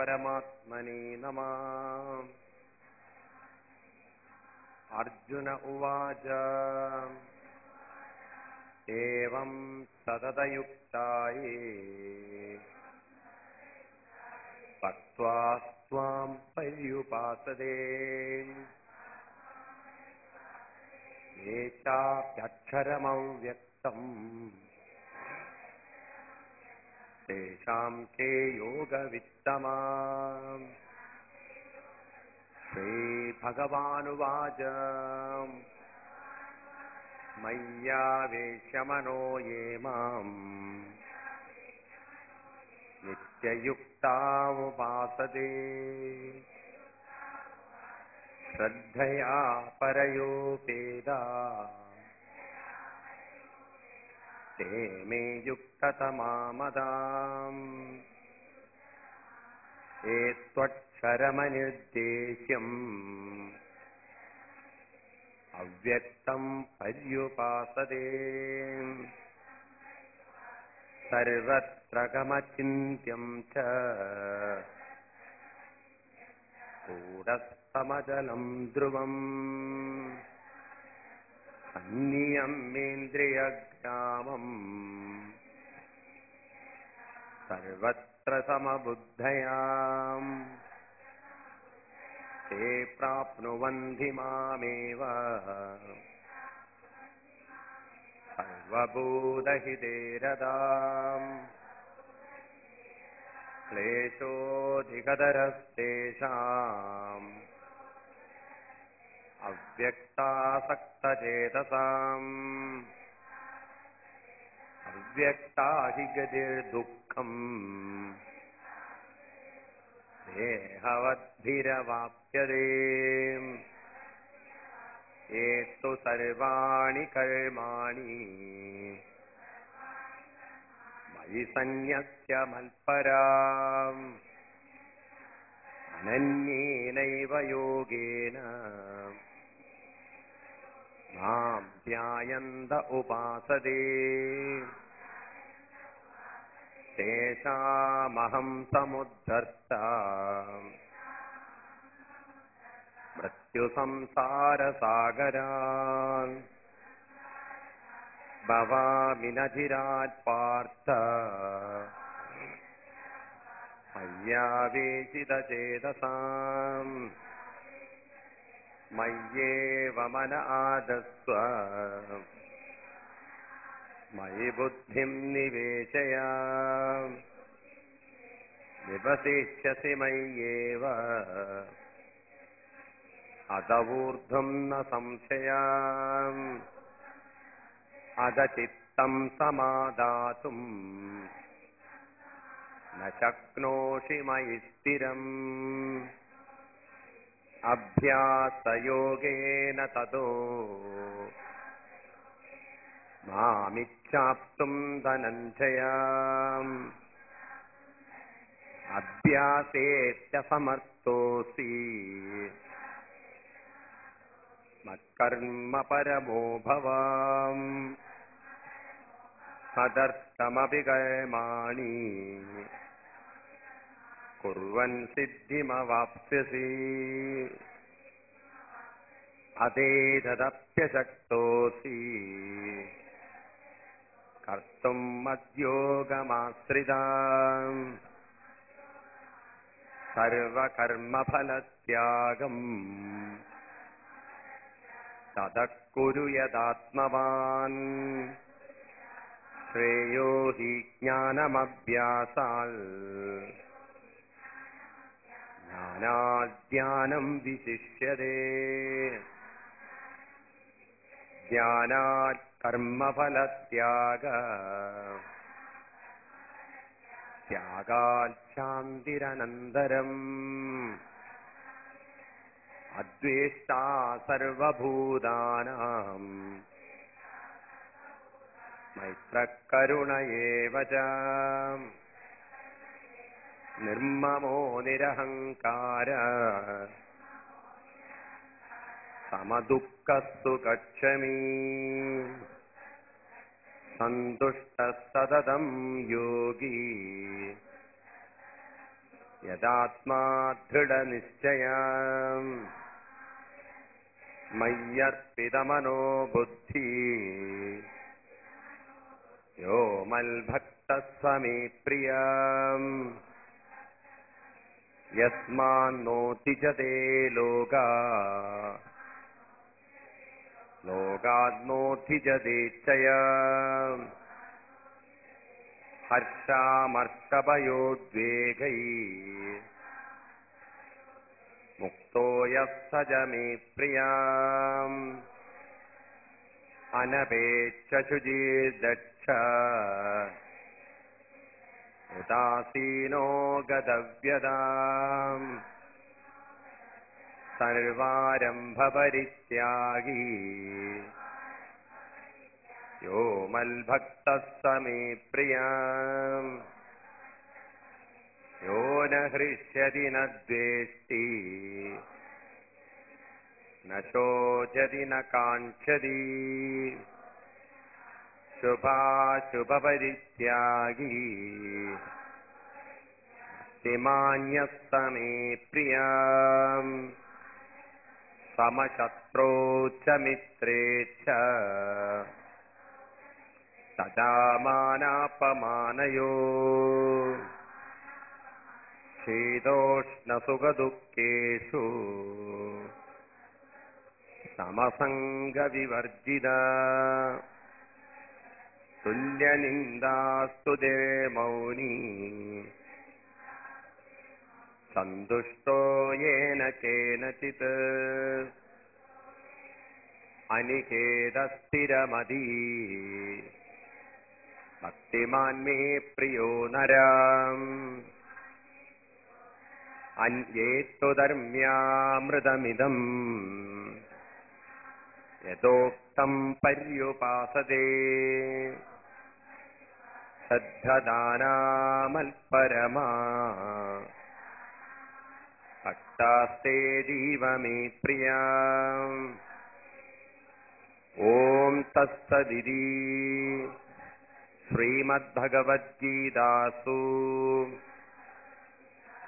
श्रीकृष्णपरमात्मने नमः अर्जुन उवाच एवं सततयुक्ताये पक्त्वा त्वां पर्युपासते ये चाप्यक्षरमव्यक्तम् तेषां के योगवित्तमा श्रीभगवानुवाच। मय्यावेश्यमनो ये माम्? नित्ययुक्ता उपासते श्रद्धया परयोपेदा ते मे युक्ततमामदाम् ये त्वक्षरमनिर्देश्यम् अव्यक्तम् पर्युपासते सर्वत्र गमचिन्त्यम् च कूटस्थमजलम् ध्रुवम् अन्नियम्येन्द्रियग्रामम् सर्वत्र समबुद्धया। ते प्राप्नुवन्ति मामेव। सर्वभूतहिते रदाम् क्लेशोऽधिकतरस्तेषाम्। अव्यक्तासक्तचेतसाम् അവ്യക്താഹിഗതിർ ദുഃഖം. ദേഹവദ്ഭിരവാപ്യതേ. ഏത്തു സർവാണി കർമാണി മയി സന്യസ്യ മൽപരാം. അനന്യേനൈവ യോഗേന. മാം ധ്യായന്ത ഉപാസതേ. ध्यायन्त उपासते तेषामहं समुद्धर्ता। मृत्युसंसारसागरान् भवामि न चिरात् पार्थ मय्यावेशितचेतसाम्। मय्येव मन आदस्व मयि बुद्धिम् निवेशय। निवसिष्यसि मय्येव। अदवूर्ध्वम् न संशया अदचित्तम् समादातुम्। न शक्नोषि मयि स्थिरम्। अभ्यासयोगेन ततो मामिच्छाप्तुम् धनञ्जया अभ्यासेत्यसमर्थोऽसि मत्कर्म परमो भवाम् तदर्थमपि कर्माणि कुर्वन् सिद्धिमवाप्स्यसि अतेतदप्यशक्तोऽसि कर्तुम् मद्योगमाश्रिता सर्वकर्मफलत्यागम् ततः कुरु यदात्मवान् श्रेयो हि ज्ञानमभ्यासाल् ज्ञानाद्यानम् विशिष्यते ज्ञानात् कर्मफलत्याग त्यागाच्छान्तिरनन्तरम् अद्वेष्टा सर्वभूतानाम् मैत्रकरुण एव च निर्ममो निरहङ्कार समदुःखस्तु गच्छमि सन्तुष्टः सततम् योगी। यदात्मा दृढनिश्चया। मय्यर्पितमनो बुद्धि। यो मल्भक्तः समिप्रिया यस्मान्नोति च ते लोका लोगाग्नोऽधिजदेचया हर्षामर्तभयोद्वेगै मुक्तो यः स च मे प्रियाम् प्रिया उदासीनो गतव्यता सर्वारम्भपरित्यागी यो मल्भक्तः स मे प्रिया यो न हृष्यति न द्वेष्टि। न शोचति न काङ्क्षति। शुभाशुभपरित्यागी। सिमान्यः प्रिया तमशत्रो च मित्रे च तजामानापमानयो शीतोष्णसुखदुःखेषु। समसङ्गविवर्जित। तुल्यनिन्दास्तु दे मौनी സന്തുഷ്ടോ യേന കേനചിത്. അനികേതസ്ഥിരമതീ. ഭക്തിമാൻ മേ പ്രിയോ നരാം. അന്യേത്തു ധർമ്യാമൃതമിതം യഥോക്തം പര്യുപാസതേ. ശ്രദ്ധദാനാമൽപരമാ. भक्तास्ते जीव मे प्रिया। ॐ तत्सदिति श्रीमद्भगवद्गीतासु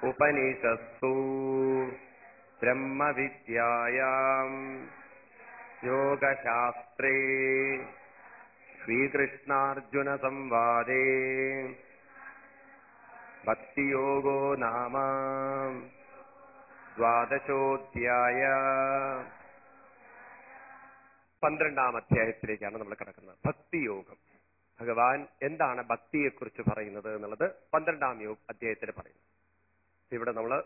उपनिषत्सु ब्रह्मविद्यायाम् योगशास्त्रे श्रीकृष्णार्जुनसंवादे भक्तियोगो नाम। ദ്വാദശോധ്യായ. പന്ത്രണ്ടാം അധ്യായത്തിലേക്കാണ് നമ്മൾ കിടക്കുന്നത്. ഭക്തിയോഗം. ഭഗവാൻ എന്താണ് ഭക്തിയെക്കുറിച്ച് പറയുന്നത് എന്നുള്ളത് പന്ത്രണ്ടാം യോഗ അധ്യായത്തിൽ പറയുന്നു. ഇവിടെ നമ്മൾ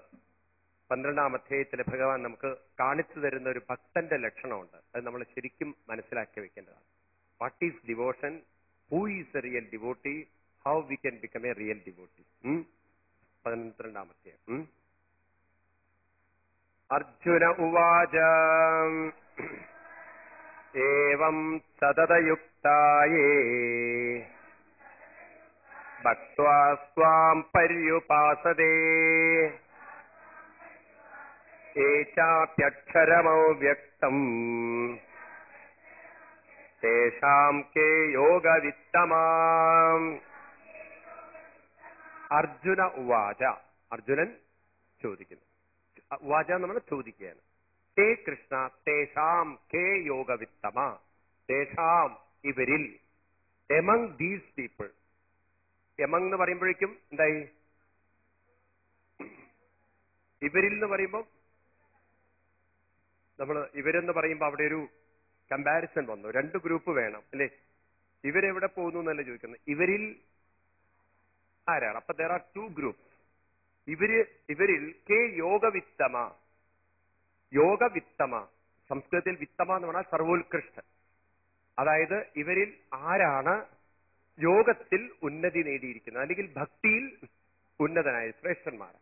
പന്ത്രണ്ടാം അധ്യായത്തിൽ ഭഗവാൻ നമുക്ക് കാണിച്ചു തരുന്ന ഒരു ഭക്തന്റെ ലക്ഷണമുണ്ട്. അത് നമ്മൾ ശരിക്കും മനസ്സിലാക്കി വെക്കേണ്ടതാണ്. What is devotion who is a real devotee how we can become a real devotee പന്ത്രണ്ടാം അധ്യായം. അർജുന ഉവാച. ഏവം സതതയുക്തായേ. ഭക്വാ സ്വാം പര്യുപാസതേ. ഏചാപ്യക്ഷരമൗ വ്യക്തം. തേഷാം കേ യോഗവിത്തമാം. അർജുന ഉവാച. അർജുനൻ ചോദിക്കുന്നു. ഉവാച നമ്മൾ ചോദിക്കുകയാണ്. തേ കൃഷ്ണ തേഷാം കേ യോഗവിത്തമ. തേഷാം ഇവരിൽ. എമംഗ് ദീസ് പീപ്പിൾ എമംഗ് എന്ന് പറയുമ്പോഴേക്കും എന്തായി? ഇവരിൽ എന്ന് പറയുമ്പോൾ നമ്മൾ ഇവരെന്ന് പറയുമ്പോൾ അവിടെ ഒരു കമ്പാരിസൺ വന്നു. രണ്ട് ഗ്രൂപ്പ് വേണം അല്ലേ? ഇവരെവിടെ പോകുന്നു എന്നല്ല ചോദിക്കുന്നത്? ഇവരിൽ ആരാണ്? അപ്പൊ ദർ ആർ ടു ഗ്രൂപ്പ് ഇവർ ഇവരിൽ കെ യോഗവിത്തമ. യോഗവിത്തമ. സംസ്കൃതത്തിൽ വിത്തമ എന്ന് പറഞ്ഞാൽ സർവോത്കൃഷ്ടൻ. അതായത് ഇവരിൽ ആരാണ് യോഗത്തിൽ ഉന്നതി നേടിയിരിക്കുന്നത്? അല്ലെങ്കിൽ ഭക്തിയിൽ ഉന്നതനായ ശ്രേഷ്ഠന്മാർ.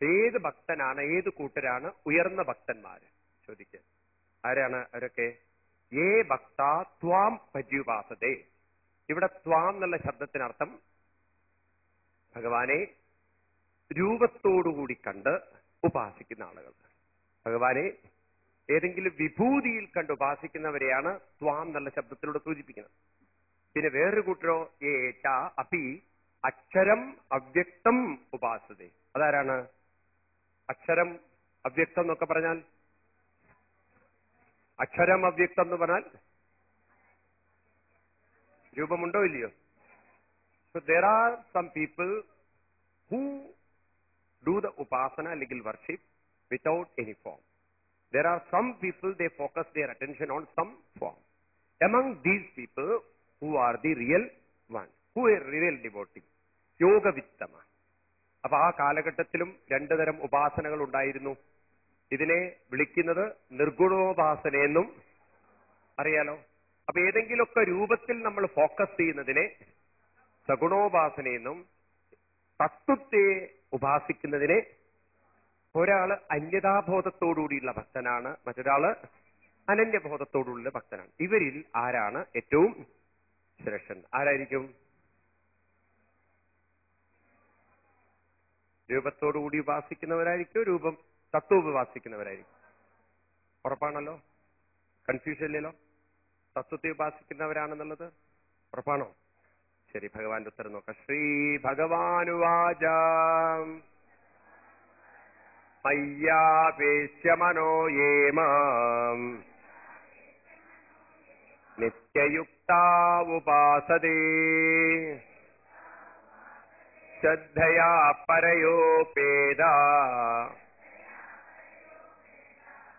ഏത് ഭക്തനാണ് ഏത് കൂട്ടരാണ് ഉയർന്ന ഭക്തന്മാര് ചോദിക്കുക ആരാണ് അവരൊക്കെ? ഏ ഭക്ത ത്വാം പര്യുപാസതേ. ഇവിടെ ത്വാം എന്നുള്ള ശബ്ദത്തിനർത്ഥം ഭഗവാനെ രൂപത്തോടുകൂടി കണ്ട് ഉപാസിക്കുന്ന ആളുകൾ. ഭഗവാനെ ഏതെങ്കിലും വിഭൂതിയിൽ കണ്ട് ഉപാസിക്കുന്നവരെയാണ് സ്വാം എന്നുള്ള ശബ്ദത്തിലൂടെ സൂചിപ്പിക്കുന്നത്. പിന്നെ വേറൊരു കൂട്ടരോ ഏ അപ്പി അപി അക്ഷരം അവ്യക്തം ഉപാസത. അതാരാണ്? അക്ഷരം അവ്യക്തം എന്നൊക്കെ പറഞ്ഞാൽ? അക്ഷരം അവ്യക്തം എന്ന് പറഞ്ഞാൽ? രൂപമുണ്ടോ ഇല്ലയോ? So there are some people who do the upasana legal worship without any form. There are some people they focus their attention on some form. Among these people who are the real one, who are real devotee, യോഗവിത്തമ അപ്പൊ ആ കാലഘട്ടത്തിലും രണ്ടു തരം ഉപാസനകൾ ഉണ്ടായിരുന്നു ഇതിനെ വിളിക്കുന്നത് നിർഗുണോപാസനയെന്നും അറിയാലോ അപ്പൊ ഏതെങ്കിലുമൊക്കെ രൂപത്തിൽ നമ്മൾ ഫോക്കസ് ചെയ്യുന്നതിനെ സഗുണോപാസനയെന്നും തത്വത്തെ ഉപാസിക്കുന്നതിനെ ഒരാൾ അന്യതാബോധത്തോടുകൂടിയുള്ള ഭക്തനാണ് മറ്റൊരാൾ അനന്യബോധത്തോടുള്ള ഭക്തനാണ്. ഇവരിൽ ആരാണ് ഏറ്റവും ശ്രേഷ്ഠൻ? ആരായിരിക്കും? രൂപത്തോടുകൂടി ഉപാസിക്കുന്നവരായിരിക്കും രൂപം തത്വം ഉപാസിക്കുന്നവരായിരിക്കും ഉറപ്പാണല്ലോ? കൺഫ്യൂഷൻ ഇല്ലല്ലോ? തത്വത്തെ ഉപാസിക്കുന്നവരാണെന്നുള്ളത് ഉറപ്പാണോ? ശരി ഭഗവാന്റെ ഉത്തരം നോക്കാം ശ്രീ ഭഗവാനുവാച മയ്യാപേശ്യ മനോ യേമാം നിത്യയുക്താവുപാസതേ ശ്രദ്ധയാ പരയോപേദ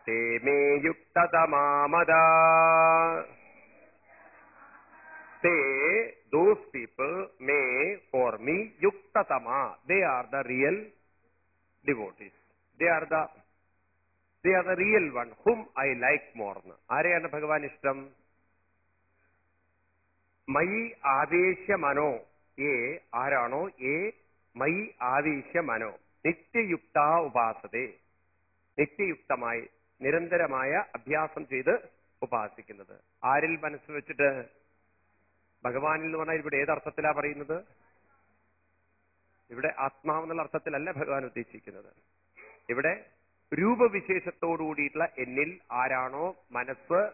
തേ may യുക്തതമാമദ they, those people may for me yuktatama. They are the real devotees. They are the they are the real one whom I like more. ആരെയാണ് ഭഗവാൻ ഇഷ്ടം മൈ ആവേശ മനോ ഏ ആരാണോ ഏ മൈ ആവേശ മനോ നിത്യയുക്ത ഉപാസതേ നിത്യയുക്തമായി നിരന്തരമായ അഭ്യാസം ചെയ്ത് ഉപാസിക്കുന്നത് ആരിൽ മനസ്സ് വെച്ചിട്ട് ഭഗവാനിൽ എന്ന് പറഞ്ഞാൽ ഇവിടെ ഏതർത്ഥത്തിലാ പറയുന്നത്? ഇവിടെ ആത്മാവെന്നുള്ള അർത്ഥത്തിലല്ല ഭഗവാൻ ഉദ്ദേശിക്കുന്നത്. ഇവിടെ രൂപവിശേഷത്തോടുകൂടിയിട്ടുള്ള എന്നിൽ ആരാണോ മനസ്സ്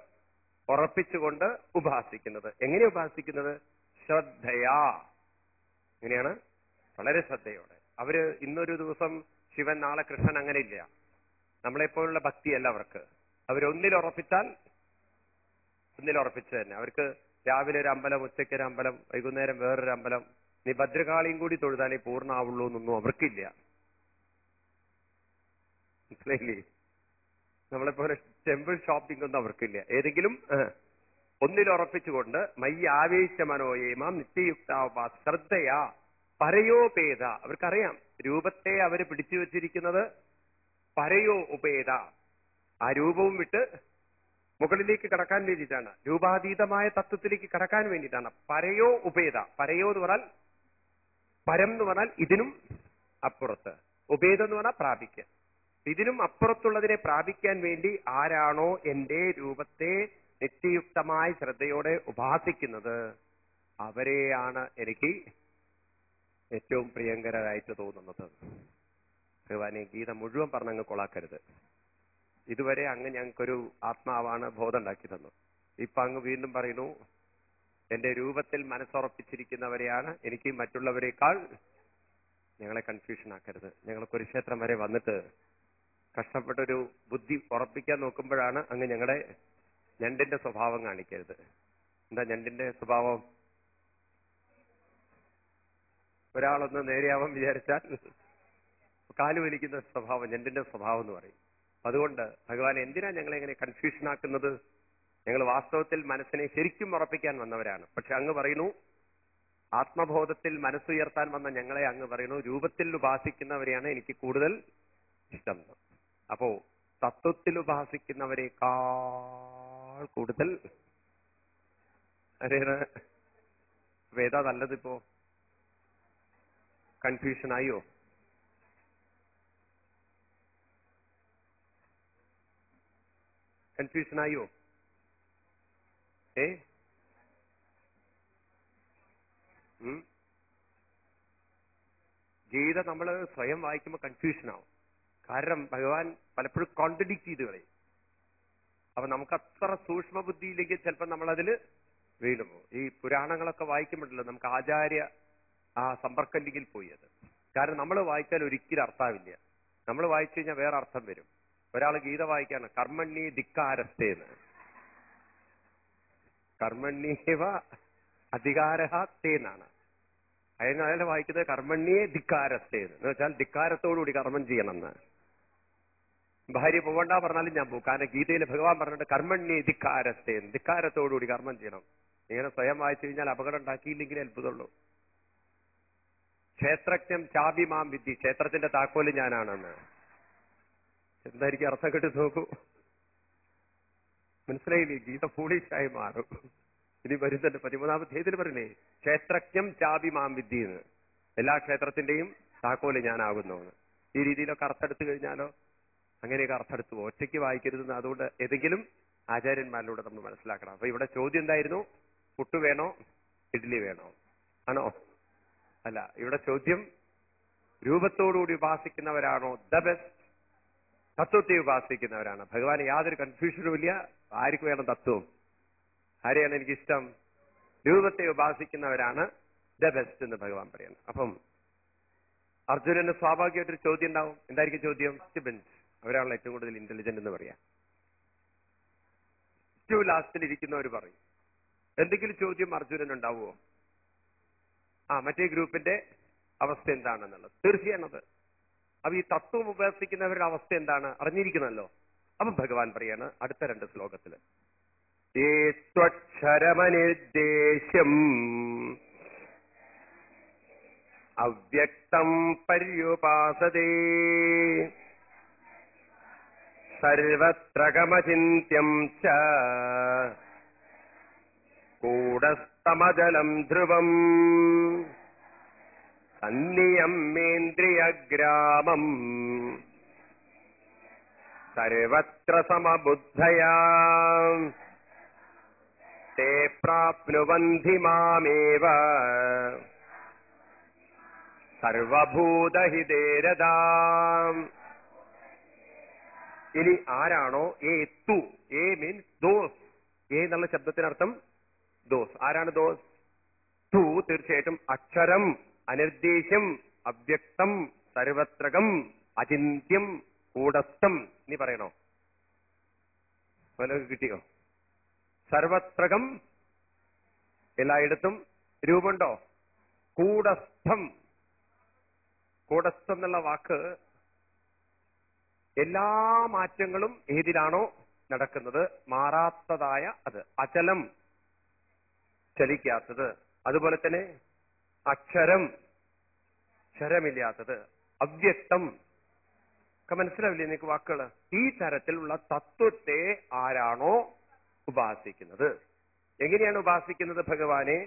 ഉറപ്പിച്ചുകൊണ്ട് ഉപാസിക്കുന്നത്. എങ്ങനെ ഉപാസിക്കുന്നത്? ശ്രദ്ധയാ. എങ്ങനെയാണ്? വളരെ ശ്രദ്ധയോടെ. അവർ ഇന്നൊരു ദിവസം ശിവൻ നാളെ കൃഷ്ണൻ അങ്ങനെ ഇല്ല നമ്മളെപ്പോലുള്ള ഭക്തിയല്ല അവർക്ക്. ഒന്നിൽ ഉറപ്പിച്ചു തന്നെ. അവർക്ക് രാവിലെ ഒരു അമ്പലം ഉച്ചയ്ക്ക് ഒരു അമ്പലം വൈകുന്നേരം വേറൊരു അമ്പലം. നീ ഭദ്രകാളിയും കൂടി തൊഴുതാലേ പൂർണമാവുള്ളൂ എന്നൊന്നും അവർക്കില്ല. മനസ്സിലായില്ലേ? നമ്മളെപ്പോലെ ടെമ്പിൾ ഷോപ്പിംഗ് ഒന്നും അവർക്കില്ല. ഏതെങ്കിലും ഒന്നിലുറപ്പിച്ചുകൊണ്ട് മൈ ആവേശ മനോയേമാം നിത്യയുക്താവ ശ്രദ്ധയാ പരയോ പേത അവർക്കറിയാം രൂപത്തെ അവർ പിടിച്ചു വെച്ചിരിക്കുന്നത് പരയോ ഉപേത ആ രൂപവും വിട്ട് മുകളിലേക്ക് കടക്കാൻ വേണ്ടിയിട്ടാണ്. രൂപാതീതമായ തത്വത്തിലേക്ക് കടക്കാൻ വേണ്ടിയിട്ടാണ്. പരയോ ഉപേത. പരയോ എന്ന് പറഞ്ഞാൽ പരം എന്ന് പറഞ്ഞാൽ ഇതിനും അപ്പുറത്ത്. ഉപേദം എന്ന് പറഞ്ഞാൽ പ്രാപിക്കുക ഇതിനും അപ്പുറത്തുള്ളതിനെ പ്രാപിക്കാൻ വേണ്ടി ആരാണോ എന്റെ രൂപത്തെ നിത്യയുക്തമായ ശ്രദ്ധയോടെ ഉപാസിക്കുന്നത്. അവരെയാണ് എനിക്ക് ഏറ്റവും പ്രിയങ്കരായിട്ട് തോന്നുന്നത്. ഭഗവാനെ ഗീത മുഴുവൻ പറഞ്ഞങ്ങ് കൊളാക്കരുത്. ഇതുവരെ അങ്ങ് ഞങ്ങൾക്കൊരു ആത്മാവാണ് ബോധം ഉണ്ടാക്കി തന്നു. ഇപ്പൊ അങ്ങ് വീണ്ടും പറയുന്നു എന്റെ രൂപത്തിൽ മനസ്സുറപ്പിച്ചിരിക്കുന്നവരെയാണ് എനിക്ക് മറ്റുള്ളവരെക്കാൾ ഞങ്ങളെ കൺഫ്യൂഷൻ ആക്കരുത്. ഞങ്ങൾ കുരുക്ഷേത്രം വരെ വന്നിട്ട് കഷ്ടപ്പെട്ടൊരു ബുദ്ധി ഉറപ്പിക്കാൻ നോക്കുമ്പോഴാണ് അങ്ങ് ഞങ്ങളുടെ ഞണ്ടിന്റെ സ്വഭാവം കാണിക്കരുത്. എന്താ ഞണ്ടിന്റെ സ്വഭാവം? ഒരാളൊന്ന് നേരെയാവാൻ വിചാരിച്ചാൽ കാലുവലിക്കുന്ന സ്വഭാവം ഞണ്ടിന്റെ സ്വഭാവം എന്ന് പറയും. അതുകൊണ്ട് ഭഗവാൻ എന്തിനാ ഞങ്ങളെ ഇങ്ങനെ കൺഫ്യൂഷൻ ആക്കുന്നത്? ഞങ്ങൾ വാസ്തവത്തിൽ മനസ്സിനെ ശരിക്കും ഉറപ്പിക്കാൻ വന്നവരാണ്. പക്ഷെ അങ്ങ് പറയുന്നു ആത്മബോധത്തിൽ മനസ്സുയർത്താൻ വന്ന ഞങ്ങളെ അങ്ങ് പറയുന്നു രൂപത്തിൽ ഉപാസിക്കുന്നവരെയാണ് എനിക്ക് കൂടുതൽ ഇഷ്ടം. അപ്പോ തത്വത്തിൽ ഉപാസിക്കുന്നവരെക്കാൾ കൂടുതൽ വേദ നല്ലതിപ്പോ? കൺഫ്യൂഷൻ കൺഫ്യൂഷൻ ആയോ? ഏ? ഗീത നമ്മൾ സ്വയം വായിക്കുമ്പോൾ കൺഫ്യൂഷൻ ആവും. കാരണം ഭഗവാൻ പലപ്പോഴും കോൺട്രഡിക്ട് ചെയ്ത് കളയും. അപ്പൊ നമുക്ക് അത്ര സൂക്ഷ്മ ബുദ്ധിയിലേക്ക് ചിലപ്പോൾ നമ്മളതിൽ വീണു ഈ പുരാണങ്ങളൊക്കെ വായിക്കുമ്പോഴല്ലോ നമുക്ക് ആചാര്യ ആ സമ്പർക്കല്ലിങ്കിൽ പോയി അത്. കാരണം നമ്മൾ വായിച്ചാൽ ഒരിക്കലും അർത്ഥമില്ല നമ്മൾ വായിച്ചു കഴിഞ്ഞാൽ വേറെ അർത്ഥം വരും. ഒരാൾ ഗീത വായിക്കാണ്. കർമ്മണ്ണി ധിക്കാരസ്തേന്ന്. കർമ്മണ്യേവ അധികാരഹ തേന്നാണ്. അതിന് അയാൾ വായിക്കുന്നത് കർമ്മണ്ണിയെ ധിക്കാരസ്തേന്ന്. എന്ന് വെച്ചാൽ ധിക്കാരത്തോടുകൂടി കർമ്മം ചെയ്യണമെന്ന്. ഭാര്യ പോവണ്ട പറഞ്ഞാലും ഞാൻ പോകും കാരണം ഗീതയിൽ ഭഗവാൻ പറഞ്ഞിട്ട് കർമ്മണ്ണി ധിക്കാരസ്തേന്ന്. ധിക്കാരത്തോടുകൂടി കർമ്മം ചെയ്യണം. ഇങ്ങനെ സ്വയം വായിച്ചു കഴിഞ്ഞാൽ അപകടം ഉണ്ടാക്കിയില്ലെങ്കിലേ അത്ഭുതമുള്ളൂ. ക്ഷേത്രജ്ഞം ചാബിമാം വിദ്യ ക്ഷേത്രത്തിന്റെ താക്കോൽ ഞാനാണെന്ന്. എന്തായിരിക്കും അർത്ഥം കേട്ട് നോക്കൂ. മനസ്സിലായില്ലേ? ഗീത ഫൂളിഷായി മാറും. ഇനി വരുന്നുണ്ട്. പതിമൂന്നാമത്തെ ഏതിൽ പറഞ്ഞേ ക്ഷേത്രജ്ഞം ചാബിമാം വിദ്യ എന്ന് എല്ലാ ക്ഷേത്രത്തിന്റെയും താക്കോൽ ഞാനാകുന്നു ഈ രീതിയിലൊക്കെ അർത്ഥമെടുത്തു കഴിഞ്ഞാലോ? അങ്ങനെയൊക്കെ അർത്ഥമെടുത്തു. പോകും. ഒറ്റയ്ക്ക് വായിക്കരുതെന്ന് അതുകൊണ്ട് ഏതെങ്കിലും ആചാര്യന്മാരിലൂടെ നമ്മൾ മനസ്സിലാക്കണം. അപ്പൊ ഇവിടെ ചോദ്യം എന്തായിരുന്നു? പുട്ട് വേണോ? ഇഡ്ഡലി വേണോ? ആണോ? അല്ല ഇവിടെ ചോദ്യം രൂപത്തോടുകൂടി ഉപാസിക്കുന്നവരാണോ? The best. തത്വത്തെ ഉപാസിക്കുന്നവരാണ്. ഭഗവാൻ യാതൊരു കൺഫ്യൂഷനും ഇല്ല. ആർക്ക് വേണം തത്വം ആരെയാണ് എനിക്കിഷ്ടം? രൂപത്തെ ഉപാസിക്കുന്നവരാണ് ദ ബെസ്റ്റ് എന്ന് ഭഗവാൻ പറയുന്നത് അപ്പം അർജുനന് സ്വാഭാവികമായിട്ടൊരു ചോദ്യം ഉണ്ടാവും. എന്തായിരിക്കും ചോദ്യം? ബെഞ്ച് അവരാണല്ലോ ഏറ്റവും കൂടുതൽ ഇന്റലിജന്റ് എന്ന് പറയാം. ഏറ്റവും ലാസ്റ്റിൽ ഇരിക്കുന്നവർ പറയും. എന്തെങ്കിലും ചോദ്യം അർജുനൻ ഉണ്ടാവുമോ ആ മറ്റേ ഗ്രൂപ്പിന്റെ അവസ്ഥ എന്താണെന്നുള്ളത്. തീർച്ചയായും അത്. അപ്പൊ ഈ തത്വം ഉപാസിക്കുന്നവരുടെ അവസ്ഥ എന്താണ്? അറിഞ്ഞിരിക്കുന്നല്ലോ. അപ്പൊ ഭഗവാൻ പറയാണ് അടുത്ത രണ്ട് ശ്ലോകത്തിൽ. ഏ ത്വക്ഷരമനിർദ്ദേശ്യം അവ്യക്തം പര്യുപാസതേ. സർവത്രകമചിന്യം ച. ധ്രുവം. സന്നിയമ്മേന്ദ്രിയഗ്രാമം സർവത്ര സമബുദ്ധയാ. തേ പ്രാപ്നുവന്തി മാമേവ. സർവഭൂതഹിതേരതാ. ഇനി ആരാണോ? ഏ തു. ഏ മീൻസ് ദോസ് ഏ എന്നുള്ള ശബ്ദത്തിനർത്ഥം ദോസ് ആരാണ് ദോസ് തു തീർച്ചയായിട്ടും അക്ഷരം. അനിർദ്ദേശ്യം അവ്യക്തം സർവത്രകം അചിന്യം കൂടസ്ഥം നീ പറയണോ? വല്ലതും കിട്ടിയോ? സർവത്രകം എല്ലായിടത്തും രൂപമുണ്ടോ? കൂടസ്ഥം. കൂടസ്ഥം എന്നുള്ള വാക്ക് എല്ലാ മാറ്റങ്ങളും ഏതിലാണോ നടക്കുന്നത്? മാറാത്തതായ അത് അചലം ചലിക്കാത്തത്. അതുപോലെ തന്നെ അക്ഷരം ക്ഷരമില്ലാത്തത് അവ്യക്തം. ഒക്കെ മനസ്സിലാവില്ലേ നിങ്ങൾക്ക് വാക്കുകൾ ഈ തരത്തിലുള്ള തത്വത്തെ ആരാണോ ഉപാസിക്കുന്നത്? എങ്ങനെയാണ് ഉപാസിക്കുന്നത് ഭഗവാനെ?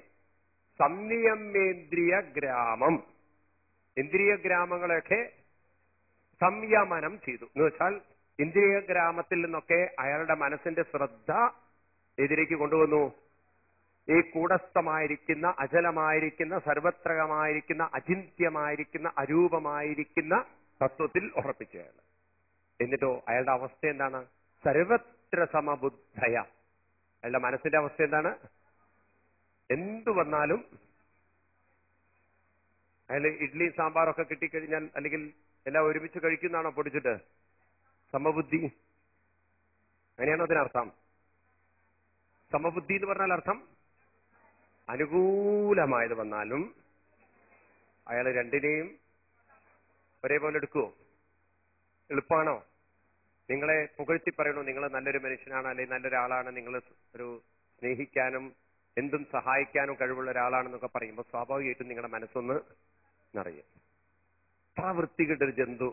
സംയമേന്ദ്രിയ ഗ്രാമം. ഇന്ദ്രിയ ഗ്രാമങ്ങളെയൊക്കെ സംയമനം ചെയ്തു. എന്ന് വെച്ചാൽ ഇന്ദ്രിയ ഗ്രാമത്തിൽ നിന്നൊക്കെ അയാളുടെ മനസ്സിന്റെ ശ്രദ്ധ എതിരേക്ക് കൊണ്ടുവന്നു. ഈ കൂടസ്ഥമായിരിക്കുന്ന അചലമായിരിക്കുന്ന സർവത്രകമായിരിക്കുന്ന അചിന്ത്യമായിരിക്കുന്ന അരൂപമായിരിക്കുന്ന തത്വത്തിൽ ഉറപ്പിച്ചയാണ് എന്നിട്ടോ അയാളുടെ അവസ്ഥ എന്താണ്? സർവത്ര സമബുദ്ധയ. അയാളുടെ മനസ്സിന്റെ അവസ്ഥ എന്താണ്? എന്തു വന്നാലും അയാൾ ഇഡ്ഡലി സാമ്പാറൊക്കെ കിട്ടിക്കഴിഞ്ഞാൽ അല്ലെങ്കിൽ എല്ലാം ഒരുമിച്ച് കഴിക്കുന്നതാണോ പൊടിച്ചിട്ട്? സമബുദ്ധി. അങ്ങനെയാണോ അതിനർത്ഥം? സമബുദ്ധി എന്ന് പറഞ്ഞാൽ അർത്ഥം? അനുകൂലമായത് വന്നാലും അയാൾ രണ്ടിനെയും ഒരേപോലെ എടുക്കുവോ? എളുപ്പമാണോ നിങ്ങളെ പുകഴ്ത്തി പറയണു? നിങ്ങൾ നല്ലൊരു മനുഷ്യനാണ് അല്ലെങ്കിൽ നല്ലൊരാളാണ് നിങ്ങൾ ഒരു സ്നേഹിക്കാനും എന്തും സഹായിക്കാനും കഴിവുള്ള ഒരാളാണെന്നൊക്കെ പറയുമ്പോൾ സ്വാഭാവികമായിട്ടും നിങ്ങളുടെ മനസ്സൊന്ന് നിറയും. അത്ര വൃത്തികെട്ടൊരു ജന്തു.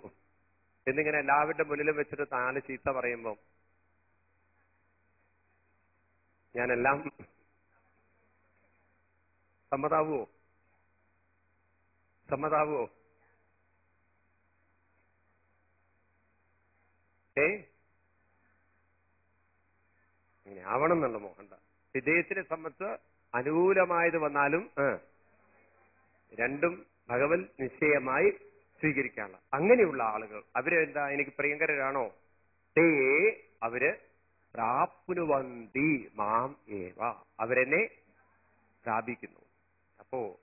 എന്നിങ്ങനെ എല്ലാവരുടെ മുന്നിലും വെച്ചിട്ട് താൽ ചീത്ത പറയുമ്പോൾ ഞാനെല്ലാം സമ്മതാവോ സമ്മതാവോ ഏ? അങ്ങനെ ആവണം എന്നുള്ള മോഹണ്ട വിജയത്തിനെ സംബന്ധിച്ച് അനുകൂലമായത് വന്നാലും രണ്ടും ഭഗവത് നിശ്ചയമായി സ്വീകരിക്കാനുള്ള. അങ്ങനെയുള്ള ആളുകൾ അവരെന്താ എനിക്ക് പ്രിയങ്കരരാണോ? തേ അവർ പ്രാപ്നുവന്തി മാം ഏവ. അവരെന്നെ പ്രാപിക്കുന്നു. അപ്പോ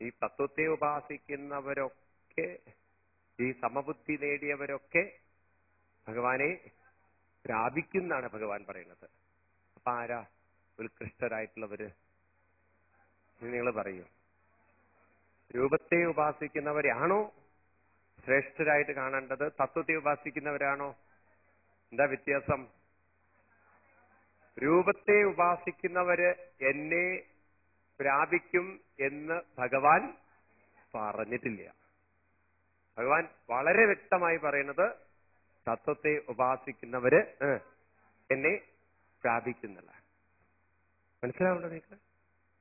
ഈ തത്വത്തെ ഉപാസിക്കുന്നവരൊക്കെ ഈ സമബുദ്ധി നേടിയവരൊക്കെ ഭഗവാനെ പ്രാപിക്കുന്നാണ് ഭഗവാൻ പറയുന്നത്. അപ്പൊ ആരാ ഉത്കൃഷ്ടരായിട്ടുള്ളവര്? നിങ്ങൾ പറയൂ. രൂപത്തെ ഉപാസിക്കുന്നവരാണോ ശ്രേഷ്ഠരായിട്ട് കാണേണ്ടത്? തത്വത്തെ ഉപാസിക്കുന്നവരാണോ? എന്താ വ്യത്യാസം? രൂപത്തെ ഉപാസിക്കുന്നവര് എന്നെ പ്രാപിക്കും എന്ന് ഭഗവാൻ പറഞ്ഞിട്ടില്ല. ഭഗവാൻ വളരെ വ്യക്തമായി പറയുന്നത് തത്വത്തെ ഉപാസിക്കുന്നവര് എന്നെ പ്രാപിക്കുന്നില്ല മനസ്സിലാവുണ്ടോ നിങ്ങൾക്ക്?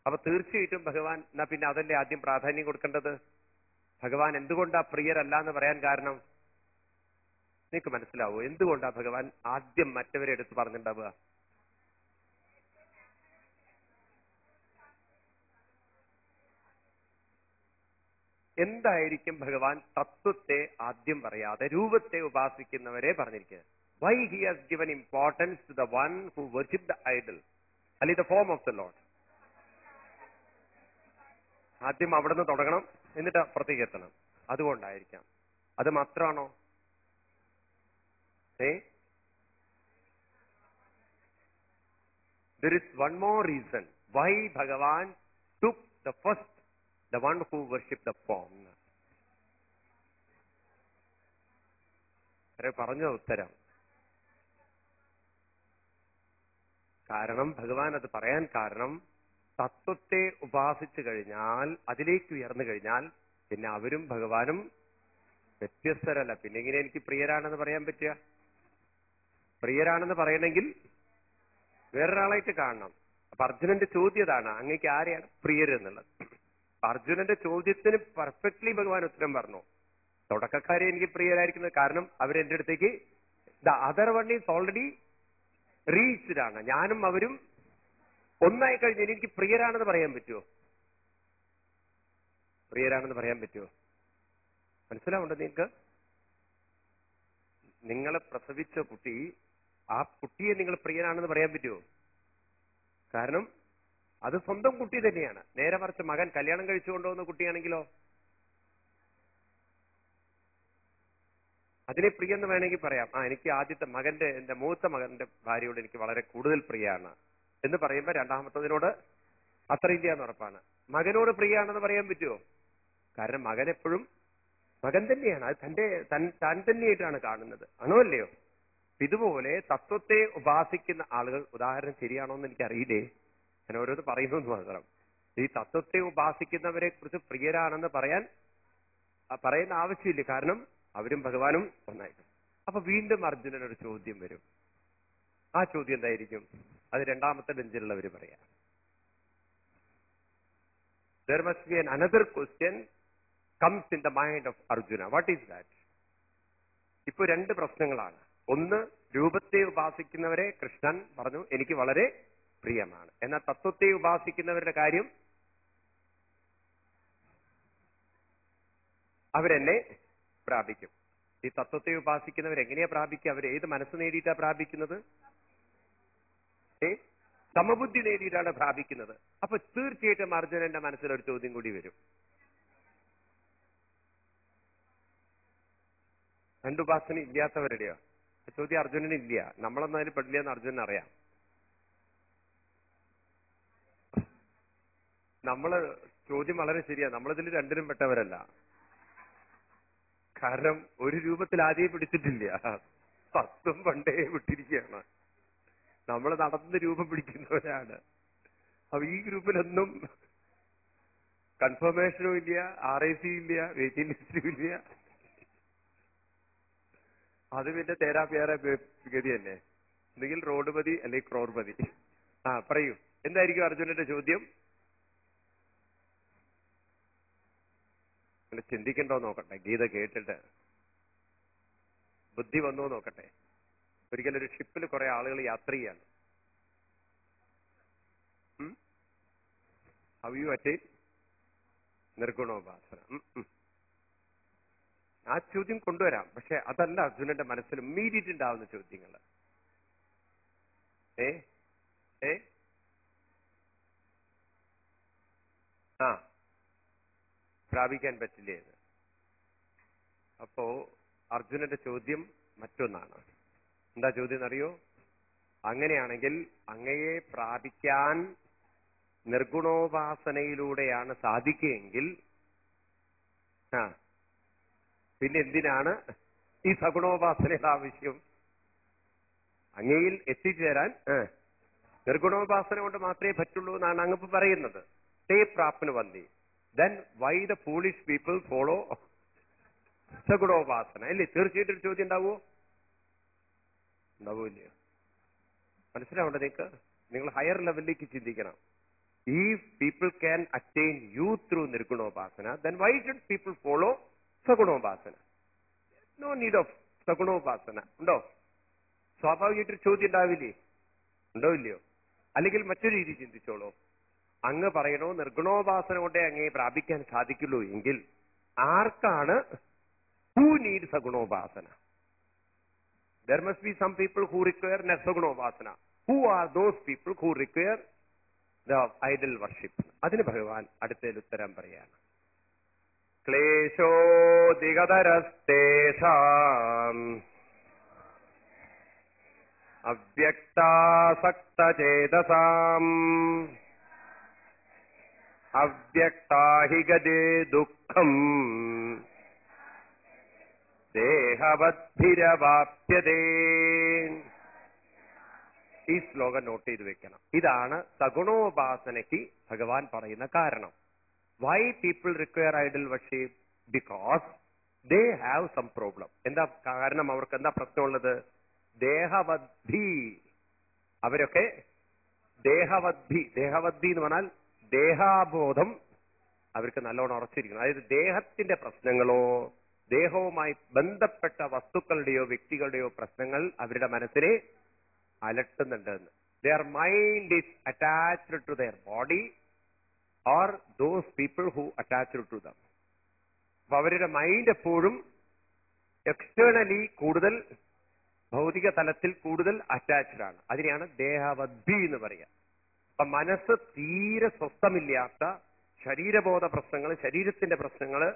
അപ്പൊ തീർച്ചയായിട്ടും ഭഗവാൻ എന്നാ പിന്നെ അതല്ലേ ആദ്യം പ്രാധാന്യം കൊടുക്കേണ്ടത്? ഭഗവാൻ എന്തുകൊണ്ടാ പ്രിയരല്ല എന്ന് പറയാൻ കാരണം? നിങ്ങൾക്ക് മനസ്സിലാവോ? എന്തുകൊണ്ടാ ഭഗവാൻ ആദ്യം മറ്റവരെ എടുത്ത് പറഞ്ഞിട്ടുണ്ടാവുക? എന്തായിരിക്കും ഭഗവാൻ തത്വത്തെ ആദ്യം പറയാതെ രൂപത്തെ ഉപാസിക്കുന്നവരെ പറഞ്ഞിരിക്കുന്നത് why he has given importance to the one who worship the idol അല്ലെ the form of the lord ആദ്യം അവിടെ നിന്ന് തുടങ്ങണം എന്നിട്ട് അപ്പുറത്തേക്ക് എത്തണം. അതുകൊണ്ടായിരിക്കാം. അത് മാത്രമാണോ? ഏ? There is one more reason why Bhagavan took the first, the one who worship the form. പറഞ്ഞ ഉത്തരം. കാരണം ഭഗവാൻ അത് പറയാൻ കാരണം തത്വത്തെ ഉപാസിച്ചു കഴിഞ്ഞാൽ അതിലേക്ക് ഉയർന്നു കഴിഞ്ഞാൽ പിന്നെ അവരും ഭഗവാനും വ്യത്യസ്തരല്ല. പിന്നെ ഇങ്ങനെ എനിക്ക് പ്രിയരാണെന്ന് പറയാൻ പറ്റുക? പ്രിയരാണെന്ന് പറയണമെങ്കിൽ വേറൊരാളായിട്ട് കാണണം. അപ്പൊ അർജുനന്റെ ചോദ്യതാണ് അങ്ങേക്ക് ആരെയാണ് പ്രിയരെന്നുള്ളത്? അർജുനന്റെ ചോദ്യത്തിന് പെർഫെക്റ്റ്ലി ഭഗവാൻ ഉത്തരം പറഞ്ഞു. തുടക്കക്കാരെ എനിക്ക് പ്രിയരായിരിക്കുന്നത് കാരണം അവരെന്റെ അടുത്തേക്ക് the other one is already reached ആണ്. ഞാനും അവരും ഒന്നായി കഴിഞ്ഞ് എനിക്ക് പ്രിയരാണെന്ന് പറയാൻ പറ്റുമോ പ്രിയരാണെന്ന് പറയാൻ പറ്റുമോ മനസ്സിലാവുണ്ടോ നിങ്ങൾക്ക്? നിങ്ങളെ പ്രസവിച്ച കുട്ടി ആ കുട്ടിയെ നിങ്ങൾ പ്രിയനാണെന്ന് പറയാൻ പറ്റുമോ കാരണം അത് സ്വന്തം കുട്ടി തന്നെയാണ്. നേരെ മറിച്ച് മകൻ കല്യാണം കഴിച്ചു കൊണ്ടുപോകുന്ന കുട്ടിയാണെങ്കിലോ? അതിനെ പ്രിയെന്ന് വേണമെങ്കിൽ പറയാം. ആ എനിക്ക് ആദ്യത്തെ മകന്റെ എന്റെ മൂത്ത മകന്റെ ഭാര്യയോട് എനിക്ക് വളരെ കൂടുതൽ പ്രിയാണ്. എന്ന് പറയുമ്പോൾ രണ്ടാമത്തതിനോട് അത്ര ഇല്ല എന്ന് ഉറപ്പാണ്. മകനോട് പ്രിയാണെന്ന് പറയാൻ പറ്റുമോ കാരണം മകൻ എപ്പോഴും മകൻ തന്നെയാണ്. അത് തന്റെ താൻ തന്നെയായിട്ടാണ് കാണുന്നത്. ആണോ അല്ലയോ? ഇതുപോലെ തത്വത്തെ ഉപാസിക്കുന്ന ആളുകൾ ഉദാഹരണം ശരിയാണോ എന്ന് എനിക്കറിയില്ലേ? ഞാൻ ഓരോന്ന് പറയുന്നു മാത്രം. ഈ തത്വത്തെ ഉപാസിക്കുന്നവരെ കുറിച്ച് പ്രിയരാണെന്ന് പറയാൻ പറയുന്ന ആവശ്യമില്ല. കാരണം അവരും ഭഗവാനും ഒന്നായിട്ട് അപ്പൊ വീണ്ടും അർജുനൻ ഒരു ചോദ്യം വരും. ആ ചോദ്യം എന്തായിരിക്കും? അത് രണ്ടാമത്തെ ബെഞ്ചിലുള്ളവർ പറയാ. There an another question comes in the mind of Arjuna. What is ഇപ്പൊ രണ്ട് പ്രശ്നങ്ങളാണ്. ഒന്ന് രൂപത്തെ ഉപാസിക്കുന്നവരെ കൃഷ്ണൻ പറഞ്ഞു എനിക്ക് വളരെ പ്രിയമാണ്. എന്നാൽ തത്വത്തെ ഉപാസിക്കുന്നവരുടെ കാര്യം അവരെന്നെ പ്രാപിക്കും. ഈ തത്വത്തെ ഉപാസിക്കുന്നവർ എങ്ങനെയാ പ്രാപിക്കുക? അവർ ഏത് മനസ്സ് നേടിയിട്ടാ പ്രാപിക്കുന്നത്? സമബുദ്ധി നേടിയിട്ടാണ് പ്രാപിക്കുന്നത്. അപ്പൊ തീർച്ചയായിട്ടും അർജുനന്റെ മനസ്സിൽ ഒരു ചോദ്യം കൂടി വരും. രണ്ടുപാസന ഇല്ലാത്തവരുടെയോ? ചോദ്യം അർജുനന് ഇല്ല നമ്മളൊന്നും അതിൽ പെടില്ല എന്ന് അർജുനൻ അറിയാം നമ്മൾ ചോദ്യം വളരെ ശരിയാ. നമ്മളിതിൽ രണ്ടിനും പെട്ടവരല്ല. കാരണം ഒരു രൂപത്തിൽ ആദ്യം പിടിച്ചിട്ടില്ല. തത്വം പണ്ടേ വിട്ടിരിക്കുകയാണ്. നമ്മൾ നടന്ന് രൂപം പിടിക്കുന്നവരാണ്. അപ്പൊ ഈ ഗ്രൂപ്പിലൊന്നും കൺഫർമേഷനും ഇല്ല ആർ ഐ സി ഇല്ല വെയിറ്റിംഗ് ലിസ്റ്റും ഇല്ല. അത് പിന്നെ തേരാ പേരാ ഗതി തന്നെ. ഒന്നുകിൽ റോഡ് മതി അല്ലെങ്കിൽ ക്രോർ മതി ആ പറയൂ. എന്തായിരിക്കും അർജുനന്റെ ചോദ്യം? നിങ്ങൾ ചിന്തിക്കണ്ടോ നോക്കട്ടെ ഗീത കേട്ടിട്ട്. ബുദ്ധി വന്നോ നോക്കട്ടെ. ഒരു ഷിപ്പിൽ കുറെ ആളുകൾ യാത്ര ചെയ്യാണ്. ഹവ് അറ്റേ നിർഗുണോപാസന. ആ ചോദ്യം കൊണ്ടുവരാം. പക്ഷെ അതല്ല അർജുനന്റെ മനസ്സിൽ ഇമ്മീഡിയറ്റ് ഉണ്ടാവുന്ന ചോദ്യങ്ങൾ ഏ? ഏ? ആ. പ്രാപിക്കാൻ പറ്റില്ലേ എന്ന്. അപ്പോ അർജുനന്റെ ചോദ്യം മറ്റൊന്നാണ്. എന്താ ചോദ്യം അറിയോ അങ്ങനെയാണെങ്കിൽ അങ്ങയെ പ്രാപിക്കാൻ നിർഗുണോപാസനയിലൂടെയാണ് സാധിക്കുകയെങ്കിൽ ആ പിന്നെ എന്തിനാണ് ഈ സഗുണോപാസനയുടെ ആവശ്യം? അങ്ങയിൽ എത്തിച്ചേരാൻ നിർഗുണോപാസന കൊണ്ട് മാത്രമേ പറ്റുള്ളൂ എന്നാണ് അങ്ങ് പറയുന്നത്. തേ പ്രാപ്തിന് വന്നി. Then why the foolish people follow സഗുണോപാസന അല്ലേ തീർച്ചയായിട്ടും ഒരു ചോദ്യം ഉണ്ടാവുമോ? ഉണ്ടാവൂല്ല മനസ്സിലാവണ്ട നിങ്ങൾക്ക്? നിങ്ങൾ ഹയർ ലെവലിലേക്ക് ചിന്തിക്കണം. ഈ people can attain you through നിർഗുണോപാസന then why should people follow സഗുണോപാസന no need of സഗുണോപാസന ഉണ്ടോ? സ്വാഭാവികമായിട്ടൊരു ചോദ്യം ഉണ്ടാവില്ലേ? ഉണ്ടോ ഇല്ലയോ? അല്ലെങ്കിൽ മറ്റൊരു രീതി ചിന്തിച്ചോളൂ. അങ്ങ് പറയണോ നിർഗുണോപാസന കൊണ്ടേ അങ്ങേ പ്രാപിക്കാൻ സാധിക്കുള്ളൂ എങ്കിൽ ആർക്കാണ് who need സഗുണോപാസന? There must be some people who require നസഗുണോപാസന who are those people who require the idol worship അതിന് ഭഗവാൻ അടുത്തതിൽ ഉത്തരം പറയാണ്. ക്ലേശോദിഗതരസ്തേഷാം അവ്യക്താസക്തചേതസാം. അവ്യക്താഹി ഗതേ ദുഃഖം. ദേഹവദ്ധിരവാപ്യതേ ഈ ശ്ലോകം നോട്ട് ചെയ്ത് വെക്കണം. ഇതാണ് സഗുണോപാസനയ്ക്ക് ഭഗവാൻ പറയുന്ന കാരണം. Why people require idol worship because they have some problem എന്താ കാരണം? അവർക്ക് എന്താ പ്രശ്നമുള്ളത്? ദേഹവദ്ധി അവരൊക്കെ ദേഹവദ്ധി ദേഹവദ്ധി എന്ന് പറഞ്ഞാൽ ദേഹാബോധം അവർക്ക് നല്ലോണം ഉറച്ചിരിക്കണം. അതായത് ദേഹത്തിന്റെ പ്രശ്നങ്ങളോ ദേഹവുമായി ബന്ധപ്പെട്ട വസ്തുക്കളുടെയോ വ്യക്തികളുടെയോ പ്രശ്നങ്ങൾ അവരുടെ മനസ്സിനെ അലട്ടുന്നുണ്ട് എന്ന് their mind is attached to their body or those people who attached to them അപ്പൊ അവരുടെ മൈൻഡ് എപ്പോഴും എക്സ്റ്റേണലി കൂടുതൽ ഭൗതിക തലത്തിൽ കൂടുതൽ അറ്റാച്ച്ഡ് ആണ്. അതിനെയാണ് ദേഹവദ്ധി എന്ന് പറയുക. മനസ്സ് തീരെ സ്വസ്ഥമില്ലാത്ത ശരീരബോധ പ്രശ്നങ്ങൾ ശരീരത്തിന്റെ പ്രശ്നങ്ങൾ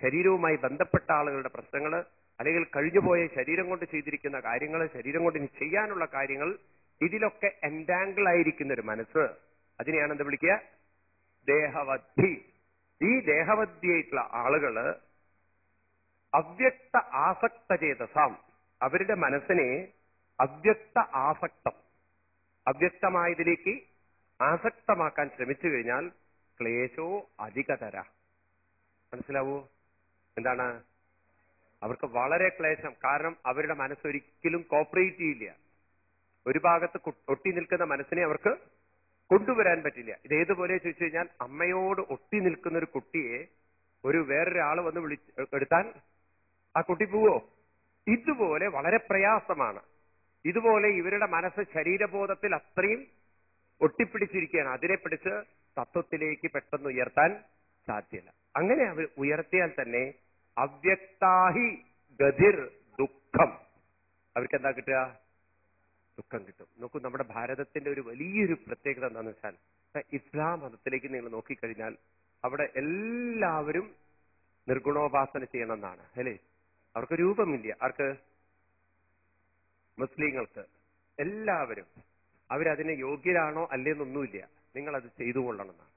ശരീരവുമായി ബന്ധപ്പെട്ട ആളുകളുടെ പ്രശ്നങ്ങൾ അല്ലെങ്കിൽ കഴിഞ്ഞുപോയ ശരീരം കൊണ്ട് ചെയ്തിരിക്കുന്ന കാര്യങ്ങൾ ശരീരം കൊണ്ട് ഇനി ചെയ്യാനുള്ള കാര്യങ്ങൾ ഇതിലൊക്കെ എൻഡാങ്കിൾ ആയിരിക്കുന്ന ഒരു മനസ്സ്. അതിനെയാണ് എന്ത് വിളിക്കുക? ദേഹവദ്ധി. ഈ ദേഹവദ്ധിയായിട്ടുള്ള ആളുകൾ അവ്യക്ത ആസക്ത ചേതസാം അവരുടെ മനസ്സിനെ അവ്യക്ത ആസക്തം. അവ്യക്തമായതിലേക്ക് ആസക്തമാക്കാൻ ശ്രമിച്ചു കഴിഞ്ഞാൽ ക്ലേശോ അധികതര. മനസ്സിലാവൂ? എന്താണ്? അവർക്ക് വളരെ ക്ലേശം. കാരണം അവരുടെ മനസ്സൊരിക്കലും കോപ്പറേറ്റ് ചെയ്യില്ല. ഒരു ഭാഗത്ത് ഒട്ടി നിൽക്കുന്ന മനസ്സിനെ അവർക്ക് കൊണ്ടുവരാൻ പറ്റില്ല. ഇത് ഏതുപോലെ ചോദിച്ചു കഴിഞ്ഞാൽ അമ്മയോട് ഒട്ടി നിൽക്കുന്ന ഒരു കുട്ടിയെ ഒരു വേറൊരാൾ വന്ന് വിളി എടുത്താൽ ആ കുട്ടി പോവോ? ഇതുപോലെ വളരെ പ്രയാസമാണ്. ഇതുപോലെ ഇവരുടെ മനസ്സ് ശരീരബോധത്തിൽ അത്രയും ഒട്ടിപ്പിടിച്ചിരിക്കുകയാണ്. അതിനെ പിടിച്ച് തത്വത്തിലേക്ക് പെട്ടെന്ന് ഉയർത്താൻ സാധ്യല്ല. അങ്ങനെ അവർ ഉയർത്തിയാൽ തന്നെ അവ്യക്താഹി ഗതിർ ദുഃഖം. അവർക്ക് എന്താ കിട്ടുക? ദുഃഖം കിട്ടും. നോക്കൂ നമ്മുടെ ഭാരതത്തിന്റെ ഒരു വലിയൊരു പ്രത്യേകത എന്താണെന്ന് വെച്ചാൽ ഇസ്ലാം മതത്തിലേക്ക് നിങ്ങൾ നോക്കിക്കഴിഞ്ഞാൽ അവിടെ എല്ലാവരും നിർഗുണോപാസന ചെയ്യണമെന്നാണ് അല്ലേ? അവർക്ക് രൂപമില്ല. ആർക്ക്? മുസ്ലിങ്ങൾക്ക്. എല്ലാവരും. അവരതിന് യോഗ്യരാണോ അല്ലേന്നൊന്നുമില്ല. നിങ്ങൾ അത് ചെയ്തു കൊള്ളണമെന്നാണ്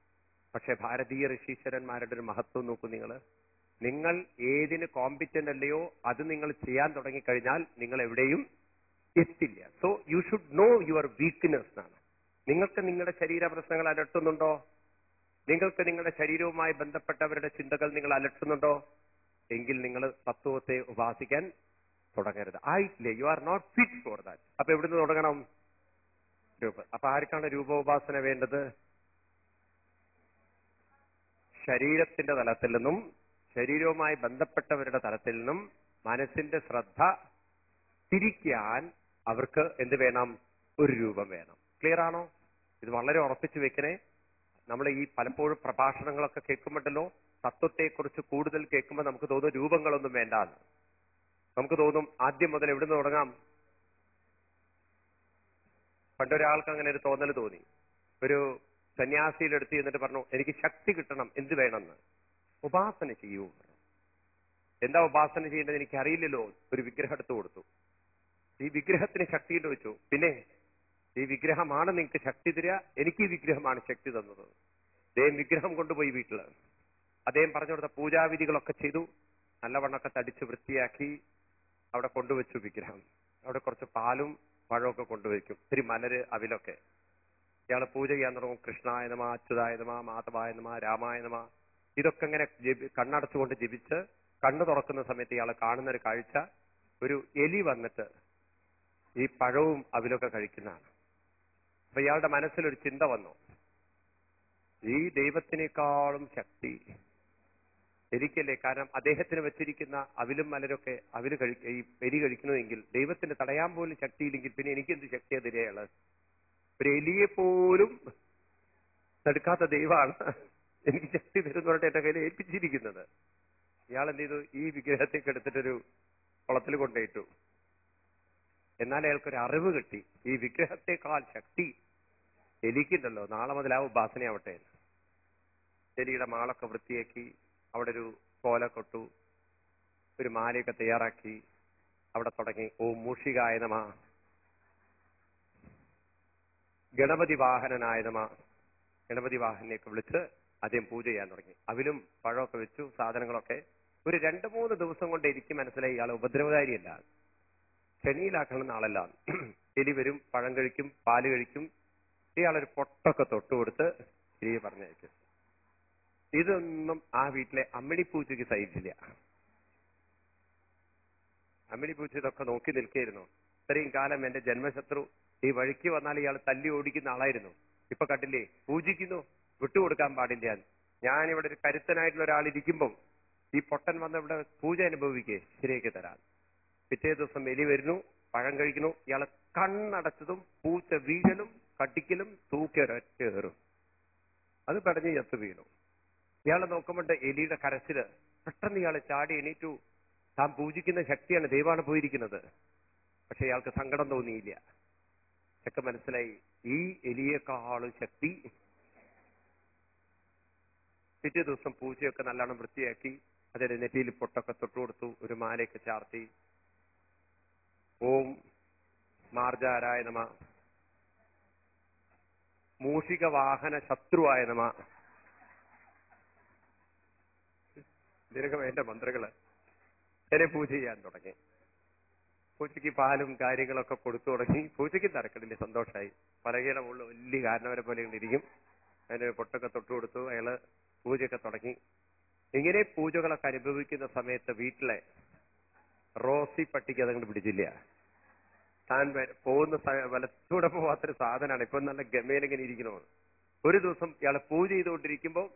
പക്ഷെ ഭാരതീയ ഋഷീശ്വരന്മാരുടെ ഒരു മഹത്വം നോക്കൂ നിങ്ങൾ നിങ്ങൾ ഏതിന് കോമ്പിറ്റന്റ് അല്ലയോ അത് നിങ്ങൾ ചെയ്യാൻ തുടങ്ങിക്കഴിഞ്ഞാൽ നിങ്ങൾ എവിടെയും എത്തില്ല. So you should know your weakness എന്നാണ്. നിങ്ങൾക്ക് നിങ്ങളുടെ ശരീര പ്രശ്നങ്ങൾ അലട്ടുന്നുണ്ടോ? നിങ്ങൾക്ക് നിങ്ങളുടെ ശരീരവുമായി ബന്ധപ്പെട്ടവരുടെ ചിന്തകൾ നിങ്ങൾ അലട്ടുന്നുണ്ടോ? എങ്കിൽ നിങ്ങൾ തത്വത്തെ ഉപാസിക്കാൻ തുടങ്ങരുത്. ആയിട്ടില്ലേ you are not fit for that അപ്പൊ എവിടുന്ന് തുടങ്ങണം? രൂപ. അപ്പൊ ആർക്കാണ് രൂപോപാസന വേണ്ടത്? ശരീരത്തിന്റെ തലത്തിൽ നിന്നും ശരീരവുമായി ബന്ധപ്പെട്ടവരുടെ തലത്തിൽ നിന്നും മനസ്സിന്റെ ശ്രദ്ധ തിരിക്കാൻ അവർക്ക് എന്ത് വേണം? ഒരു രൂപം വേണം. ക്ലിയർ ആണോ? ഇത് വളരെ ഉറപ്പിച്ചു വെക്കണേ. നമ്മൾ ഈ പലപ്പോഴും പ്രഭാഷണങ്ങളൊക്കെ കേൾക്കുമ്പോണ്ടല്ലോ തത്വത്തെക്കുറിച്ച് കൂടുതൽ കേൾക്കുമ്പോൾ നമുക്ക് തോന്നും രൂപങ്ങളൊന്നും വേണ്ട. നമുക്ക് തോന്നും ആദ്യം മുതൽ എവിടുന്ന് തുടങ്ങാം? പണ്ടൊരാൾക്ക് അങ്ങനെ ഒരു തോന്നൽ തോന്നി. ഒരു സന്യാസിയുടെ അടുത്ത് എന്നിട്ട് പറഞ്ഞു എനിക്ക് ശക്തി കിട്ടണം എന്ത് വേണമെന്ന്? ഉപാസന ചെയ്യൂ എന്താ ഉപാസന ചെയ്യേണ്ടത് എനിക്ക് അറിയില്ലല്ലോ ഒരു വിഗ്രഹം എടുത്തു കൊടുത്തു. ഈ വിഗ്രഹത്തിന് ശക്തി എന്ന് വെച്ചു. പിന്നെ ഈ വിഗ്രഹമാണ് നിങ്ങൾക്ക് ശക്തി തരിക എനിക്ക് ഈ വിഗ്രഹമാണ് ശക്തി തന്നത്. അദ്ദേഹം വിഗ്രഹം കൊണ്ടുപോയി വീട്ടിൽ അദ്ദേഹം പറഞ്ഞു കൊടുത്ത പൂജാവിധികളൊക്കെ ചെയ്തു. നല്ലവണ്ണമൊക്കെ തടിച്ച് വൃത്തിയാക്കി അവിടെ കൊണ്ടുവച്ചു വിഗ്രഹം. അവിടെ കുറച്ച് പാലും പഴമൊക്കെ കൊണ്ടുവയ്ക്കും. ഇത്തിരി മലര് അവിലൊക്കെ. ഇയാൾ പൂജ ചെയ്യാൻ തുടങ്ങും. കൃഷ്ണായ അച്യുതായനമ അച്യുതായ രാമായനമ ഇതൊക്കെ ഇങ്ങനെ കണ്ണടച്ചുകൊണ്ട് ജപിച്ച് കണ്ണു തുറക്കുന്ന സമയത്ത് ഇയാൾ കാണുന്ന ഒരു കാഴ്ച. ഒരു എലി വന്നിട്ട് ഈ പഴവും അവിലൊക്കെ കഴിക്കുന്നതാണ്. അപ്പൊ ഇയാളുടെ മനസ്സിലൊരു ചിന്ത വന്നു. ഈ ദൈവത്തിനേക്കാളും ശക്തി എനിക്കല്ലേ കാരണം അദ്ദേഹത്തിന് വെച്ചിരിക്കുന്ന അവിലും മലരൊക്കെ അവർ കഴി ഈ എലി കഴിക്കണമെങ്കിൽ ദൈവത്തിന് തടയാൻ പോലും ശക്തിയില്ലെങ്കിൽ പിന്നെ എനിക്കെന്ത് ശക്തി തരികയാണ് ഒരു എലിയെ പോലും തടുക്കാത്ത ദൈവമാണ് എനിക്ക് ശക്തി തരുന്ന പറഞ്ഞിട്ട് എന്റെ കയ്യിൽ ഏൽപ്പിച്ചിരിക്കുന്നത്. ഇയാൾ എന്ത് ചെയ്തു? ഈ വിഗ്രഹത്തേക്ക് എടുത്തിട്ടൊരു കുളത്തിൽ കൊണ്ടുപോയിട്ടു. എന്നാൽ അയാൾക്കൊരു അറിവ് കിട്ടി. ഈ വിഗ്രഹത്തെക്കാൾ ശക്തി എലിക്കുണ്ടല്ലോ. നാളെ മുതൽ ആ ഉപാസനയാവട്ടെ. എലിയുടെ മാളൊക്കെ വൃത്തിയാക്കി അവിടെ ഒരു കോല കൊട്ടു ഒരു മാലയൊക്കെ തയ്യാറാക്കി അവിടെ തുടങ്ങി. ഓ മൂഷികായ നമ. ഗണപതി വാഹനനായ നമ. ഗണപതി വാഹനെയൊക്കെ വിളിച്ച് അദ്ദേഹം പൂജ ചെയ്യാൻ തുടങ്ങി. അവരും പഴമൊക്കെ വെച്ചു സാധനങ്ങളൊക്കെ. ഒരു രണ്ട് മൂന്ന് ദിവസം കൊണ്ട് എനിക്ക് മനസ്സിലായി ഇയാൾ ഉപദ്രവകാരിയല്ല. ശനിയിലാക്കണമെന്ന ആളല്ല. എലി വരും പഴം കഴിക്കും പാൽ കഴിക്കും. ഇയാളൊരു പൊട്ടൊക്കെ തൊട്ടുകൊടുത്ത് തിരികെ പറഞ്ഞയക്കും. ഇതൊന്നും ആ വീട്ടിലെ അമ്മിണിപ്പൂച്ചയ്ക്ക് സഹിച്ചില്ല. അമ്മിണിപ്പൂച്ച ഇതൊക്കെ നോക്കി നിൽക്കായിരുന്നു ഇത്രയും കാലം എന്റെ ജന്മശത്രു ഈ വഴിക്ക് വന്നാൽ ഇയാൾ തല്ലി ഓടിക്കുന്ന ആളായിരുന്നു. ഇപ്പൊ കണ്ടില്ലേ പൂജിക്കുന്നു വിട്ടുകൊടുക്കാൻ പാടില്ല. ഞാൻ ഇവിടെ ഒരു കരുത്തനായിട്ടുള്ള ഒരാൾ ഇരിക്കുമ്പം ഈ പൊട്ടൻ വന്ന ഇവിടെ പൂജ അനുഭവിക്കേ ശരിയാക്കി തരാം. പിറ്റേ ദിവസം എലി വരുന്നു പഴം കഴിക്കുന്നു ഇയാളെ കണ്ണടച്ചതും പൂച്ച വീഴലും കടിക്കലും തൂക്കി ഒരൊറ്റ കയറും അത് പടഞ്ഞ് ചത്തു വീണു. ഇയാളെ നോക്കുമ്പോണ്ട് എലിയുടെ കരച്ചിൽ. പെട്ടെന്ന് ഇയാൾ ചാടി എണീറ്റു. താൻ പൂജിക്കുന്ന ശക്തിയാണ് ദൈവമാണ് പോയിരിക്കുന്നത്. പക്ഷെ ഇയാൾക്ക് സങ്കടം തോന്നിയില്ല. ഒക്കെ മനസ്സിലായി. ഈ എലിയേക്കാളും ശക്തി പിറ്റേ ദിവസം പൂജയൊക്കെ നല്ലോണം വൃത്തിയാക്കി അതിന്റെ നെറ്റിയിൽ പൊട്ടൊക്കെ തൊട്ടുകൊടുത്തു ഒരു മാലയൊക്കെ ചാർത്തി. ഓം മാർജാരായ നമ. മൂഷിക വാഹന ശത്രുവായ നമ. ഇതിനൊക്കെ വേണ്ട മന്ത്രികൾ എന്നെ പൂജ ചെയ്യാൻ തുടങ്ങി. പൂച്ചയ്ക്ക് പാലും കാര്യങ്ങളൊക്കെ കൊടുത്തു തുടങ്ങി. പൂച്ചയ്ക്ക് തരക്കടില്ല സന്തോഷമായി പലകയുടെ മുകളിൽ വലിയ കാരണവരെ പോലെ ഇരിക്കും. അതിന് പൊട്ടൊക്കെ തൊട്ടു കൊടുത്തു അയാൾ പൂജയൊക്കെ തുടങ്ങി. ഇങ്ങനെ പൂജകളൊക്കെ അനുഭവിക്കുന്ന സമയത്ത് വീട്ടിലെ റോസി പട്ടിക്ക് അതങ്ങോട്ട് പിടിച്ചില്ല. താൻ പോകുന്ന വലത്തൂടെ പോവാത്തൊരു സാധനമാണ് ഇപ്പൊ നല്ല ഗമയിലിങ്ങനെ ഇരിക്കണോ? ഒരു ദിവസം ഇയാളെ പൂജ ചെയ്തുകൊണ്ടിരിക്കുമ്പോൾ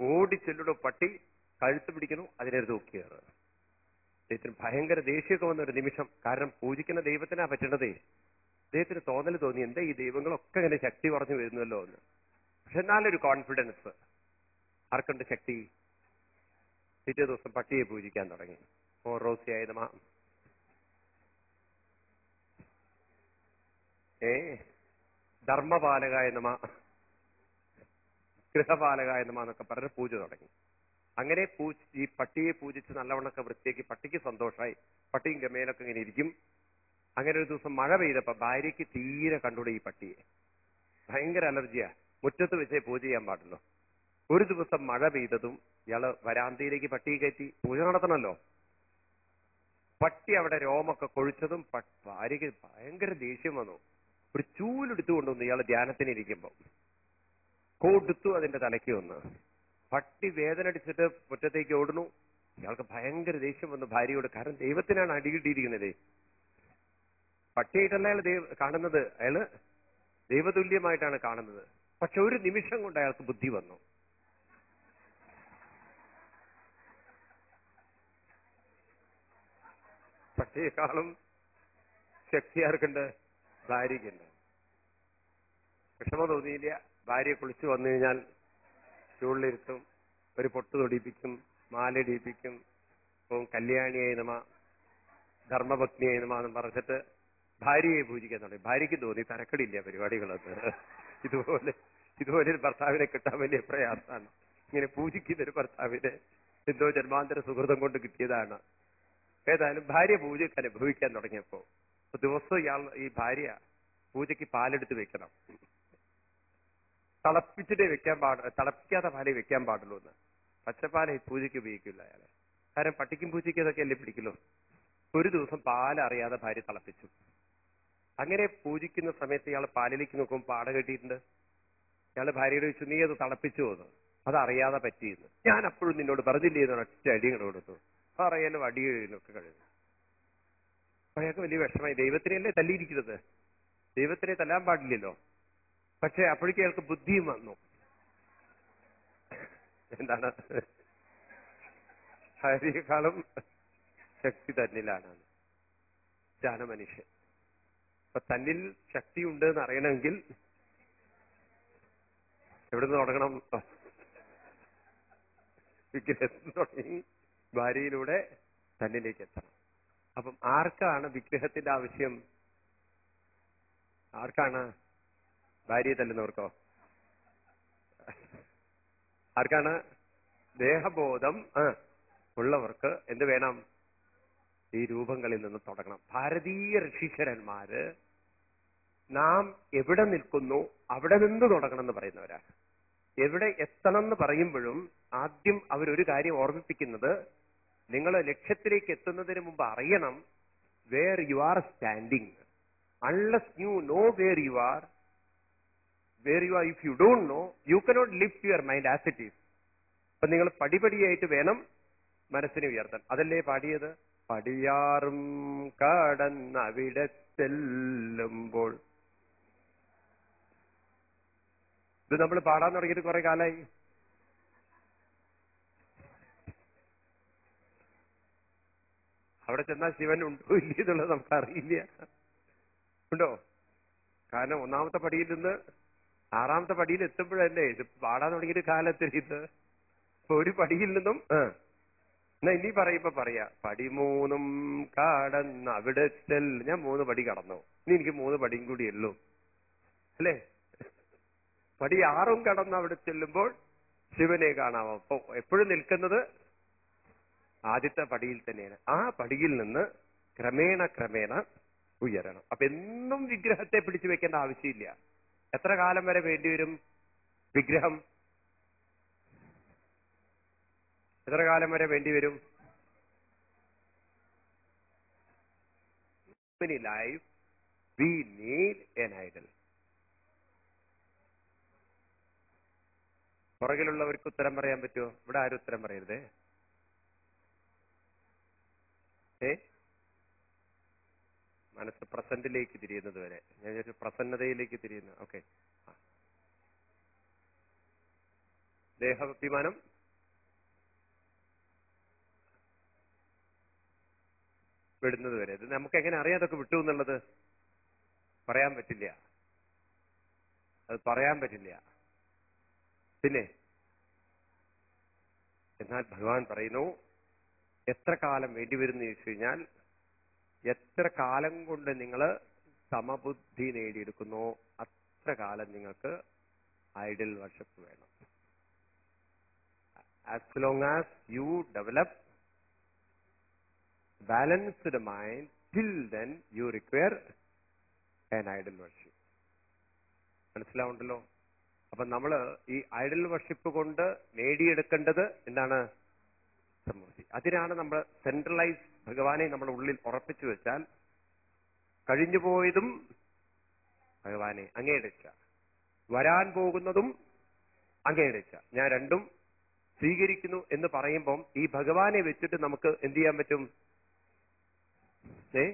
ഓടി ചെല്ലുടോ പട്ടി കഴുത്ത് പിടിക്കുന്നു അതിനെ കയറുക ദൈവത്തിന് ഭയങ്കര ദേഷ്യമൊക്കെ വന്ന ഒരു നിമിഷം കാരണം പൂജിക്കുന്ന ദൈവത്തിനാ പറ്റേണ്ടതേ ദൈവത്തിന് തോന്നൽ തോന്നി എന്താ ഈ ദൈവങ്ങളൊക്കെ ഇങ്ങനെ ശക്തി കുറഞ്ഞു വരുന്നല്ലോ എന്ന്. പക്ഷെ എന്നാലൊരു കോൺഫിഡൻസ് ആർക്കുണ്ട് ശക്തി? പിറ്റേ ദിവസം പട്ടിയെ പൂജിക്കാൻ തുടങ്ങി. ഓ റോസിയായ നമ. ഏ ധർമ്മപാലകായ നമ. ഗൃഹപാലകായ നമ എന്നൊക്കെ പറഞ്ഞ് പൂജ തുടങ്ങി. അങ്ങനെ ഈ പട്ടിയെ പൂജിച്ച് നല്ലവണ്ണമൊക്കെ വൃത്തിയാക്കി പട്ടിക്ക് സന്തോഷമായി പട്ടിയും ഗമേനൊക്കെ ഇങ്ങനെ ഇരിക്കും. അങ്ങനെ ഒരു ദിവസം മഴ പെയ്തപ്പോ ഭാര്യയ്ക്ക് തീരെ കണ്ടുകൂടെ ഈ പട്ടിയെ. ഭയങ്കര അലർജിയാ. മുറ്റത്ത് വെച്ചേ പൂജ ചെയ്യാൻ പാടുള്ളൂ. ഒരു ദിവസം മഴ പെയ്തതും ഇയാൾ വരാന്തയിലേക്ക് പട്ടിയെ കയറ്റി പൂജ നടത്തണമല്ലോ. പട്ടി അവിടെ രോമൊക്കെ കൊഴിച്ചതും ഭാര്യയ്ക്ക് ഭയങ്കര ദേഷ്യം വന്നു. ഒരു ചൂലെടുത്തു കൊണ്ടുവന്നു ഇയാൾ ധ്യാനത്തിന് ഇരിക്കുമ്പോ കൊടുത്തു അതിന്റെ തലയ്ക്ക് വന്ന്. പട്ടി വേദന അടിച്ചിട്ട് മുറ്റത്തേക്ക് ഓടുന്നു. ഇയാൾക്ക് ഭയങ്കര ദേഷ്യം വന്നു ഭാര്യയോട്. കാരണം ദൈവത്തിനാണ് അടികിട്ടിയിരിക്കുന്നത്. പട്ടിയായിട്ടല്ല അയാൾ കാണുന്നത്. അയാൾ ദൈവതുല്യമായിട്ടാണ് കാണുന്നത്. പക്ഷെ ഒരു നിമിഷം കൊണ്ട് അയാൾക്ക് ബുദ്ധി വന്നു. പട്ടിയെക്കാളും ശക്തി ആർക്കുണ്ട്? ഭാര്യയ്ക്കുണ്ട്. വിഷമം തോന്നിയില്ല. ഭാര്യ കുളിച്ചു വന്നു കഴിഞ്ഞാൽ ചൂളിലിരുത്തും ഒരു പൊട്ട് തൊടിപ്പിക്കും മാലടിപ്പിക്കും. ഇപ്പം കല്യാണിയായി നമ ധർമ്മഭക്തിയായി എന്ന് പറഞ്ഞിട്ട് ഭാര്യയെ പൂജിക്കാൻ തുടങ്ങി. ഭാര്യയ്ക്ക് തോന്നി തരക്കടില്ല പരിപാടികളൊക്കെ. ഇതുപോലെ ഇതുപോലെ ഒരു ഭർത്താവിനെ കിട്ടാൻ വലിയ പ്രയാസമാണ്. ഇങ്ങനെ പൂജിക്കുന്ന ഒരു ഭർത്താവിനെ എന്തോ ജന്മാന്തര സുഹൃതം കൊണ്ട് കിട്ടിയതാണ്. ഏതായാലും ഭാര്യ പൂജയ്ക്ക് അനുഭവിക്കാൻ തുടങ്ങിയപ്പോ ദിവസം ഇയാൾ ഈ ഭാര്യ പൂജയ്ക്ക് പാലെടുത്ത് വെക്കണം. തിളപ്പിച്ചിട്ടേ വെക്കാൻ പാടില്ല തിളപ്പിക്കാത്ത പാലേ വെക്കാൻ പാടുള്ളൂ എന്ന്. പച്ചപ്പാല പൂജയ്ക്ക് ഉപയോഗിക്കില്ല അയാളെ. കാരണം പട്ടിക്കും പൂച്ചയ്ക്കും ഇതൊക്കെ അല്ലേ പിടിക്കുള്ളൂ. ഒരു ദിവസം പാൽ അറിയാതെ ഭാര്യ തിളപ്പിച്ചു. അങ്ങനെ പൂജിക്കുന്ന സമയത്ത് ഇയാൾ പാലിലേക്ക് നോക്കുമ്പോൾ പാട കെട്ടിയിട്ടുണ്ട്. ഇയാൾ ഭാര്യയുടെ ചോദിച്ചു നീ അത് തിളപ്പിച്ചു എന്ന്. അതറിയാതെ അറിയാതെ പറ്റിയെന്ന്. ഞാൻ അപ്പോഴും നിന്നോട് പറഞ്ഞില്ലേ എന്ന് ഒറ്റ അടി ഇങ്ങോട്ട് കൊടുത്തു. പറയാനും അടി കഴിയുന്നൊക്കെ കഴിഞ്ഞു അയാൾക്ക് വലിയ വിഷമായി ദൈവത്തിനെയല്ലേ തല്ലിയിരിക്കുന്നത്? ദൈവത്തിനെ തല്ലാൻ പാടില്ലല്ലോ. പക്ഷെ അപ്പോഴേക്കും അയാൾക്ക് ബുദ്ധിയും വന്നു. എന്താണ്? ഭാര്യയെക്കാളും ശക്തി തന്നിലാണ്. ജാന മനുഷ്യൻ. അപ്പൊ തന്നിൽ ശക്തി ഉണ്ട് എന്ന് അറിയണമെങ്കിൽ എവിടുന്ന് തുടങ്ങണം? വിഗ്രഹത്തിൽ തുടങ്ങി ഭാര്യയിലൂടെ തന്നിലേക്ക് എത്തണം. അപ്പം ആർക്കാണ് വിഗ്രഹത്തിന്റെ ആവശ്യം? ആർക്കാണ് ഭാര്യയെ തല്ലുന്നവർക്കോ? ആർക്കാണ്? ദേഹബോധം ഉള്ളവർക്ക് എന്ത് വേണം? ഈ രൂപങ്ങളിൽ നിന്ന് തുടങ്ങണം. ഭാരതീയ ഋഷീശ്വരന്മാര് നാം എവിടെ നിൽക്കുന്നു അവിടെ നിന്ന് തുടങ്ങണം എന്ന് പറയുന്നവരാണ് എവിടെ എത്തണം എന്ന് പറയുമ്പോഴും ആദ്യം അവരൊരു കാര്യം ഓർമ്മിപ്പിക്കുന്നത് നിങ്ങൾ ലക്ഷ്യത്തിലേക്ക് എത്തുന്നതിന് മുമ്പ് അറിയണം where you are standing unless you know where you are where you are, if you don't know, you cannot lift your mind as it is. അപ്പൊ നിങ്ങൾ പടിപടിയായിട്ട് വേണം മനസ്സിനെ ഉയർത്താൻ. അതല്ലേ പാടിയത്? പടിയാറും കടന്നവിടെ ചെല്ലുമ്പോൾ ഇത് നമ്മൾ പാടാൻ തുടങ്ങിയിട്ട് കുറെ കാലായി. അവിടെ ചെന്നാൽ ശിവൻ ഉണ്ടോ ഇല്ലേ എന്നുള്ളത് നമുക്ക് അറിയില്ല. ഉണ്ടോ? കാരണം ഒന്നാമത്തെ പടിയിൽ നിന്ന് ആറാമത്തെ പടിയിൽ എത്തുമ്പോഴല്ലേ? ഇത് പാടാൻ തുടങ്ങിയിട്ട് കാലത്തിരിത് ഇത്. ഒരു പടിയിൽ നിന്നും എന്നാ ഇനി പറയുമ്പോ പറയാ പടി മൂന്നും കാടന്ന് അവിടെ ചെൽ ഞാൻ മൂന്ന് പടി കടന്നു. ഇനി എനിക്ക് മൂന്ന് പടിയും കൂടി ഉള്ളൂ. അല്ലേ? പടി ആറും കടന്ന് അവിടെ ചെല്ലുമ്പോൾ ശിവനെ കാണാം. അപ്പൊ എപ്പോഴും നിൽക്കുന്നത് ആദ്യത്തെ പടിയിൽ തന്നെയാണ്. ആ പടിയിൽ നിന്ന് ക്രമേണ ക്രമേണ ഉയരണം. അപ്പൊ എന്നും വിഗ്രഹത്തെ പിടിച്ചു വെക്കേണ്ട ആവശ്യമില്ല. എത്ര കാലം വരെ വേണ്ടിവരും വിഗ്രഹം? എത്ര കാലം വരെ വേണ്ടിവരും life we need an idol പുറകിലുള്ളവർക്ക് ഉത്തരം പറയാൻ പറ്റുമോ? ഇവിടെ ആരും ഉത്തരം പറയരുതേ. ഏ? മനസ്സ് പ്രസന്റിലേക്ക് തിരിയുന്നത് വരെ. ഞാൻ ഒരു പ്രസന്നതയിലേക്ക് തിരിയുന്നു ഓക്കെ ദേഹാഭിമാനം. വിടുന്നത് വരെ. ഇത് നമുക്ക് എങ്ങനെ അറിയാം അതൊക്കെ വിട്ടു എന്നുള്ളത്? പറയാൻ പറ്റില്ല. അത് പറയാൻ പറ്റില്ല. പിന്നെ എന്നാൽ ഭഗവാൻ പറയുന്നു എത്ര കാലം വേണ്ടിവരുന്നു ചോദിച്ചു കഴിഞ്ഞാൽ എത്ര കാലം കൊണ്ട് നിങ്ങൾ സമബുദ്ധി നേടിയെടുക്കുന്നു അത്ര കാലം നിങ്ങൾക്ക് ഐഡൽ വർഷപ്പ് വേണം. As long as you develop balanced mind till then you require an idol worship മനസ്സിലാവുണ്ടല്ലോ? അപ്പൊ നമ്മൾ ഈ ഐഡൽ വർഷിപ്പ് കൊണ്ട് നേടിയെടുക്കേണ്ടത് എന്താണ്? സമൃദ്ധി അതിനാണ് നമ്മൾ സെൻട്രലൈസ് ഭഗവാനെ നമ്മുടെ ഉള്ളിൽ ഉറപ്പിച്ചു വെച്ചാൽ കഴിഞ്ഞു പോയതും ഭഗവാനെ അങ്ങേടച്ച വരാൻ പോകുന്നതും അങ്ങേടച്ച ഞാൻ രണ്ടും സ്വീകരിക്കുന്നു എന്ന് പറയുമ്പം ഈ ഭഗവാനെ വെച്ചിട്ട് നമുക്ക് എന്ത് ചെയ്യാൻ പറ്റും? ഏ?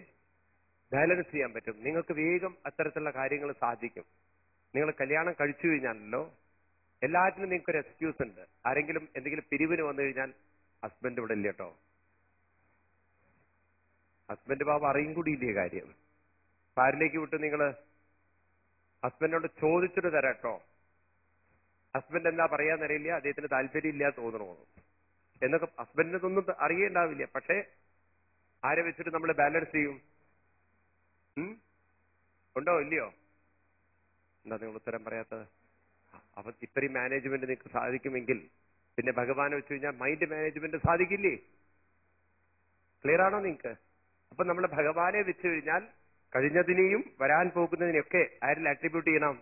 ബാലൻസ് ചെയ്യാൻ പറ്റും. നിങ്ങൾക്ക് വേഗം അത്തരത്തിലുള്ള കാര്യങ്ങൾ സാധിക്കും. നിങ്ങൾ കല്യാണം കഴിച്ചു കഴിഞ്ഞാലല്ലോ. എല്ലാറ്റിനും നിങ്ങൾക്ക് ഒരു എക്സ്ക്യൂസ് ഉണ്ട്. ആരെങ്കിലും എന്തെങ്കിലും പിരിവിന് വന്നു കഴിഞ്ഞാൽ ഹസ്ബൻഡ് ഇവിടെ ഇല്ല കേട്ടോ. ഹസ്ബൻഡ് പാവം അറിയും കൂടിയില്ലേ കാര്യം? ആരിലേക്ക് വിട്ടു നിങ്ങൾ ഹസ്ബൻഡിനോട് ചോദിച്ചിട്ട് തരാട്ടോ ഹസ്ബൻഡ് എന്താ പറയാൻ പറയാന്നറിയില്ല അദ്ദേഹത്തിന് താല്പര്യം ഇല്ല തോന്നണോ. എന്നൊക്കെ ഹസ്ബൻഡിനൊന്നും അറിയേണ്ടാവില്ല. പക്ഷേ ആരെ വെച്ചിട്ട് നമ്മൾ ബാലൻസ് ചെയ്യും? ഉണ്ടോ ഇല്ലയോ? എന്താ നിങ്ങൾ ഉത്തരം പറയാത്തത്? അപ്പൊ ഇത്രയും മാനേജ്മെന്റ് നിങ്ങൾക്ക് സാധിക്കുമെങ്കിൽ പിന്നെ ഭഗവാനെ വെച്ച് കഴിഞ്ഞാൽ മൈൻഡ് മാനേജ്മെന്റ് സാധിക്കില്ലേ? ക്ലിയർ ആണോ നിങ്ങൾക്ക്? അപ്പൊ നമ്മൾ ഭഗവാനെ വെച്ച് കഴിഞ്ഞാൽ കഴിഞ്ഞതിനെയും വരാൻ പോകുന്നതിനെയൊക്കെ ആരിൽ അട്രിബ്യൂട്ട് ചെയ്യണം?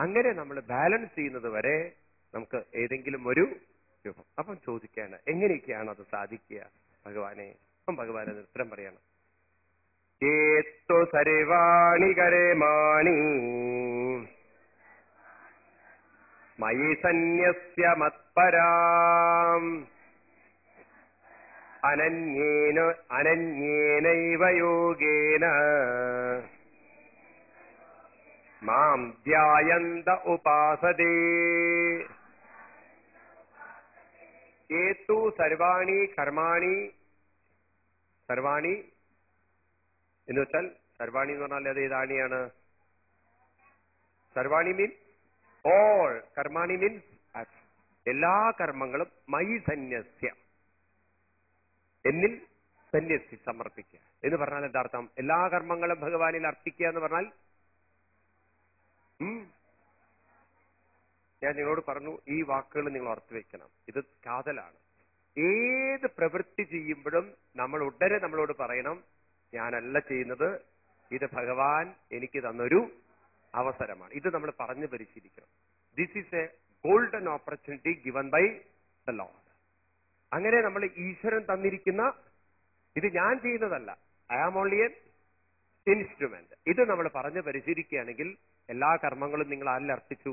അങ്ങനെ നമ്മൾ ബാലൻസ് ചെയ്യുന്നത് വരെ നമുക്ക് ഏതെങ്കിലും ഒരു രൂപം. അപ്പം ചോദിക്കാണ് എങ്ങനെയൊക്കെയാണ് അത് സാധിക്കുക? ഭഗവാനെ അപ്പം ഭഗവാനെ അതിന് ഉത്തരം പറയണം. ഏത്തു സർവാണി കരമാണി മയി സന്യസ്യ മത്പരാം. അനന്യേന അനന്യേനൈവ യോഗേന മാം ധ്യായന്ത ഉപാസതേ. ഏത്തു സർവാണി കർമാണി സർവാണി? എന്ന് വെച്ചാൽ സർവാണി എന്ന് പറഞ്ഞാൽ അത് ഏതാണിയാണ്? സർവാണി മീൻ ഓൾ കർമാണി മീൻസ് എല്ലാ കർമ്മങ്ങളും മൈ സന്യസ്യ എന്നിൽ സന്യസി സമർപ്പിക്കുക. എന്ന് പറഞ്ഞാൽ എന്താ അർത്ഥം? എല്ലാ കർമ്മങ്ങളും ഭഗവാനിൽ അർപ്പിക്കുക എന്ന് പറഞ്ഞാൽ ഞാൻ നിങ്ങളോട് പറഞ്ഞു ഈ വാക്കുകൾ നിങ്ങൾ ഓർത്തു വെക്കണം. ഇത് കാതലാണ്. ഏത് പ്രവൃത്തി ചെയ്യുമ്പോഴും നമ്മൾ ഉടനെ നമ്മളോട് പറയണം ഞാനല്ല ചെയ്യുന്നത് ഇത് ഭഗവാൻ എനിക്ക് തന്നൊരു അവസരമാണ്. ഇത് നമ്മൾ പറഞ്ഞു പരിശീലിക്കണം. This is a golden opportunity given by the lord അങ്ങനെ നമ്മൾ ഈശ്വരൻ തന്നിരിക്കുന്ന ഇത് ഞാൻ ചെയ്യുന്നതല്ല. I am only an instrument ഇത് നമ്മൾ പറഞ്ഞ് പരിശീലിക്കുകയാണെങ്കിൽ എല്ലാ കർമ്മങ്ങളും നിങ്ങൾ ആരിൽ അർപ്പിച്ചു?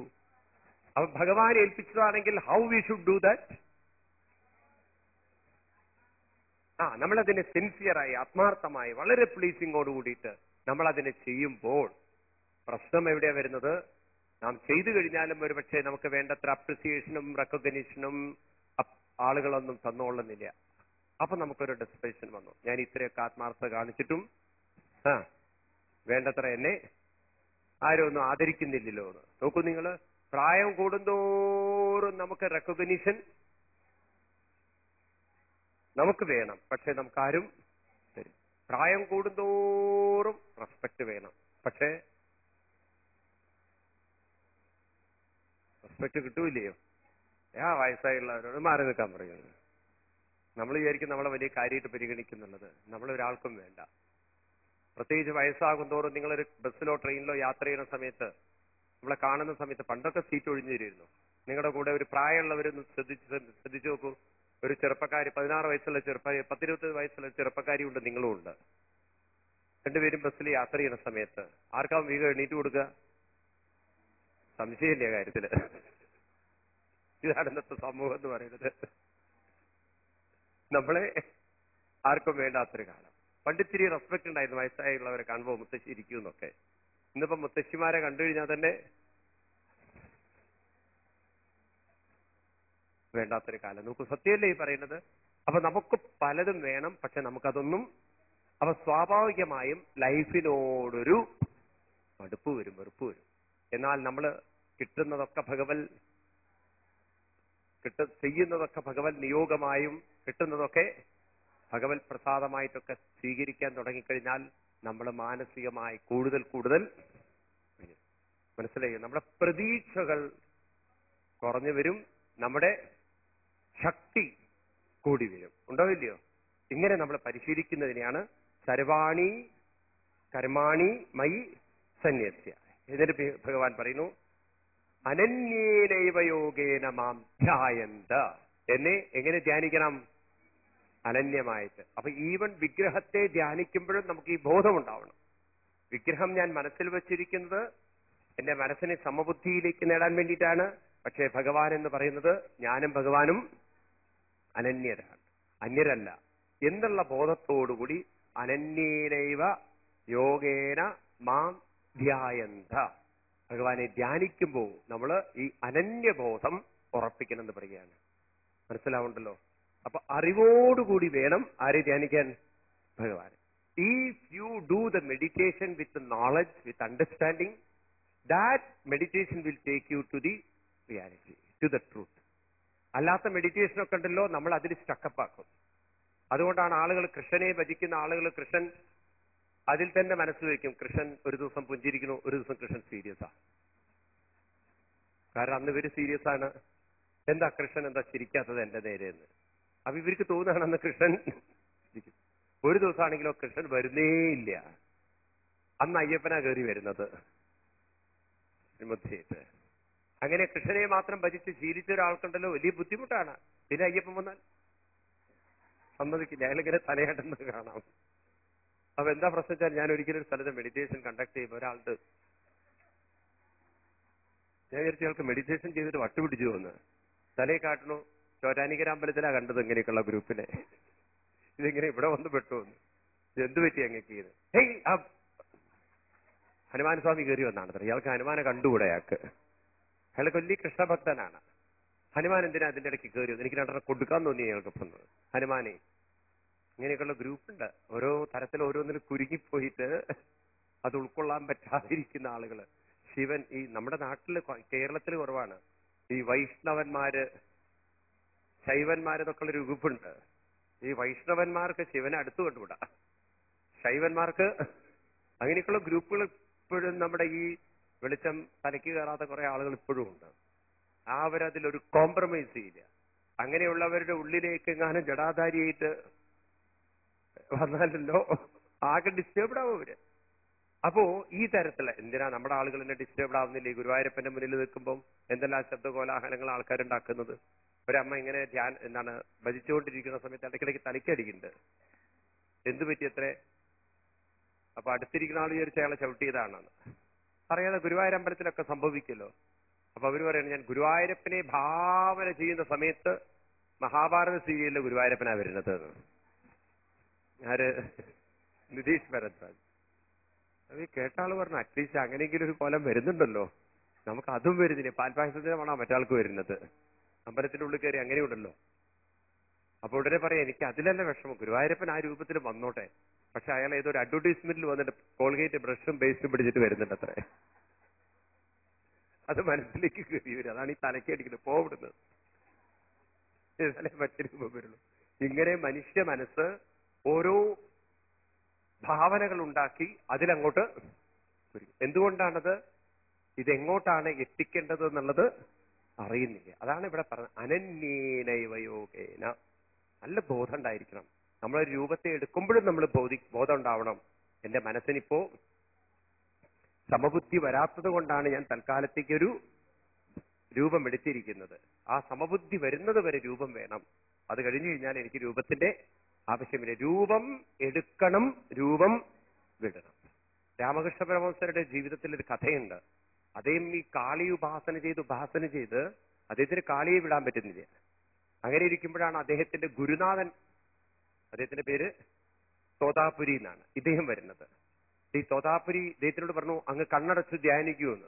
അപ്പൊ ഭഗവാൻ ഏൽപ്പിച്ചതാണെങ്കിൽ how we should do that ആ നമ്മളതിനെ സിൻസിയറായി ആത്മാർത്ഥമായി വളരെ പ്ലീസിങ്ങോട് കൂടിയിട്ട് നമ്മൾ അതിനെ ചെയ്യുമ്പോൾ പ്രശ്നം എവിടെയാ വരുന്നത്? നാം ചെയ്തു കഴിഞ്ഞാലും ഒരു പക്ഷേ നമുക്ക് വേണ്ടത്ര അപ്രിസിയേഷനും റെക്കഗ്നീഷനും ആളുകളൊന്നും തന്നോളുന്നില്ല അപ്പൊ നമുക്കൊരു ഡെസ്പറേഷൻ വന്നു. ഞാൻ ഇത്രയൊക്കെ ആത്മാർത്ഥത കാണിച്ചിട്ടും ആ വേണ്ടത്ര എന്നെ ആരും ആദരിക്കുന്നില്ലല്ലോ എന്ന്. നോക്കൂ നിങ്ങൾ പ്രായം കൂടുന്തോറും നമുക്ക് റെക്കഗ്നീഷൻ നമുക്ക് വേണം പക്ഷെ നമുക്കാരും തരും. പ്രായം കൂടുന്തോറും റെസ്പെക്ട് വേണം. പക്ഷേ റെസ്പെക്ട് കിട്ടൂല്ലയോ? ആ വയസ്സായുള്ളവരോട് മാറി നിൽക്കാൻ പറയുന്നു നമ്മൾ വിചാരിക്കും നമ്മളെ വലിയ കാര്യമായിട്ട് പരിഗണിക്കുന്നുള്ളത്. നമ്മൾ ഒരാൾക്കും വേണ്ട. പ്രത്യേകിച്ച് വയസ്സാകും തോറും നിങ്ങളൊരു ബസ്സിലോ ട്രെയിനിലോ യാത്ര ചെയ്യുന്ന സമയത്ത് നമ്മളെ കാണുന്ന സമയത്ത് പണ്ടൊക്കെ സീറ്റ് ഒഴിഞ്ഞു തരുമായിരുന്നു നിങ്ങളുടെ കൂടെ ഒരു പ്രായമുള്ളവരൊന്ന് ശ്രദ്ധിച്ച് ശ്രദ്ധിച്ചു നോക്കൂ. ഒരു ചെറുപ്പക്കാരി പതിനാറ് വയസ്സുള്ള ചെറുപ്പക്കാരി പത്തിരുപത്തി വയസ്സുള്ള ചെറുപ്പക്കാരി ഉണ്ട് നിങ്ങളും ഉണ്ട്. രണ്ടുപേരും ബസ്സിൽ യാത്ര ചെയ്യുന്ന സമയത്ത് ആർക്കാവും വീഗം എണീറ്റ് കൊടുക്കുക? സംശയമില്ല കാര്യത്തിൽ. ഇതാണ് ഇന്നത്തെ സമൂഹം എന്ന് പറയുന്നത്. നമ്മളെ ആർക്കും വേണ്ടാത്തൊരു കാലം. പണ്ടിത്തിരി റെസ്പെക്ട് ഉണ്ടായിരുന്നു. വയസ്സായുള്ളവരെ കാണുമ്പോൾ മുത്തശ്ശി ഇരിക്കും എന്നൊക്കെ. ഇന്നിപ്പോ മുത്തശ്ശിമാരെ കണ്ടു കഴിഞ്ഞാൽ തന്നെ വേണ്ടാത്തൊരു കാലം. നമുക്ക് സത്യമല്ലേ ഈ പറയുന്നത്? അപ്പൊ നമുക്ക് പലതും വേണം പക്ഷെ നമുക്കതൊന്നും അപ്പൊ സ്വാഭാവികമായും ലൈഫിനോടൊരു മടുപ്പ് വരും വെറുപ്പ് വരും. എന്നാൽ നമ്മൾ കിട്ടുന്നതൊക്കെ ഭഗവൽ കിട്ട ചെയ്യുന്നതൊക്കെ ഭഗവത് നിയോഗമായും കിട്ടുന്നതൊക്കെ ഭഗവത് പ്രസാദമായിട്ടൊക്കെ സ്വീകരിക്കാൻ തുടങ്ങിക്കഴിഞ്ഞാൽ നമ്മൾ മാനസികമായി കൂടുതൽ കൂടുതൽ മനസ്സിലായി. നമ്മുടെ പ്രതീക്ഷകൾ കുറഞ്ഞു വരും നമ്മുടെ ശക്തി കൂടി വരും. ഉണ്ടോ ഇല്ലയോ? ഇങ്ങനെ നമ്മൾ പരിശീലിക്കുന്നതിനെയാണ് സർവാണി കർമാണി മൈ സന്യസ്യ. എന്നിട്ട് ഭഗവാൻ പറയുന്നു അനന്യേനൈവ യോഗേന മാം. ധ്യായന്ത എന്നെ എങ്ങനെ ധ്യാനിക്കണം? അനന്യമായിട്ട്. അപ്പൊ ഈവൻ വിഗ്രഹത്തെ ധ്യാനിക്കുമ്പോഴും നമുക്ക് ഈ ബോധം ഉണ്ടാവണം വിഗ്രഹം ഞാൻ മനസ്സിൽ വെച്ചിരിക്കുന്നത് എന്റെ മനസ്സിനെ സമബുദ്ധിയിലേക്ക് നേടാൻ വേണ്ടിയിട്ടാണ്. പക്ഷേ ഭഗവാൻ എന്ന് പറയുന്നത് ഞാനും ഭഗവാനും അനന്യരാണ്. അന്യരല്ല. എന്നുള്ള ബോധത്തോടുകൂടി അനന്യേനൈവ യോഗേന മാം ധ്യായന്ത. ഭഗവാനെ ധ്യാനിക്കുമ്പോൾ നമ്മൾ ഈ അനന്യബോധം ഉറപ്പിക്കണമെന്ന് പറയുകയാണ്. മനസ്സിലാവുണ്ടല്ലോ? അപ്പൊ അറിവോടുകൂടി വേണം ആരെ ധ്യാനിക്കാൻ? Bhagavan. If you do the meditation with knowledge with understanding that meditation will take you to the reality to the truth അല്ലാത്ത മെഡിറ്റേഷൻ ഒക്കെ ഉണ്ടല്ലോ നമ്മൾ അതിൽ സ്റ്റക്കപ്പാക്കും അതുകൊണ്ടാണ് ആളുകൾ കൃഷ്ണനെ ഭജിക്കുന്ന ആളുകൾ കൃഷ്ണൻ അതിൽ തന്നെ മനസ്സിൽ വയ്ക്കും കൃഷ്ണൻ ഒരു ദിവസം പുഞ്ചിരിക്കുന്നു ഒരു ദിവസം കൃഷ്ണൻ സീരിയസ് ആണ് കാരണം അന്ന് ഇവർ സീരിയസ് ആണ്. എന്താ കൃഷ്ണൻ എന്താ ചിരിക്കാത്തത് എന്റെ നേരെ എന്ന്. അപ്പൊ ഇവർക്ക് തോന്നുകയാണെന്ന് കൃഷ്ണൻ ചിരിക്കും. ഒരു ദിവസമാണെങ്കിലോ കൃഷ്ണൻ വരുന്നേ ഇല്ല അന്ന് അയ്യപ്പനാ കയറി വരുന്നത്. ശ്രീമദ്ധിയായിട്ട് അങ്ങനെ കൃഷ്ണനെ മാത്രം ഭജിച്ച് ശീലിച്ച ഒരാൾക്കുണ്ടല്ലോ വലിയ ബുദ്ധിമുട്ടാണ്. പിന്നെ അയ്യപ്പൻ വന്നാൽ സമ്മതിക്കില്ല. അയാളിങ്ങനെ തലയാട്ടുന്നത് കാണാം. അപ്പൊ എന്താ പ്രശ്നം വെച്ചാൽ ഞാൻ ഒരിക്കലും ഒരു സ്ഥലത്ത് മെഡിറ്റേഷൻ കണ്ടക്ട് ചെയ്യുമ്പോൾ ഒരാളുടെ ഞാൻ വിചാരിച്ചു അയാൾക്ക് മെഡിറ്റേഷൻ ചെയ്തിട്ട് വട്ടുപിടിച്ചു തോന്നുന്നു തലയെ കാട്ടണു. ചോറ്റാനിക്കര അമ്പലത്തിലാ കണ്ടത് ഇങ്ങനെയൊക്കെയുള്ള ഗ്രൂപ്പിനെ ഇതിങ്ങനെ ഇവിടെ വന്ന് പെട്ടു എന്ത് പറ്റി അങ്ങക്ക് ചെയ്ത് ഹേയ് ഹനുമാൻ സ്വാമി കയറി വന്നാണ് ഇയാൾക്ക് ഹനുമാനെ കണ്ടുകൂടെ അയാൾക്ക്? അയാൾ കൊല്ലി കൃഷ്ണഭക്തനാണ്. ഹനുമാൻ എന്തിനാ അതിന്റെ ഇടയ്ക്ക് കയറി എനിക്ക് രണ്ടെണ്ണം കൊടുക്കാൻ തോന്നി അയാൾക്ക് ഹനുമാനെ ഇങ്ങനെയൊക്കെയുള്ള ഗ്രൂപ്പുണ്ട്. ഓരോ തരത്തിൽ ഓരോന്നിൽ കുരുങ്ങിപ്പോയിട്ട് അത് ഉൾക്കൊള്ളാൻ പറ്റാതിരിക്കുന്ന ആളുകൾ ശിവൻ ഈ നമ്മുടെ നാട്ടിൽ കേരളത്തിൽ കുറവാണ്. ഈ വൈഷ്ണവന്മാര് ശൈവന്മാരെന്നൊക്കെ ഉള്ള ഒരു ഗ്രൂപ്പുണ്ട്. ഈ വൈഷ്ണവന്മാർക്ക് ശിവനെ അടുത്ത് കണ്ടുകൂടാ. ശൈവന്മാർക്ക് അങ്ങനെയൊക്കെയുള്ള ഗ്രൂപ്പുകൾ ഇപ്പോഴും നമ്മുടെ ഈ വെളിച്ചം തലയ്ക്ക് കയറാത്ത കുറെ ആളുകൾ ഇപ്പോഴും ഉണ്ട്. അവരതിലൊരു കോംപ്രമൈസ് ചെയ്യില്ല. അങ്ങനെയുള്ളവരുടെ ഉള്ളിലേക്ക് എങ്ങാനും ജടാധാരിയായിട്ട് വന്നാലല്ലോ. ആകെ ഡിസ്റ്റേബ്ഡ് ആവും അവർ. അപ്പോ ഈ തരത്തിൽ എന്തിനാ നമ്മുടെ ആളുകൾ തന്നെ ഡിസ്റ്റേബ്ഡ് ആവുന്നില്ലേ? ഗുരുവായൂരപ്പന്റെ മുന്നിൽ നിൽക്കുമ്പോൾ എന്തെല്ലാം ശബ്ദ കോലാഹലങ്ങൾ ആൾക്കാരുണ്ടാക്കുന്നത് ഒരമ്മ ഇങ്ങനെ ധ്യാൻ എന്താണ് ഭജിച്ചുകൊണ്ടിരിക്കുന്ന സമയത്ത് ഇടയ്ക്കിടയ്ക്ക് തലയ്ക്കടിക്കുന്നുണ്ട്. എന്തു പറ്റി അത്രേ? അപ്പൊ അടുത്തിരിക്കുന്ന ആൾ വിചാരിച്ച അയാളെ ചവിട്ടിയതാണെന്ന് അറിയാതെ ഗുരുവായൂർ അമ്പലത്തിലൊക്കെ സംഭവിക്കല്ലോ അപ്പൊ അവർ പറയുന്നത് ഞാൻ ഗുരുവായൂരപ്പനെ ഭാവന ചെയ്യുന്ന സമയത്ത് മഹാഭാരത സീരിയലിലെ ഗുരുവായൂരപ്പനാ വരുന്നത്. ആര്? നിതീഷ് ഭരദ്വാജ്. അത് കേട്ടാൾ പറഞ്ഞു അറ്റ്ലീസ്റ്റ് അങ്ങനെയെങ്കിലും ഒരു കോലം വരുന്നുണ്ടല്ലോ. നമുക്ക് അതും വരുന്നില്ല? പാൽപായസത്തിനാണ് മറ്റാൾക്ക് വരുന്നത്. അമ്പലത്തിന്റെ ഉള്ളിൽ കയറി അങ്ങനെയുണ്ടല്ലോ അപ്പൊ ഉടനെ പറയാം എനിക്ക് അതിലല്ല വിഷമം. ഗുരുവായൂരപ്പൻ ആ രൂപത്തിൽ വന്നോട്ടെ. പക്ഷെ അയാൾ ഏതൊരു അഡ്വർടൈസ്മെന്റിൽ വന്നിട്ട് കോൾഗേറ്റ് ബ്രഷും പേസ്റ്റും പിടിച്ചിട്ട് വരുന്നുണ്ട് അത്രേ. അത് മനസ്സിലേക്ക് കയറി വരും. അതാണ് ഈ തലക്കടിക്കുന്നത് പോവിടുന്നത്. മറ്റൊരു രൂപം വരുള്ളൂ. ഇങ്ങനെ മനുഷ്യ മനസ്സ് ഓരോ ഭാവനകൾ ഉണ്ടാക്കി അതിലങ്ങോട്ട്. എന്തുകൊണ്ടാണത്? ഇതെങ്ങോട്ടാണ് എത്തിക്കേണ്ടത് എന്നുള്ളത് അറിയുന്നില്ല. അതാണ് ഇവിടെ പറഞ്ഞത്. അനന്യേനൈവയോഗേന. നല്ല ബോധം ഉണ്ടായിരിക്കണം. നമ്മൾ രൂപത്തെ എടുക്കുമ്പോഴും നമ്മൾ ബോധി ബോധം ഉണ്ടാവണം. എന്റെ മനസ്സിനിപ്പോ സമബുദ്ധി വരാത്തത് കൊണ്ടാണ് ഞാൻ തൽക്കാലത്തേക്കൊരു രൂപം എടുത്തിരിക്കുന്നത്. ആ സമബുദ്ധി വരുന്നത് വരെ രൂപം വേണം. അത് കഴിഞ്ഞു കഴിഞ്ഞാൽ എനിക്ക് രൂപത്തിന്റെ ആവശ്യമില്ല. രൂപം എടുക്കണം രൂപം വിടണം. രാമകൃഷ്ണ പരമഹംസരുടെ ജീവിതത്തിൽ ഒരു കഥയുണ്ട്. അദ്ദേഹം ഈ കാളി ഉപാസന ചെയ്ത് ഉപാസന ചെയ്ത് അദ്ദേഹത്തിന് കാളിയെ വിടാൻ പറ്റുന്നില്ല. അങ്ങനെ ഇരിക്കുമ്പോഴാണ് അദ്ദേഹത്തിന്റെ ഗുരുനാഥൻ അദ്ദേഹത്തിന്റെ പേര് തോതാപുരി എന്നാണ് ഇദ്ദേഹം വരുന്നത്. ഈ തോതാപുരി ഇദ്ദേഹത്തിനോട് പറഞ്ഞു അങ്ങ് കണ്ണടച്ച് ധ്യാനിക്കൂ എന്ന്.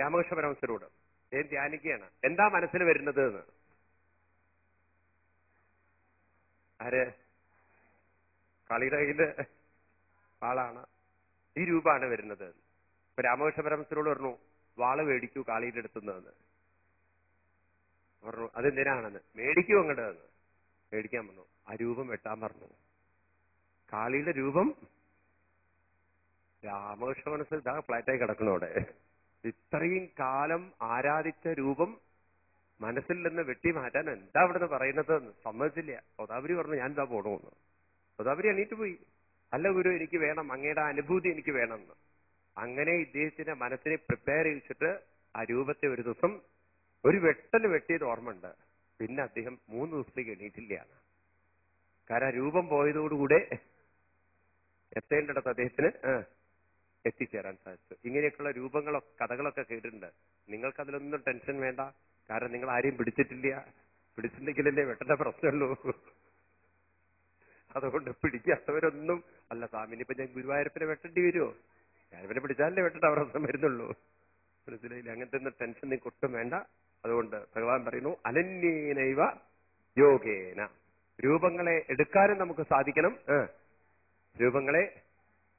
രാമകൃഷ്ണ പരമഹംസരോട്. അദ്ദേഹം ധ്യാനിക്കുകയാണ്. എന്താ മനസ്സിൽ വരുന്നത് എന്ന്. ആര്? കാളിയുടെ കയ്യിൽ ആളാണ്. ഈ രൂപമാണ് വരുന്നത്. ഇപ്പൊ രാമകൃഷ്ണ പരമഹംസരോട് പറഞ്ഞു വാൾ മേടിക്കൂ കാളിയുടെ അടുത്തുനിന്ന്. പറഞ്ഞു അതെന്തിനാണെന്ന് മേടിക്കൂ അങ്ങോട്ട് മേടിക്കാൻ പറഞ്ഞു. ആ രൂപം വെട്ടാൻ പറഞ്ഞു. കാളിയുടെ രൂപം? രാമകൃഷ്ണ മനസ്സിൽ ഇതാ ഫ്ലാറ്റായി കിടക്കണോടെ ഇത്രയും കാലം ആരാധിച്ച രൂപം മനസ്സിൽ നിന്ന് വെട്ടി മാറ്റാൻ എന്താ ഇവിടുന്ന് പറയുന്നത് സമ്മതിച്ചില്ല. ഗോദാവരി പറഞ്ഞു ഞാൻ എന്താ പോണമെന്ന് ഗോദാവരി എണീറ്റ് പോയി. അല്ല ഗുരു എനിക്ക് വേണം. അങ്ങയുടെ അനുഭൂതി എനിക്ക് വേണം അങ്ങനെ ഇദ്ദേഹത്തിന്റെ മനസ്സിനെ പ്രിപ്പയർ ചെയ്തിട്ട് ആ രൂപത്തെ ഒരു ദിവസം ഒരു വെട്ടൽ വെട്ടിയത് ഓർമ്മയുണ്ട്. പിന്നെ അദ്ദേഹം മൂന്ന് ദിവസത്തേക്ക് എണീറ്റില്ലാണ് കാരണം രൂപം പോയതോടുകൂടെ എത്തേണ്ടിടത്ത് അദ്ദേഹത്തിന് എത്തിച്ചേരാൻ സാധിച്ചു. ഇങ്ങനെയൊക്കെയുള്ള രൂപങ്ങളൊക്കെ കഥകളൊക്കെ കേട്ടിട്ടുണ്ട്. നിങ്ങൾക്ക് അതിലൊന്നും ടെൻഷൻ വേണ്ട. കാരണം നിങ്ങൾ ആരെയും പിടിച്ചിട്ടില്ല. പിടിച്ചിട്ടുണ്ടെങ്കിലല്ലേ വെട്ടേണ്ട പ്രശ്നമുള്ളൂ. അതുകൊണ്ട് പിടിക്കാത്തവരൊന്നും അല്ല സ്വാമിനി ഇപ്പൊ ഞാൻ ഗുരുവായൂരപ്പനെ വെട്ടേണ്ടി വരുമോ ഞാനിവനെ പിടിച്ചാലല്ലേ വെട്ടേണ്ട അവസ്ഥ വരുന്നുള്ളൂ. മനസ്സിലായില്ല? അങ്ങനത്തെ ഒന്നും ടെൻഷൻ നിങ്ങൾക്ക് ഒട്ടും വേണ്ട. അതുകൊണ്ട് ഭഗവാൻ പറയുന്നു അനന്യേനൈവ യോഗേന. രൂപങ്ങളെ എടുക്കാനും നമുക്ക് സാധിക്കണം. രൂപങ്ങളെ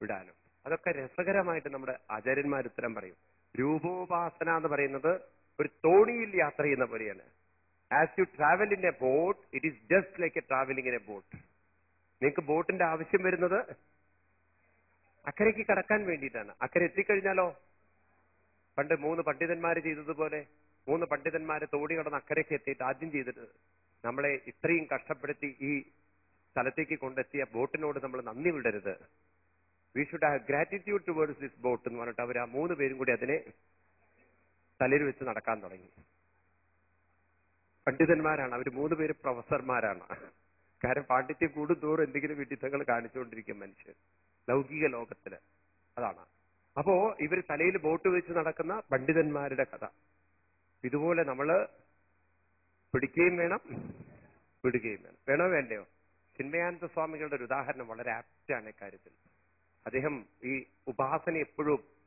വിടാനും. അതൊക്കെ രസകരമായിട്ട് നമ്മുടെ ആചാര്യന്മാർ ഉത്തരം പറയും. രൂപോപാസന എന്ന് പറയുന്നത് ഒരു തോണിയിൽ യാത്ര ചെയ്യുന്ന പോലെയാണ്. As you travel in a boat it is just like a travelling in a boat നിങ്ങൾക്ക് ബോട്ടിന്റെ ആവശ്യം വരുന്നത് അക്കരയ്ക്ക് കടക്കാൻ വേണ്ടിയിട്ടാണ്. അക്കരെ എത്തിക്കഴിഞ്ഞാലോ? പണ്ട് മൂന്ന് പണ്ഡിതന്മാർ ചെയ്തതുപോലെ മൂന്ന് പണ്ഡിതന്മാരെ തോണി കടന്ന് അക്കരയ്ക്ക് എത്തിയിട്ട് ആദ്യം ചെയ്തിട്ട് നമ്മളെ ഇത്രയും കഷ്ടപ്പെടുത്തി ഈ സ്ഥലത്തേക്ക് കൊണ്ടെത്തിയ ബോട്ടിനോട് നമ്മൾ നന്ദി വിടരുത്. We should have gratitude towards this boat എന്ന് പറഞ്ഞിട്ട് അവർ ആ മൂന്ന് പേരും കൂടി അതിനെ തലയിൽ വെച്ച് നടക്കാൻ തുടങ്ങി. പണ്ഡിതന്മാരാണ് അവർ മൂന്ന് പേര് പ്രൊഫസർമാരാണ്. കാരണം പാണ്ഡിത്യം കൂടുന്തോറും എന്തെങ്കിലും വിഡിത്തങ്ങൾ കാണിച്ചുകൊണ്ടിരിക്കും മനുഷ്യൻ. ലൗകിക ലോകത്തിൽ. അതാണ്. അപ്പോ ഇവർ തലയിൽ ബോട്ട് വെച്ച് നടക്കുന്ന പണ്ഡിതന്മാരുടെ കഥ. ഇതുപോലെ നമ്മൾ പിടിക്കുകയും വേണം വിടുകയും വേണം. വേണോ വേണ്ടയോ? ചിന്മയാനന്ദ സ്വാമികളുടെ ഒരു ഉദാഹരണം വളരെ ആപ്റ്റാണ് ഇക്കാര്യത്തിൽ. അദ്ദേഹം ഈ ഉപാസന എപ്പോഴും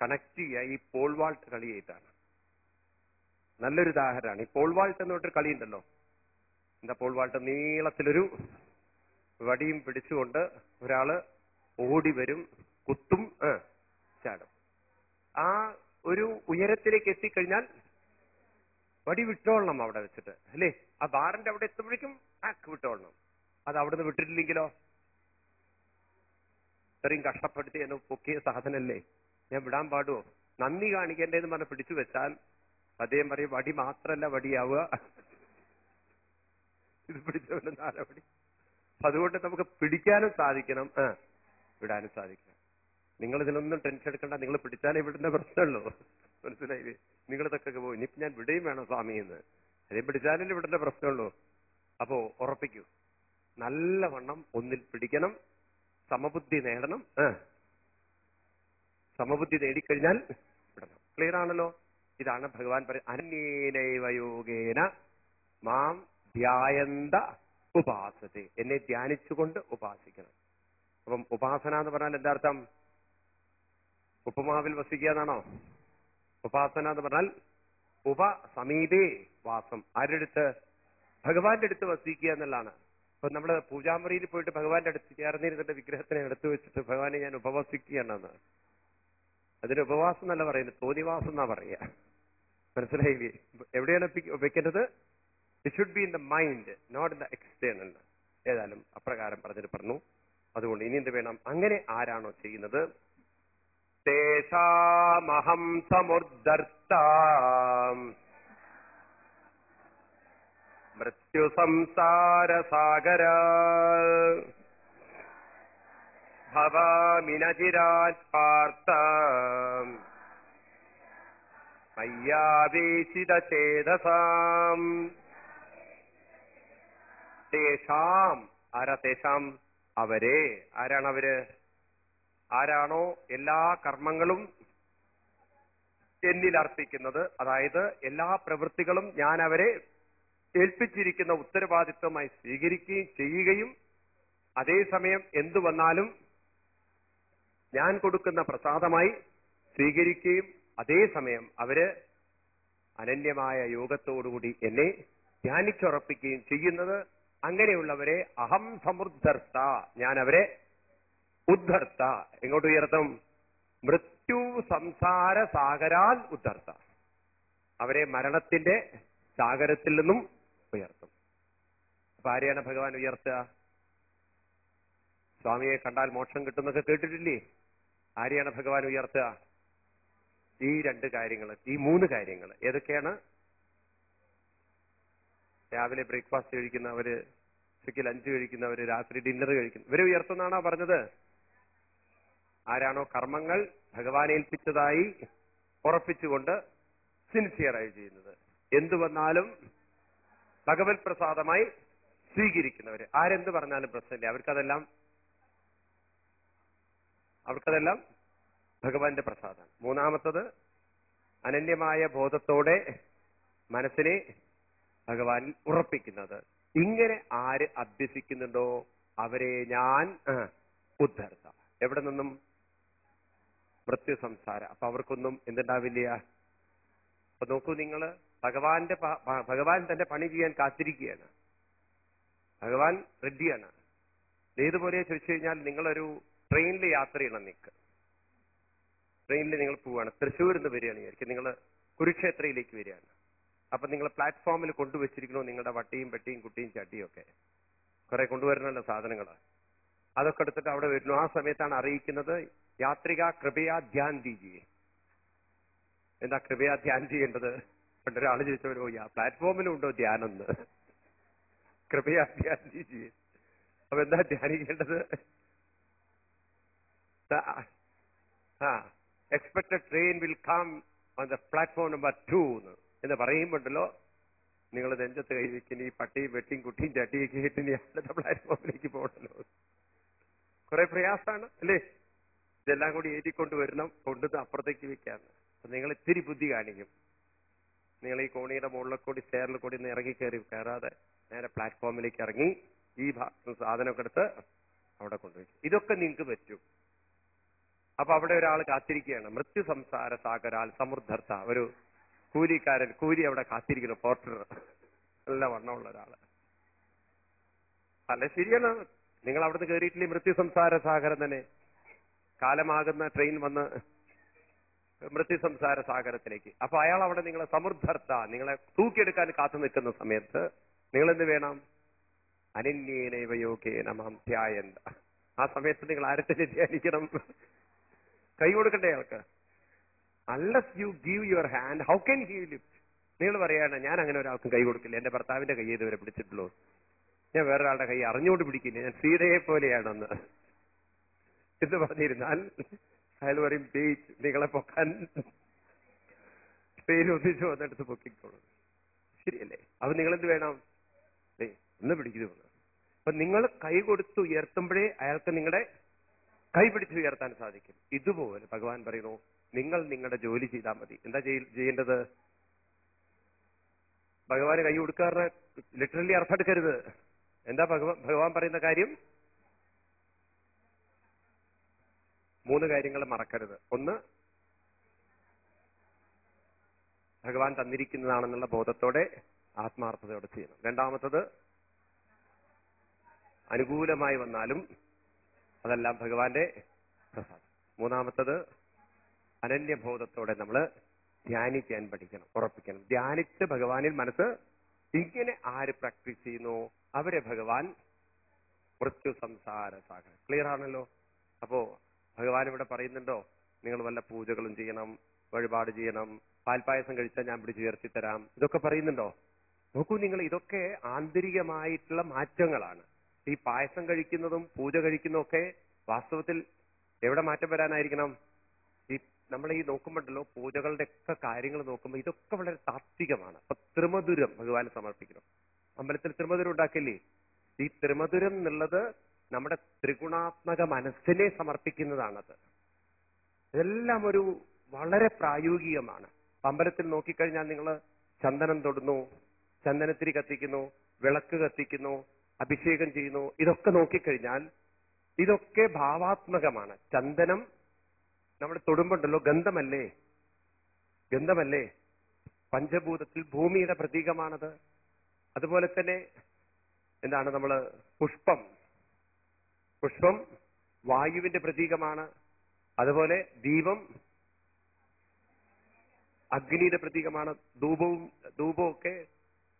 കണക്ട് ചെയ്യുക ഈ പോൾ വാൾട്ട് കളിയായിട്ടാണ് നല്ലൊരു ഉദാഹരണമാണ്. ഈ പോൾ വാൾട്ട് എന്ന് പറഞ്ഞൊരു കളിയുണ്ടല്ലോ എന്താ പോൾ വാൾട്ട് നീളത്തിലൊരു വടിയും പിടിച്ചുകൊണ്ട് ഒരാൾ ഓടി വരും കുത്തും ചാടും. ആ ഒരു ഉയരത്തിലേക്ക് എത്തിക്കഴിഞ്ഞാൽ വടി വിട്ടോളണം അവിടെ വെച്ചിട്ട് അല്ലേ? ആ ബാറിന്റെ അവിടെ എത്തുമ്പോഴേക്കും ആക്ക് വിട്ടോളണം. അത് അവിടുന്ന് വിട്ടിട്ടില്ലെങ്കിലോ? ഇത്രയും കഷ്ടപ്പെടുത്തി എന്നെ പൊക്കിയ സാധനല്ലേ ഞാൻ വിടാൻ പാടുവോ? നന്ദി കാണിക്കേണ്ടതെന്ന് പറഞ്ഞ് പിടിച്ചു വെച്ചാൽ അദ്ദേഹം പറയും വടി മാത്രല്ല വടിയാവുക. ഇത് പിടിച്ചവന്റെ നാലവടി അതുകൊണ്ട് നമുക്ക് പിടിക്കാനും സാധിക്കണം. ആ വിടാനും സാധിക്കണം. നിങ്ങൾ ഇതിനൊന്നും ടെൻഷൻ എടുക്കണ്ട. നിങ്ങൾ പിടിച്ചാലേ വിടുന്ന പ്രശ്നമുള്ളൂ. മനസ്സിലായില്ലേ? നിങ്ങൾ ഇതൊക്കെ പോകും ഇനിയിപ്പോ ഞാൻ വിടുകയും വേണം സ്വാമി എന്ന് അതേ പിടിച്ചാലേ ഇവിടുന്ന പ്രശ്നമുള്ളൂ. അപ്പോ ഉറപ്പിക്കൂ. നല്ലവണ്ണം ഒന്നിൽ പിടിക്കണം. സമബുദ്ധി നേടണം. സമബുദ്ധി നേടിക്കഴിഞ്ഞാൽ വിടണം. ക്ലിയർ ആണല്ലോ? ഇതാണ് ഭഗവാൻ പറയുന്നത് അന്യേനൈവയോഗേന മാം ധ്യായന്ത ഉപാസത്തെ. എന്നെ ധ്യാനിച്ചുകൊണ്ട് ഉപാസിക്കണം. അപ്പം ഉപാസന എന്ന് പറഞ്ഞാൽ എന്താ അർത്ഥം? ഉപമാവിൽ വസിക്കുക എന്നാണോ? ഉപാസന എന്ന് പറഞ്ഞാൽ ഉപ സമീപേ വാസം. ആരുടെ അടുത്ത് ഭഗവാന്റെ അടുത്ത് വസിക്കുക എന്നുള്ളതാണ്. അപ്പൊ നമ്മൾ പൂജാമുറിയിൽ പോയിട്ട് ഭഗവാന്റെ അടുത്ത് ചേർന്നിരുന്നിട്ട് വിഗ്രഹത്തിനെ എടുത്തു വെച്ചിട്ട് ഭഗവാനെ ഞാൻ ഉപവസിക്കുകയാണെന്ന് അതിന് ഉപവാസം എന്നല്ല പറയുന്നത് തോന്നിവാസം എന്നാ പറയുക. മനസ്സിലായില്ലേ എവിടെയാണ് വെക്കേണ്ടത് it should be in the mind not in the external ഏതായാലും അപ്രകാരം പറഞ്ഞിട്ട് പറഞ്ഞു. അതുകൊണ്ട് ഇനി എന്ത് വേണം? അങ്ങനെ ആരാണോ ചെയ്യുന്നത്? തേഷാമഹം സമുദ്ധർത്ത മൃത്യു സംസാര സാഗര ഭവാമിനചിരാത് പാർത്ത മയ്യാവേശിതചേതസാം തേഷാം. ആരാ തേഷാം? അവരെ. ആരാണവര് ആരാണോ എല്ലാ കർമ്മങ്ങളും എന്നിൽ അർപ്പിക്കുന്നത്. അതായത് എല്ലാ പ്രവൃത്തികളും ഞാൻ അവരെ ഏൽപ്പിച്ചിരിക്കുന്ന ഉത്തരവാദിത്വമായി സ്വീകരിക്കുകയും ചെയ്യുകയും അതേസമയം എന്തു വന്നാലും ഞാൻ കൊടുക്കുന്ന പ്രസാദമായി സ്വീകരിക്കുകയും അതേസമയം അവർ അനന്യമായ യോഗത്തോടുകൂടി എന്നെ ധ്യാനിച്ചുറപ്പിക്കുകയും ചെയ്യുന്നത് അങ്ങനെയുള്ളവരെ അഹം സമുദ്ധർത്ത ഞാൻ അവരെ ഉദ്ധർത്ത. എങ്ങോട്ട് ഉയർത്തും? മൃത്യു സംസാര സാഗരാൽ ഉദ്ധർത്ത. അവരെ മരണത്തിന്റെ സാഗരത്തിൽ നിന്നും ഉയർത്തും. അപ്പൊ ആരെയാണ് ഭഗവാൻ ഉയർത്തുക? സ്വാമിയെ കണ്ടാൽ മോക്ഷം കിട്ടുന്നൊക്കെ കേട്ടിട്ടില്ലേ? ആരെയാണ് ഭഗവാൻ ഉയർത്തുക? ഈ രണ്ട് കാര്യങ്ങൾ ഈ മൂന്ന് കാര്യങ്ങൾ. ഏതൊക്കെയാണ്? രാവിലെ ബ്രേക്ക്ഫാസ്റ്റ് കഴിക്കുന്നവര് ഉച്ചയ്ക്ക് ലഞ്ച് കഴിക്കുന്നവര് രാത്രി ഡിന്നർ കഴിക്കുന്നു ഇവരെ ഉയർത്തുന്നാണോ പറഞ്ഞത്? ആരാണോ കർമ്മങ്ങൾ ഭഗവാൻ ഏൽപ്പിച്ചതായി ഉറപ്പിച്ചുകൊണ്ട് സിൻസിയറായി ചെയ്യുന്നത്. എന്തു വന്നാലും ഭഗവത് പ്രസാദമായി സ്വീകരിക്കുന്നവര്. ആരെന്ത് പറഞ്ഞാലും പ്രശ്നമില്ല. അവർക്കതെല്ലാം അവർക്കതെല്ലാം ഭഗവാന്റെ പ്രസാദം. മൂന്നാമത്തത് അനന്യമായ ബോധത്തോടെ മനസ്സിനെ ഭഗവാൻ ഉറപ്പിക്കുന്നത്. ഇങ്ങനെ ആര് അഭ്യസിക്കുന്നുണ്ടോ അവരെ ഞാൻ ഉദ്ധർത്ത. എവിടെ നിന്നും? മൃത്യു സംസാരം അപ്പൊ അവർക്കൊന്നും എന്തുണ്ടാവില്ല? അപ്പൊ നോക്കൂ നിങ്ങൾ ഭഗവാന്റെ ഭഗവാൻ തന്റെ പണി ചെയ്യാൻ കാത്തിരിക്കുകയാണ്. ഭഗവാൻ റെഡിയാണ്. ഏതുപോലെ ചോദിച്ചു കഴിഞ്ഞാൽ നിങ്ങളൊരു ട്രെയിനിൽ യാത്ര ചെയ്യണം നിൽക്ക് ട്രെയിനിൽ നിങ്ങൾ പോവാണ്. തൃശ്ശൂരിൽ നിന്ന് വരികയാണ് വിചാരിക്കും നിങ്ങൾ കുരുക്ഷേത്രയിലേക്ക് വരികയാണ്. അപ്പൊ നിങ്ങൾ പ്ലാറ്റ്ഫോമിൽ കൊണ്ടുവച്ചിരിക്കണോ നിങ്ങളുടെ വട്ടിയും പെട്ടിയും കുട്ടിയും ചട്ടിയും ഒക്കെ? കുറെ കൊണ്ടുവരണമല്ലോ സാധനങ്ങൾ അതൊക്കെ എടുത്തിട്ട് അവിടെ വരുന്നു. ആ സമയത്താണ് അറിയിക്കുന്നത് യാത്രിക കൃപയാ ധ്യാൻ ദീജിയെ എന്താ കൃപയാ ധ്യാൻ ചെയ്യേണ്ടത് പണ്ടൊരാൾ ചോദിച്ചവരോ യാ പ്ലാറ്റ്ഫോമിലും ഉണ്ടോ ധ്യാനം എന്ന് കൃപയാ ധ്യാൻ ദീജിയെ അപ്പൊ എന്താ ധ്യാനിക്കേണ്ടത്? ആ expected train will come on the platform number two എന്ന് പറയുമ്പോണ്ടല്ലോ നിങ്ങൾ നെഞ്ചത്ത് കൈ വെക്കുന്ന ഈ പട്ടിയും വെട്ടിയും കുട്ടിയും ചട്ടിയൊക്കെ ഇട്ട് ഇനി അടുത്ത പ്ലാറ്റ്ഫോമിലേക്ക് പോകണല്ലോ. കുറെ പ്രയാസമാണ് അല്ലേ? ഇതെല്ലാം കൂടി ഏറ്റിക്കൊണ്ട് വരണം കൊണ്ടുവന്ന് അപ്പുറത്തേക്ക് വെക്കാന്ന്. അപ്പൊ നിങ്ങൾ ഇത്തിരി ബുദ്ധി കാണിക്കും. നിങ്ങൾ ഈ കോണിയുടെ മുകളിൽ കൂടി സ്റ്റെയറിൽ കൂടി ഒന്ന് ഇറങ്ങി കയറി കയറാതെ നേരെ പ്ലാറ്റ്ഫോമിലേക്ക് ഇറങ്ങി ഈ സാധനമൊക്കെ എടുത്ത് അവിടെ കൊണ്ടുപോയി ഇതൊക്കെ നിങ്ങൾക്ക് പറ്റും. അപ്പൊ അവിടെ ഒരാൾ കാത്തിരിക്കുകയാണ്. മൃത്യു സംസാര സാഗരാൽ സമൃദ്ധർത്ത ഒരു കൂലിക്കാരൻ കൂലി അവിടെ കാത്തിരിക്കുന്നു. പോർട്ടർ. നല്ല വണ്ണമുള്ള ഒരാൾ അല്ല ശരിയാണ്. നിങ്ങൾ അവിടുന്ന് കയറിയിട്ടില്ലേ മൃത്യു സംസാര സാഗരം തന്നെ? കാലമാകുന്ന ട്രെയിൻ വന്ന് മൃത്യു സംസാര സാഗരത്തിലേക്ക്. അപ്പൊ അയാൾ അവിടെ നിങ്ങളെ സമൃദ്ധർത്ത നിങ്ങളെ തൂക്കിയെടുക്കാൻ കാത്തു നിൽക്കുന്ന സമയത്ത് നിങ്ങൾ എന്ത് വേണം? അനന്യേനയോഗേന മാം ധ്യായന്ത. ആ സമയത്ത് നിങ്ങൾ ആരത്തിനെ ധ്യാനിക്കണം? കൈ കൊടുക്കണ്ടേ അയാൾക്ക് unless you give your hand how can he lift നിങ്ങൾ പറയാണ് ഞാൻ അങ്ങനെ ഒരാൾക്കും കൈ കൊടുക്കില്ല. എന്റെ ഭർത്താവിന്റെ കൈ ഇതുവരെ പിടിച്ചിട്ടുള്ളൂ. ഞാൻ വേറൊരാളുടെ കൈ അറിഞ്ഞുകൊണ്ട് പിടിക്കില്ല. ഞാൻ സീതയെ പോലെയാണെന്ന്. എന്ന് പറഞ്ഞിരുന്നാൽ അയാൾ പറയും ബേച്ച് നിങ്ങളെ പൊക്കാൻ പേര് ഒന്നിച്ചു വന്നെടുത്ത് പൊക്കിക്കോളും. ശരിയല്ലേ? അപ്പൊ നിങ്ങളെന്ത് വേണം? ഒന്ന് പിടിക്കുന്നു അപ്പൊ നിങ്ങൾ കൈ കൊടുത്ത് ഉയർത്തുമ്പോഴേ അയാൾക്ക് നിങ്ങളുടെ കൈ പിടിച്ച് ഉയർത്താൻ സാധിക്കും. ഇതുപോലെ ഭഗവാൻ പറയുന്നു നിങ്ങൾ നിങ്ങളുടെ ജോലി ചെയ്താൽ മതി. എന്താ ചെയ്യ- ചെയ്യേണ്ടത്? ഭഗവാന് കൈ കൊടുക്കാറിന് ലിറ്ററലി അർത്ഥം എടുക്കരുത്. എന്താ ഭഗവാൻ പറയുന്ന കാര്യം? മൂന്ന് കാര്യങ്ങൾ മറക്കരുത്. ഒന്ന് ഭഗവാൻ തന്നിരിക്കുന്നതാണെന്നുള്ള ബോധത്തോടെ ആത്മാർത്ഥതയോടെ ചെയ്യണം. രണ്ടാമത്തത് അനുകൂലമായി വന്നാലും അതെല്ലാം ഭഗവാന്റെ പ്രസാദം. മൂന്നാമത്തത് അനന്യബോധത്തോടെ നമ്മൾ ധ്യാനിക്കാൻ പഠിക്കണം ഉറപ്പിക്കണം. ധ്യാനിച്ച് ഭഗവാനിൽ മനസ്സ് ഇങ്ങനെ ആര് പ്രാക്ടീസ് ചെയ്യുന്നു? അവരെ ഭഗവാൻ മൃത്യു സംസാര സാഗരം. ക്ലിയർ ആണല്ലോ? അപ്പോ ഭഗവാൻ ഇവിടെ പറയുന്നുണ്ടോ? നിങ്ങൾ വല്ല പൂജകളും ചെയ്യണം വഴിപാട് ചെയ്യണം പാൽപായസം കഴിച്ചാൽ ഞാൻ പിടിച്ച് ഉയർത്തി തരാം ഇതൊക്കെ പറയുന്നുണ്ടോ? നോക്കൂ നിങ്ങൾ ഇതൊക്കെ ആന്തരികമായിട്ടുള്ള മാറ്റങ്ങളാണ്. ഈ പായസം കഴിക്കുന്നതും പൂജ കഴിക്കുന്നതും ഒക്കെ വാസ്തവത്തിൽ എവിടെ മാറ്റം വരാനായിരിക്കണം? ഈ നമ്മൾ ഈ നോക്കുമ്പോണ്ടല്ലോ പൂജകളുടെ ഒക്കെ കാര്യങ്ങൾ നോക്കുമ്പോൾ ഇതൊക്കെ വളരെ താത്വികമാണ്. അപ്പൊ ത്രിമധുരം ഭഗവാന് സമർപ്പിക്കണം. അമ്പലത്തിൽ ത്രിമധുരം ഉണ്ടാക്കില്ലേ? ഈ ത്രിമധുരം എന്നുള്ളത് നമ്മുടെ ത്രിഗുണാത്മക മനസ്സിനെ സമർപ്പിക്കുന്നതാണത്. ഇതെല്ലാം ഒരു വളരെ പ്രായോഗികമാണ്. അമ്പലത്തിൽ നോക്കിക്കഴിഞ്ഞാൽ നിങ്ങൾ ചന്ദനം തൊടുന്നു ചന്ദനത്തിരി കത്തിക്കുന്നു വിളക്ക് കത്തിക്കുന്നു അഭിഷേകം ചെയ്യുന്നു. ഇതൊക്കെ നോക്കിക്കഴിഞ്ഞാൽ ഇതൊക്കെ ഭാവാത്മകമാണ്. ചന്ദനം നമ്മുടെ തൊടുമ്പുണ്ടല്ലോ ഗന്ധമല്ലേ? ഗന്ധമല്ലേ? പഞ്ചഭൂതത്തിൽ ഭൂമിയുടെ പ്രതീകമാണത്. അതുപോലെ തന്നെ എന്താണ് നമ്മൾ പുഷ്പം? പുഷ്പം വായുവിന്റെ പ്രതീകമാണ്. അതുപോലെ ദീപം അഗ്നിയുടെ പ്രതീകമാണ്. ധൂപവും ധൂപമൊക്കെ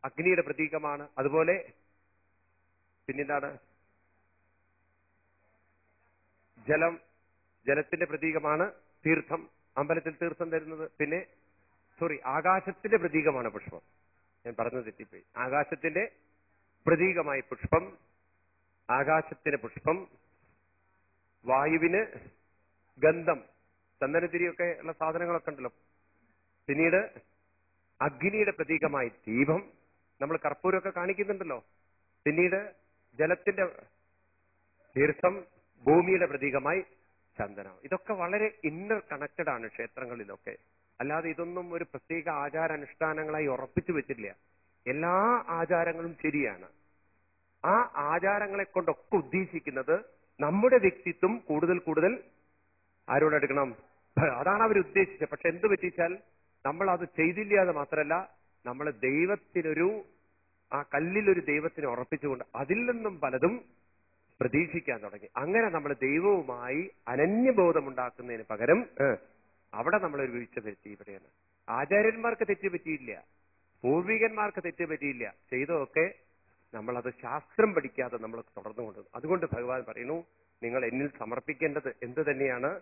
അഗ്നിയുടെ പ്രതീകമാണ്. അതുപോലെ പിന്നെന്താണ്? ജലം ജലത്തിന്റെ പ്രതീകമാണ് തീർത്ഥം. അമ്പലത്തിൽ തീർത്ഥം തരുന്നത്. പിന്നെ സോറി ആകാശത്തിന്റെ പ്രതീകമാണ് പുഷ്പം. ഞാൻ പറഞ്ഞു തെറ്റിപ്പോയി. ആകാശത്തിന്റെ പ്രതീകമായി പുഷ്പം ആകാശത്തിന് പുഷ്പം വായുവിന് ഗന്ധം. ചന്ദനത്തിരിയൊക്കെ ഉള്ള സാധനങ്ങളൊക്കെ ഉണ്ടല്ലോ. പിന്നീട് അഗ്നിയുടെ പ്രതീകമായി ദീപം. നമ്മൾ കർപ്പൂരമൊക്കെ കാണിക്കുന്നുണ്ടല്ലോ. പിന്നീട് ജലത്തിന്റെ തീർത്ഥം ഭൂമിയുടെ പ്രതീകമായി ചന്ദനം. ഇതൊക്കെ വളരെ ഇന്നർ കണക്റ്റഡ് ആണ് ക്ഷേത്രങ്ങളിലൊക്കെ. അല്ലാതെ ഇതൊന്നും ഒരു പ്രത്യേക ആചാരാനുഷ്ഠാനങ്ങളായി ഉറപ്പിച്ചു വെച്ചിട്ടില്ല. എല്ലാ ആചാരങ്ങളും ശരിയാണ്. ആ ആചാരങ്ങളെ കൊണ്ടൊക്കെ ഉദ്ദേശിക്കുന്നത് നമ്മുടെ വ്യക്തിത്വം കൂടുതൽ കൂടുതൽ ആരോടെടുക്കണം അതാണ് അവർ ഉദ്ദേശിച്ചത്. പക്ഷെ എന്ത് പറ്റിച്ചാൽ നമ്മൾ അത് ചെയ്തില്ല എന്ന് മാത്രമല്ല നമ്മൾ ദൈവത്തിനൊരു ആ കല്ലിലൊരു ദൈവത്തിനെ ഉറപ്പിച്ചുകൊണ്ട് അതിൽ നിന്നും പലതും പ്രതീക്ഷിക്കാൻ തുടങ്ങി. അങ്ങനെ നമ്മൾ ദൈവവുമായി അനന്യബോധമുണ്ടാക്കുന്നതിന് പകരം അവിടെ അവിടെ നമ്മളൊരു വീഴ്ച വരുത്തി ഇവിടെയാണ് ആചാര്യന്മാർക്ക് തെറ്റുപറ്റിയില്ല പൂർവികന്മാർക്ക് തെറ്റുപറ്റിയില്ല ചെയ്തതൊക്കെ നമ്മളത് ശാസ്ത്രം പഠിക്കാതെ നമ്മൾ തുടർന്നുകൊണ്ട്. അതുകൊണ്ട് ഭഗവാൻ പറയുന്നു നിങ്ങൾ എന്നിൽ സമർപ്പിക്കേണ്ടത് എന്ത് തന്നെയാണ്?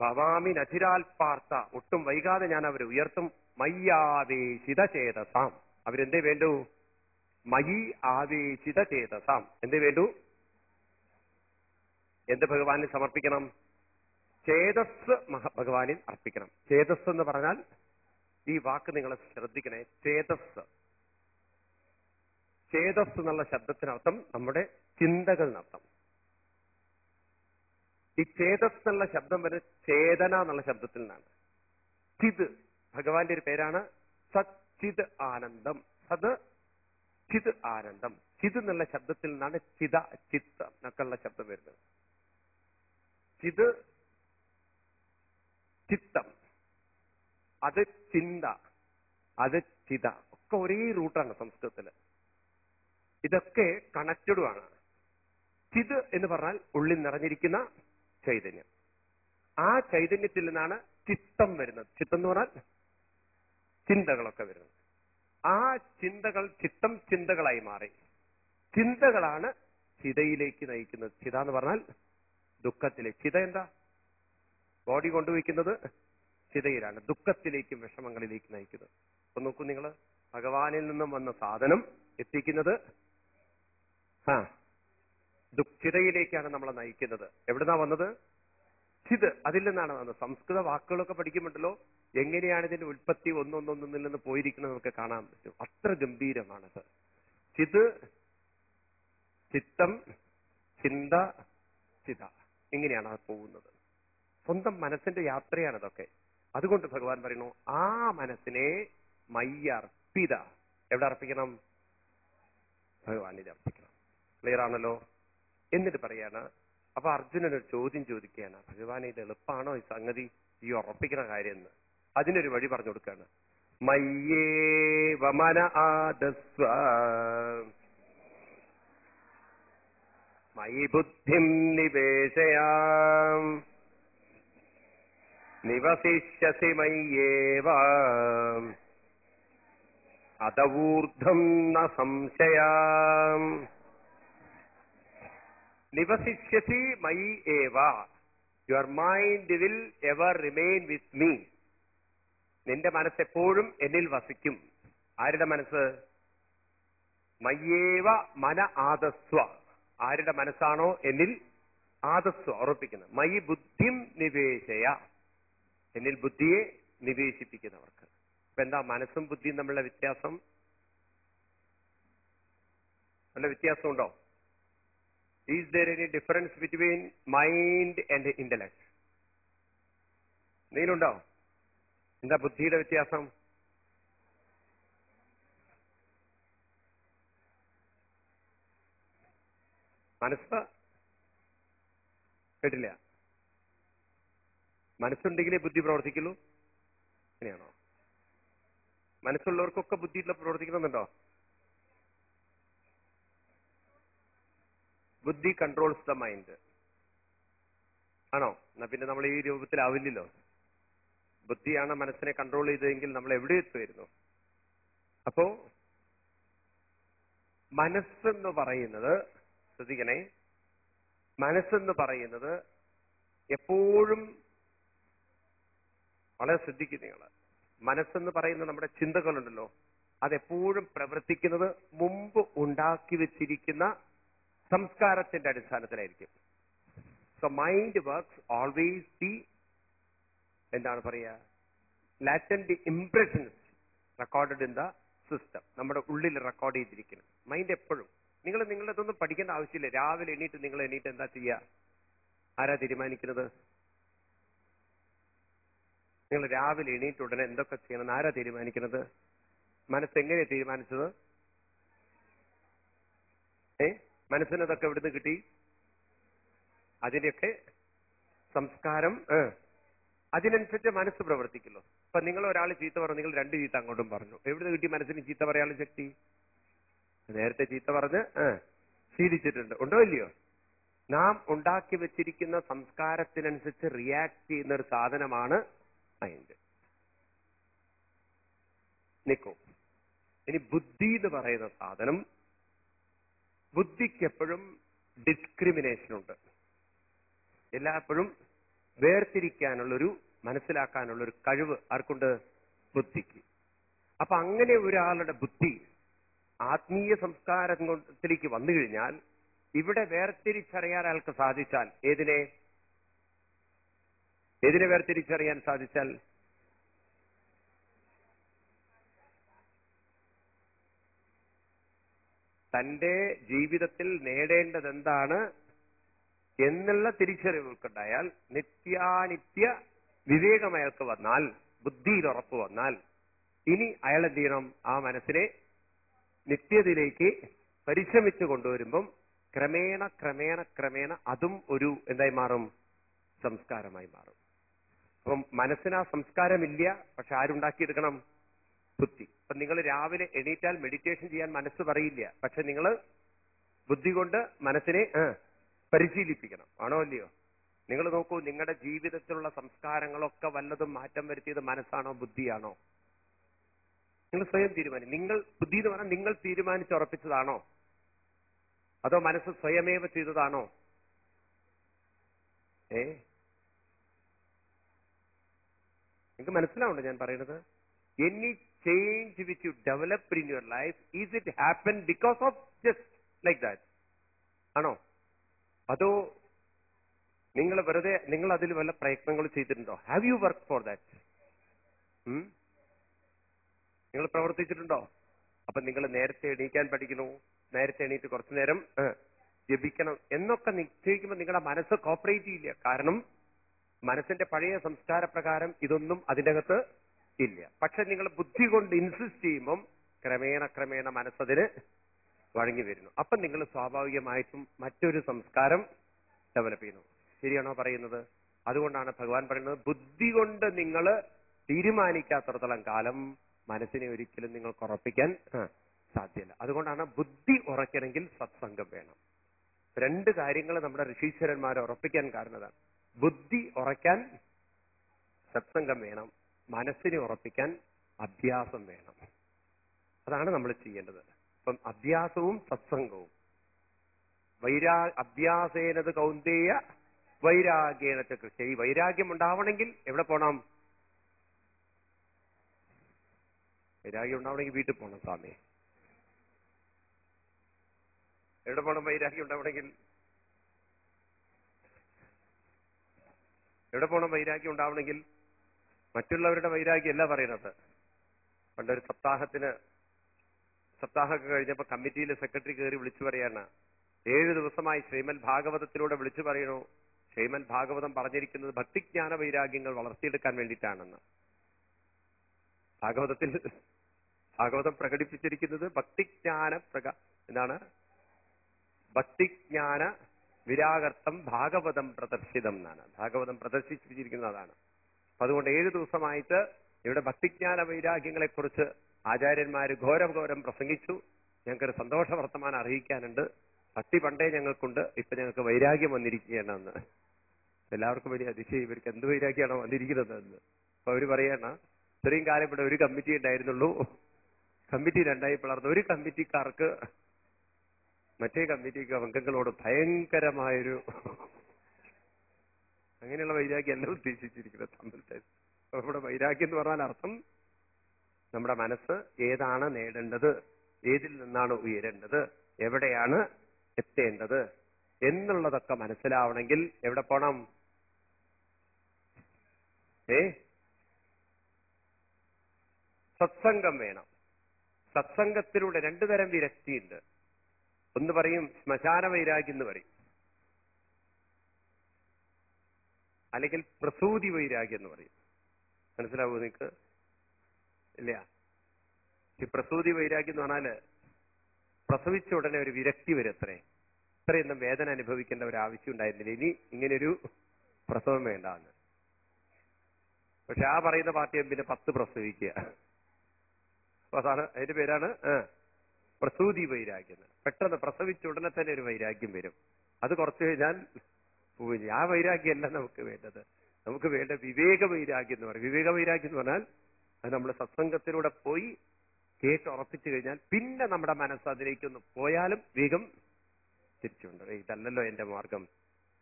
ഭവാമി നധിരാൽ പാർത്ത ഒട്ടും വൈകാതെ ഞാൻ അവരെ ഉയർത്തും. മയ്യാവേശിത ചേതസാം. അവരെന്തേ വേണ്ടു? മയി ആവേശിത ചേതസാം. എന്തേ വേണ്ടു? എന്ത് ഭഗവാനിൽ സമർപ്പിക്കണം? ചേതസ് ഭഗവാനിൽ അർപ്പിക്കണം. ചേതസ് എന്ന് പറഞ്ഞാൽ ഈ വാക്ക് നിങ്ങൾ ശ്രദ്ധിക്കണേ. ചേതസ്. ചേതസ് എന്നുള്ള ശബ്ദത്തിനർത്ഥം നമ്മുടെ ചിന്തകൾ എന്നർത്ഥം ഈ ചേതസ് എന്നുള്ള ശബ്ദം വരെ ചേതന എന്നുള്ള ശബ്ദത്തിൽ നിന്നാണ്. ചിത്. ഭഗവാന്റെ ഒരു പേരാണ് സച്ചിത് ആനന്ദം. സത് ചിത് ആനന്ദം. ചിത് എന്നുള്ള ശബ്ദത്തിൽ നിന്നാണ് ചിത ചിത്ത എന്നൊക്കെയുള്ള ശബ്ദം വരുന്നത്. ചിത് ചിത്തം. അത് ചിന്ത അത് ചിത. ഒക്കെ ഒരേ റൂട്ടാണ് സംസ്കൃതത്തിൽ. ഇതൊക്കെ കണക്റ്റഡുമാണ് ചിത് എന്ന് പറഞ്ഞാൽ ഉള്ളിൽ നിറഞ്ഞിരിക്കുന്ന ചൈതന്യം. ആ ചൈതന്യത്തിൽ നിന്നാണ് ചിത്തം വരുന്നത്. ചിത്തം എന്ന് പറഞ്ഞാൽ ചിന്തകളൊക്കെ വരുന്നത്. ആ ചിന്തകൾ ചിത്തം ചിന്തകളായി മാറി. ചിന്തകളാണ് ചിതയിലേക്ക് നയിക്കുന്നത്. ചിത എന്ന് പറഞ്ഞാൽ ദുഃഖത്തിലെ ചിത എന്താ? ബോഡി കൊണ്ടുവയ്ക്കുന്നത് ചിതയിലാണ്. ദുഃഖത്തിലേക്കും വിഷമങ്ങളിലേക്ക് നയിക്കുന്നത്. അപ്പൊ നോക്കൂ നിങ്ങൾ ഭഗവാനിൽ നിന്നും വന്ന സാധനം എത്തിക്കുന്നത് ആ ദുഃഖിതയിലേക്കാണ് നമ്മളെ നയിക്കുന്നത്. എവിടുന്നാ വന്നത്? ചിത് അതിൽ നിന്നാണ് വന്നത്. സംസ്കൃത വാക്കുകളൊക്കെ പഠിക്കുമ്പോണ്ടല്ലോ എങ്ങനെയാണ് ഇതിന്റെ ഉൽപ്പത്തി ഒന്നൊന്നൊന്നിൽ നിന്ന് പോയിരിക്കുന്നത് നമുക്ക് കാണാൻ പറ്റും. അത്ര ഗംഭീരമാണത്. ചിത് ചിത്തം ചിന്ത ചിത. ഇങ്ങനെയാണ് അത് പോകുന്നത്. സ്വന്തം മനസ്സിന്റെ യാത്രയാണ് അതൊക്കെ അതുകൊണ്ട് ഭഗവാൻ പറയുന്നു ആ മനസ്സിനെ മയ്യർപ്പിത എവിടെ അർപ്പിക്കണം? ഭഗവാനിൽ അർപ്പിക്കണം. ക്ലിയർ ആണല്ലോ? എന്നിട്ട് പറയാണ് അപ്പൊ അർജുനൻ ഒരു ചോദ്യം ചോദിക്കുകയാണ്. ഭഗവാൻ ഇത് എളുപ്പമാണോ ഈ സംഗതി ഈ ഉറപ്പിക്കുന്ന കാര്യം എന്ന് അതിനൊരു വഴി പറഞ്ഞു കൊടുക്കുകയാണ്. മയ്യേ വമന ആദസ്വ മയി ബുദ്ധിം നിവേശയാം. നിവസിഷ്യസി മയ്യേവ. അതവൂർധം ന സംശയാം. നിവസിഷ്യസി മൈ ഏവ. Your mind will ever remain with me നിന്റെ മനസ്സെപ്പോഴും എന്നിൽ വസിക്കും. ആരുടെ മനസ്സ്? മയ്യേവ മന ആദസ്വ. ആരുടെ മനസ്സാണോ എന്നിൽ ആദസ്വ ഉറപ്പിക്കുന്നത്. മൈ ബുദ്ധിം നിവേശയ. എന്നിൽ ബുദ്ധിയെ നിവേശിപ്പിക്കുന്നവർക്ക്. ഇപ്പൊ എന്താ മനസ്സും ബുദ്ധിയും തമ്മിലുള്ള വ്യത്യാസം? വല്ല വ്യത്യാസമുണ്ടോ? Is there any difference between mind and intellect എന്തെങ്കിലുണ്ടോ എന്താ ബുദ്ധിയുടെ വ്യത്യാസം മനസ്സ് കേട്ടില്ല മനസ്സുണ്ടെങ്കിലേ ബുദ്ധി പ്രവർത്തിക്കുള്ളൂ അങ്ങനെയാണോ മനസ്സുള്ളവർക്കൊക്കെ ബുദ്ധി പ്രവർത്തിക്കണമെന്നുണ്ടോ ബുദ്ധി കൺട്രോൾസ് ദ മൈൻഡ് ആണോ? എന്നാ പിന്നെ നമ്മൾ ഈ രൂപത്തിലാവില്ലല്ലോ. ബുദ്ധിയാണ് മനസ്സിനെ കൺട്രോൾ ചെയ്തതെങ്കിൽ നമ്മൾ എവിടെ എത്തുമായിരുന്നു അപ്പോ മനസ്സെന്ന് പറയുന്നത് ശ്രദ്ധിക്കണേ മനസ്സെന്ന് പറയുന്നത് എപ്പോഴും വളരെ ശ്രദ്ധിക്കും നിങ്ങൾ. മനസ്സെന്ന് പറയുന്ന നമ്മുടെ ചിന്തകളുണ്ടല്ലോ അതെപ്പോഴും പ്രവർത്തിക്കുന്നത് മുമ്പ് ഉണ്ടാക്കി വെച്ചിരിക്കുന്ന സംസ്കാരത്തിന്റെ അടിസ്ഥാനത്തിലായിരിക്കും. So mind works always the എന്താണ് പറയുക latent impressions recorded in the system നമ്മുടെ ഉള്ളിൽ റെക്കോർഡ് ചെയ്തിരിക്കണം മൈൻഡ് എപ്പോഴും. നിങ്ങൾ നിങ്ങളിതൊന്നും പഠിക്കേണ്ട ആവശ്യമില്ല. രാവിലെ എണീറ്റ് നിങ്ങൾ എണീറ്റ് എന്താ ചെയ്യുക? ആരാ തീരുമാനിക്കുന്നത്? നിങ്ങൾ രാവിലെ എണീറ്റ് ഉടനെ എന്തൊക്കെ ചെയ്യണം ആരാ തീരുമാനിക്കുന്നത്? മനസ്സെങ്ങനെയാ തീരുമാനിച്ചത്? ഏ? മനസ്സിനതൊക്കെ എവിടുന്ന് കിട്ടി? അതിന്റെയൊക്കെ സംസ്കാരം അതിനനുസരിച്ച് മനസ്സ് പ്രവർത്തിക്കുള്ളൂ അപ്പൊ നിങ്ങൾ ഒരാൾ ചീത്ത പറഞ്ഞു നിങ്ങൾ രണ്ട് ചീത്ത അങ്ങോട്ടും പറഞ്ഞു. എവിടുന്ന് കിട്ടി മനസ്സിന് ചീത്ത പറയാനുള്ള ശക്തി? നേരത്തെ ചീത്ത പറഞ്ഞ് ശീലിച്ചിട്ടുണ്ട്. ഉണ്ടോ ഇല്ലയോ? നാം ഉണ്ടാക്കി വെച്ചിരിക്കുന്ന സംസ്കാരത്തിനനുസരിച്ച് റിയാക്ട് ചെയ്യുന്ന ഒരു സാധനമാണ് മൈൻഡ് നിക്കോ. ഇനി ബുദ്ധി എന്ന് പറയുന്ന സാധനം ബുദ്ധിക്ക് എപ്പോഴും ഡിസ്ക്രിമിനേഷൻ ഉണ്ട് എല്ലാപ്പോഴും വേർതിരിക്കാനുള്ളൊരു മനസ്സിലാക്കാനുള്ളൊരു കഴിവ് ആർക്കുണ്ട്? ബുദ്ധിക്ക്. അപ്പൊ അങ്ങനെ ഒരാളുടെ ബുദ്ധി ആത്മീയ സംസ്കാരത്തിലേക്ക് വന്നു കഴിഞ്ഞാൽ ഇവിടെ വേർതിരിച്ചറിയാൻ അയാൾക്ക് സാധിച്ചാൽ ഏതിനെ? ഏതിനെ വേർതിരിച്ചറിയാൻ സാധിച്ചാൽ? തന്റെ ജീവിതത്തിൽ നേടേണ്ടത് എന്താണ് എന്നുള്ള തിരിച്ചറിവുകൾക്കുണ്ടായാൽ നിത്യാനിത്യ വിവേകം അയാൾക്ക് വന്നാൽ ബുദ്ധിയിൽ ഉറപ്പ് വന്നാൽ ഇനി എന്ത് ചെയ്യണം? ആ മനസ്സിനെ നിത്യതയിലേക്ക് പരിശ്രമിച്ചു കൊണ്ടുവരുമ്പം ക്രമേണ ക്രമേണ ക്രമേണ അതും ഒരു എന്തായി മാറും? സംസ്കാരമായി മാറും. അപ്പം മനസ്സിന് ആ സംസ്കാരമില്ല പക്ഷെ ആരുണ്ടാക്കിയെടുക്കണം? ബുദ്ധി അപ്പൊ നിങ്ങൾ രാവിലെ എണീറ്റാൽ മെഡിറ്റേഷൻ ചെയ്യാൻ മനസ്സ് പറയില്ല. പക്ഷെ നിങ്ങൾ ബുദ്ധി കൊണ്ട് മനസ്സിനെ പരിശീലിപ്പിക്കണം. ആണോ അല്ലയോ നിങ്ങൾ നോക്കൂ നിങ്ങളുടെ ജീവിതത്തിലുള്ള സംസ്കാരങ്ങളൊക്കെ വല്ലതും മാറ്റം വരുത്തിയത് മനസ്സാണോ ബുദ്ധിയാണോ? നിങ്ങൾ സ്വയം തീരുമാനിക്കും നിങ്ങൾ ബുദ്ധി എന്ന് പറഞ്ഞാൽ നിങ്ങൾ തീരുമാനിച്ചുറപ്പിച്ചതാണോ അതോ മനസ്സ് സ്വയമേവ ചെയ്തതാണോ? ഏ? നിങ്ങൾക്ക് മനസ്സിലാവുണ്ടോ ഞാൻ പറയുന്നത്? Any change which you develop in your life, is it happen because of just like that? ആണോ? അതോ നിങ്ങൾ വെറുതെ നിങ്ങൾ അതിൽ വല്ല പ്രയത്നങ്ങൾ ചെയ്തിട്ടുണ്ടോ? Have you work for that നിങ്ങൾ പ്രവർത്തിച്ചിട്ടുണ്ടോ? അപ്പൊ നിങ്ങൾ നേരത്തെ എണീക്കാൻ പഠിക്കുന്നു. നേരത്തെ എണീറ്റ് കുറച്ചു നേരം ജപിക്കണം. എന്നൊക്കെ നിശ്ചയിക്കുമ്പോൾ നിങ്ങളുടെ മനസ്സ് കോപ്പറേറ്റ് ചെയ്യില്ല. കാരണം മനസ്സിന്റെ പഴയ സംസ്കാര ഇതൊന്നും അതിന്റെ അകത്ത് ഇല്ല. പക്ഷെ നിങ്ങൾ ബുദ്ധി കൊണ്ട് ഇൻസിസ്റ്റ് ചെയ്യുമ്പം ക്രമേണ ക്രമേണ മനസ്സതിന് വഴങ്ങി വരുന്നു. അപ്പൊ നിങ്ങൾ സ്വാഭാവികമായിട്ടും മറ്റൊരു സംസ്കാരം ഡെവലപ്പ് ചെയ്യുന്നു ശരിയാണോ പറയുന്നത്? അതുകൊണ്ടാണ് ഭഗവാൻ പറയുന്നത് ബുദ്ധി കൊണ്ട് നിങ്ങൾ തീരുമാനിക്കാത്തടത്തോളം കാലം മനസ്സിനെ ഒരിക്കലും നിങ്ങൾക്ക് ഉറപ്പിക്കാൻ സാധ്യമല്ല അതുകൊണ്ടാണ് ബുദ്ധി ഉറക്കണമെങ്കിൽ സത്സംഗം വേണം. രണ്ട് കാര്യങ്ങൾ നമ്മുടെ ഋഷീശ്വരന്മാരെ ഉറപ്പിക്കാൻ കാരണതാണ്. ബുദ്ധി ഉറയ്ക്കാൻ സത്സംഗം വേണം. മനസ്സിനെ ഉറപ്പിക്കാൻ അഭ്യാസം വേണം. അതാണ് നമ്മൾ ചെയ്യേണ്ടത്. അപ്പം അഭ്യാസവും സത്സംഗവും. വൈരാ അഭ്യാസേനത് കൗന്ദേയ വൈരാഗ്യേനത്തെ കൃഷി ഈ വൈരാഗ്യം ഉണ്ടാവണമെങ്കിൽ എവിടെ പോണം? വൈരാഗ്യം ഉണ്ടാവണമെങ്കിൽ വീട്ടിൽ പോകണം സ്വാമി. എവിടെ പോണം വൈരാഗ്യം ഉണ്ടാവണമെങ്കിൽ? എവിടെ പോണം വൈരാഗ്യം ഉണ്ടാവണമെങ്കിൽ? മറ്റുള്ളവരുടെ വൈരാഗ്യമല്ല പറയുന്നത്. പണ്ടൊരു സപ്താഹത്തിന് സപ്താഹമൊക്കെ കഴിഞ്ഞപ്പോ കമ്മിറ്റിയിലെ സെക്രട്ടറി കയറി വിളിച്ചു പറയാണ് ഏഴ് ദിവസമായി ശ്രീമൻ ഭാഗവതത്തിലൂടെ വിളിച്ചു പറയണു. ശ്രീമൻ ഭാഗവതം പറഞ്ഞിരിക്കുന്നത് ഭക്തിജ്ഞാന വൈരാഗ്യങ്ങൾ വളർത്തിയെടുക്കാൻ വേണ്ടിയിട്ടാണെന്ന്. ഭാഗവതത്തിൽ ഭാഗവതം പ്രകടിപ്പിച്ചിരിക്കുന്നത് ഭക്തിജ്ഞാന പ്രക എന്താണ്? ഭക്തിജ്ഞാന വിരാഗർത്ഥം ഭാഗവതം പ്രദർശിതം എന്നാണ്. ഭാഗവതം പ്രദർശിപ്പിച്ചിരിക്കുന്നതാണ് അതുകൊണ്ട് ഏഴു ദിവസമായിട്ട് ഇവിടെ ഭക്തിജ്ഞാന വൈരാഗ്യങ്ങളെക്കുറിച്ച് ആചാര്യന്മാർ ഘോരഘോരം ഘോരം ഘോരം പ്രസംഗിച്ചു. ഞങ്ങൾക്കൊരു സന്തോഷ വർത്തമാനം അറിയിക്കാനുണ്ട്. ഭക്തി പണ്ടേ ഞങ്ങൾക്കുണ്ട്. ഇപ്പൊ ഞങ്ങൾക്ക് വൈരാഗ്യം വന്നിരിക്കുകയാണെന്ന് എല്ലാവർക്കും വലിയ അതിശയം. ഇവർക്ക് എന്ത് വൈരാഗ്യമാണോ വന്നിരിക്കുന്നത് എന്ന് അപ്പൊ അവർ പറയണ ഇത്രയും കാലം ഇവിടെ ഒരു കമ്മിറ്റി ഉണ്ടായിരുന്നുള്ളൂ. കമ്മിറ്റി രണ്ടായി പിളർന്ന. ഒരു കമ്മിറ്റിക്കാർക്ക് മറ്റേ കമ്മിറ്റിക്ക് അംഗങ്ങളോട് ഭയങ്കരമായൊരു അങ്ങനെയുള്ള വൈരാഗ്യം അല്ല ഉദ്ദേശിച്ചിരിക്കുന്നത് തമ്മിൽ നമ്മുടെ വൈരാഗ്യം എന്ന് പറഞ്ഞാൽ അർത്ഥം നമ്മുടെ മനസ്സ് ഏതാണ് നേടേണ്ടത്? ഏതിൽ നിന്നാണ് ഉയരേണ്ടത്? എവിടെയാണ് എത്തേണ്ടത്? എന്നുള്ളതൊക്കെ മനസ്സിലാവണമെങ്കിൽ എവിടെ പോണം? ഏ? സത്സംഗം വേണം. സത്സംഗത്തിലൂടെ രണ്ടു തരം വിരക്തിയുണ്ട്. ഒന്ന് പറയും ശ്മശാന വൈരാഗ്യം എന്ന് പറയും. അല്ലെങ്കിൽ പ്രസൂതി വൈരാഗ്യം എന്ന് പറയും. മനസ്സിലാവൂ നിങ്ങക്ക്? ഇല്ല. ഈ പ്രസൂതി വൈരാഗ്യം എന്ന് പറഞ്ഞാൽ പ്രസവിച്ച ഉടനെ ഒരു വിരക്തി വരും അത്രേ. ഇത്രയൊന്നും വേദന അനുഭവിക്കേണ്ട ഒരു ആവശ്യം ഉണ്ടായിരുന്നില്ല. ഇനി ഇങ്ങനൊരു പ്രസവം വേണ്ടാന്ന് പക്ഷെ ആ പറയുന്ന പാർട്ടി പിന്നെ പത്ത് പ്രസവിക്കുക. അപ്പൊ അതാണ് അതിന്റെ പേരാണ് പ്രസൂതി വൈരാഗ്യം. പെട്ടെന്ന് പ്രസവിച്ച ഉടനെ തന്നെ ഒരു വൈരാഗ്യം വരും. അത് കുറച്ചു കഴിഞ്ഞാൽ പോവുകയും ആ വൈരാഗ്യമല്ല നമുക്ക് വേണ്ടത്. നമുക്ക് വേണ്ട വിവേക വൈരാഗ്യം എന്ന് പറയും. വിവേക വൈരാഗ്യം എന്ന് പറഞ്ഞാൽ അത് നമ്മൾ സത്സംഗത്തിലൂടെ പോയി കേട്ട് ഉറപ്പിച്ചു കഴിഞ്ഞാൽ പിന്നെ നമ്മുടെ മനസ്സ് അതിലേക്കൊന്ന് പോയാലും വേഗം തിരിച്ചുണ്ട്. ഇതല്ലല്ലോ എന്റെ മാർഗം.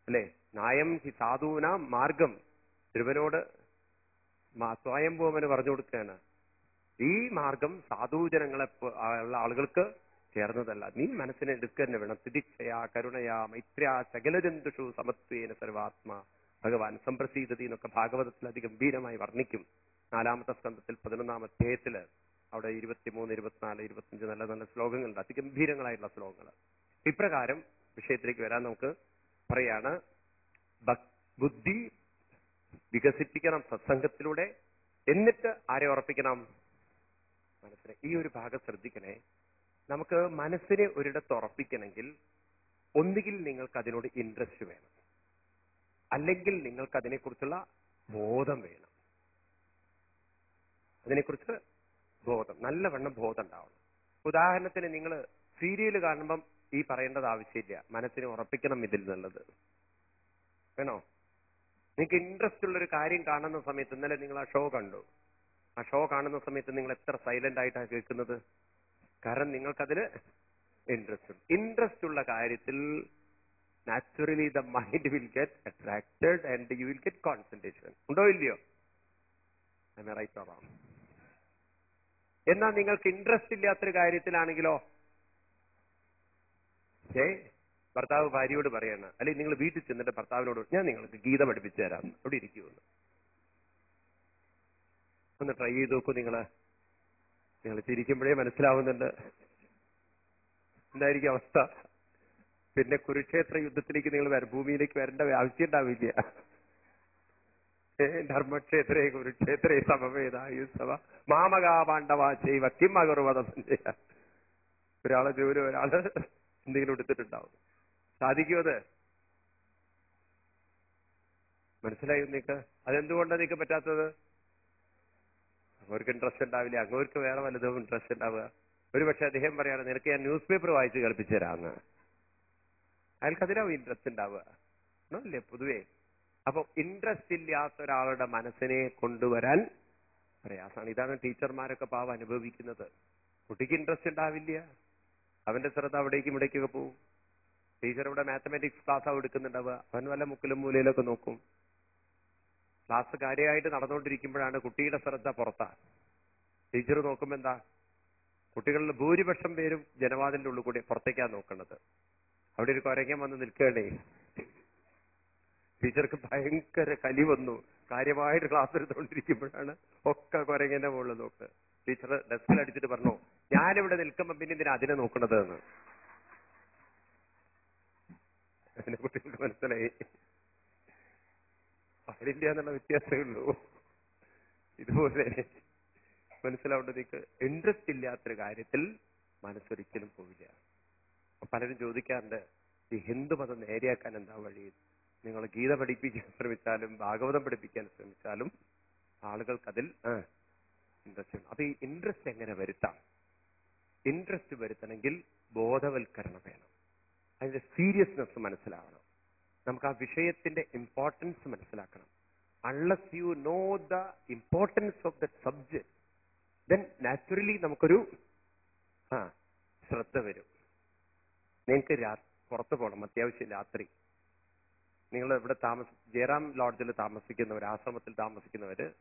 അല്ലെ? നായം ഹി സാധൂന മാർഗം. ധ്രുവനോട് സ്വയംഭൂമന് പറഞ്ഞു കൊടുക്കുകയാണ്. ഈ മാർഗം സാധുജനങ്ങളെ ഉള്ള ആളുകൾക്ക് ചേർന്നതല്ല. നീ മനസ്സിനെ എടുക്കുക തന്നെ വേണം. തിരിച്ചയാ കരുണയാ മൈത്ര്യാ സകലജന്തുഷു സമത്വേന സർവാത്മാ. ഭഗവാൻ സംപ്രസീതതി എന്നൊക്കെ ഭാഗവതത്തിൽ അതിഗംഭീരമായി വർണിക്കും. നാലാമത്തെ സ്കന്ധത്തിൽ പതിനൊന്നാം അധ്യായത്തിൽ അവിടെ ഇരുപത്തിമൂന്ന് ഇരുപത്തിനാല് ഇരുപത്തിയഞ്ച് നല്ല നല്ല ശ്ലോകങ്ങളുണ്ട്. അതിഗംഭീരങ്ങളായിട്ടുള്ള ശ്ലോകങ്ങൾ ഇപ്രകാരം വിഷയത്തിലേക്ക് വരാൻ നമുക്ക് പറയാണ്. ബുദ്ധി വികസിപ്പിക്കണം സത്സംഗത്തിലൂടെ. എന്നിട്ട് ആരെ ഉറപ്പിക്കണം? മനസ്സിനെ. ഈ ഒരു ഭാഗം ശ്രദ്ധിക്കണേ. നമുക്ക് മനസ്സിനെ ഒരിടത്ത് ഉറപ്പിക്കണമെങ്കിൽ ഒന്നുകിൽ നിങ്ങൾക്ക് അതിനോട് ഇൻട്രസ്റ്റ് വേണം. അല്ലെങ്കിൽ നിങ്ങൾക്ക് അതിനെക്കുറിച്ചുള്ള ബോധം വേണം. അതിനെക്കുറിച്ച് ബോധം നല്ലവണ്ണം ബോധം ഉണ്ടാവണം. ഉദാഹരണത്തിന് നിങ്ങൾ സീരിയൽ കാണുമ്പം ഈ പറയേണ്ടത് ആവശ്യമില്ല. മനസ്സിനെ ഉറപ്പിക്കണം ഇതിൽ നിന്നുള്ളത്. വേണോ? നിങ്ങൾക്ക് ഇൻട്രസ്റ്റ് ഉള്ള ഒരു കാര്യം കാണുന്ന സമയത്ത് ഇന്നലെ നിങ്ങൾ ആ ഷോ കണ്ടു. ആ ഷോ കാണുന്ന സമയത്ത് നിങ്ങൾ എത്ര സൈലന്റ് ആയിട്ടാണ് കേൾക്കുന്നത്? കാരണം നിങ്ങൾക്കതിൽ ഇൻട്രസ്റ്റ് ഉണ്ട്. ഇൻട്രസ്റ്റ് ഉള്ള കാര്യത്തിൽ naturally the mind will get attracted and you will get concentration ഉണ്ടോ ഇല്ലയോ? റൈറ്റ് എന്നാൽ നിങ്ങൾക്ക് ഇൻട്രസ്റ്റ് ഇല്ലാത്തൊരു കാര്യത്തിലാണെങ്കിലോ? ഏ? ഭർത്താവ് ഭാര്യയോട് പറയണ. അല്ലെങ്കിൽ നിങ്ങൾ വീട്ടിൽ ചെന്നിട്ട് ഭർത്താവിനോട് ഞാൻ നിങ്ങൾക്ക് ഗീത പഠിപ്പിച്ചു തരാം. അവിടെ ഇരിക്കുമെന്ന് ഒന്ന് ട്രൈ ചെയ്ത് നോക്കൂ നിങ്ങൾ. നിങ്ങൾ ചിരിക്കുമ്പോഴേ മനസ്സിലാവുന്നുണ്ട്. എന്തായിരിക്കും അവസ്ഥ? പിന്നെ കുരുക്ഷേത്ര യുദ്ധത്തിലേക്ക് നിങ്ങൾ ഭൂമിയിലേക്ക് വരേണ്ട ആവശ്യം ഉണ്ടാവില്ല. ധർമ്മക്ഷേത്രേ കുരുക്ഷേത്രേ സമവേദായുസവ മാമകാ പാണ്ഡവ ചെയ്വ കിം അകർവത ഒരാളെ ജോലി ഒരാൾ എന്തെങ്കിലും എടുത്തിട്ടുണ്ടാവും. സാധിക്കുമോ അത്? മനസ്സിലായി നിങ്ങക്ക് അതെന്തുകൊണ്ടാണ് നിങ്ങൾക്ക് പറ്റാത്തത്? അവർക്ക് ഇൻട്രസ്റ്റ് ഉണ്ടാവില്ല. അങ്ങോർക്ക് വേറെ വലുതും ഇൻട്രസ്റ്റ് ഉണ്ടാവുക. ഒരു പക്ഷെ അദ്ദേഹം പറയാണ് നിനക്ക് ഞാൻ ന്യൂസ് പേപ്പർ വായിച്ച് കളിപ്പിച്ചു തരാമെന്ന് അയാൾക്ക് അതിനാവും ഇൻട്രസ്റ്റ് ഉണ്ടാവുക. അല്ലേ പൊതുവേ? അപ്പൊ ഇൻട്രസ്റ്റ് ഇല്ലാത്ത ഒരാളുടെ മനസ്സിനെ കൊണ്ടുവരാൻ പ്രയാസമാണ്. ഇതാണ് ടീച്ചർമാരൊക്കെ പാവം അനുഭവിക്കുന്നത്. കുട്ടിക്ക് ഇൻട്രസ്റ്റ് ഉണ്ടാവില്ല. അവന്റെ ശ്രദ്ധ അവിടേക്കും ഇവിടേക്കൊക്കെ പോവും ടീച്ചർ ഇവിടെ മാത്തമാറ്റിക്സ് ക്ലാസ് ആവും എടുക്കുന്നുണ്ടാവുക. അവൻ വല്ല മുക്കിലും മൂലയിലൊക്കെ നോക്കും. ക്ലാസ് കാര്യമായിട്ട് നടന്നുകൊണ്ടിരിക്കുമ്പോഴാണ് കുട്ടിയുടെ ശ്രദ്ധ പുറത്താ ടീച്ചർ നോക്കുമ്പോ എന്താ? കുട്ടികളിൽ ഭൂരിപക്ഷം പേരും ജനവാദിന്റെ ഉള്ളിൽ കൂടി പുറത്തേക്കാണ് നോക്കുന്നത്. അവിടെ ഒരു കൊരങ്ങൻ വന്ന് നിൽക്കുകയാണേ. ടീച്ചർക്ക് ഭയങ്കര കലി വന്നു. കാര്യമായിട്ട് ക്ലാസ് എടുത്തുകൊണ്ടിരിക്കുമ്പോഴാണ് ഒക്കെ കൊരങ്ങന്റെ മുകളിൽ നോക്ക്. ടീച്ചർ ഡെസ്കിൽ അടിച്ചിട്ട് പറഞ്ഞു ഞാനിവിടെ നിൽക്കുമ്പോ പിന്നെ ഇതിന് അതിനെ നോക്കണത് എന്ന്. അതിനെ കുട്ടികൾക്ക് മനസ്സിലായി. പാടില്ല എന്നുള്ള വ്യത്യാസമേ ഉള്ളൂ. ഇതുപോലെ മനസ്സിലാവേണ്ടതേക്ക് ഇൻട്രസ്റ്റ് ഇല്ലാത്തൊരു കാര്യത്തിൽ മനസ്സൊരിക്കലും പോവില്ല. പലരും ചോദിക്കാറുണ്ട് ഈ ഹിന്ദു ഹിന്ദുമതം നേരെയാക്കാൻ എന്താ വഴി? നിങ്ങൾ ഗീത പഠിപ്പിക്കാൻ ശ്രമിച്ചാലും ഭാഗവതം പഠിപ്പിക്കാൻ ശ്രമിച്ചാലും ആളുകൾക്ക് അതിൽ ഇൻട്രസ്റ്റ് അപ്പൊ ഈ ഇൻട്രസ്റ്റ് എങ്ങനെ വരുത്താം? ഇൻട്രസ്റ്റ് വരുത്തണമെങ്കിൽ ബോധവൽക്കരണം വേണം. അതിന്റെ സീരിയസ്നെസ് മനസ്സിലാവണം. നമുക്ക് ആ വിഷയത്തിന്റെ ഇമ്പോർട്ടൻസ് മനസ്സിലാക്കണം. Unless you know the importance of the subject then naturally നമുക്കൊരു ആ ശ്രദ്ധ വരും. നിങ്ങൾക്ക് പുറത്ത് പോകണം അത്യാവശ്യം രാത്രി. നിങ്ങൾ ഇവിടെ താമസ ജയറാം ലോഡ്ജിൽ താമസിക്കുന്നവർ ആശ്രമത്തിൽ താമസിക്കുന്നവർ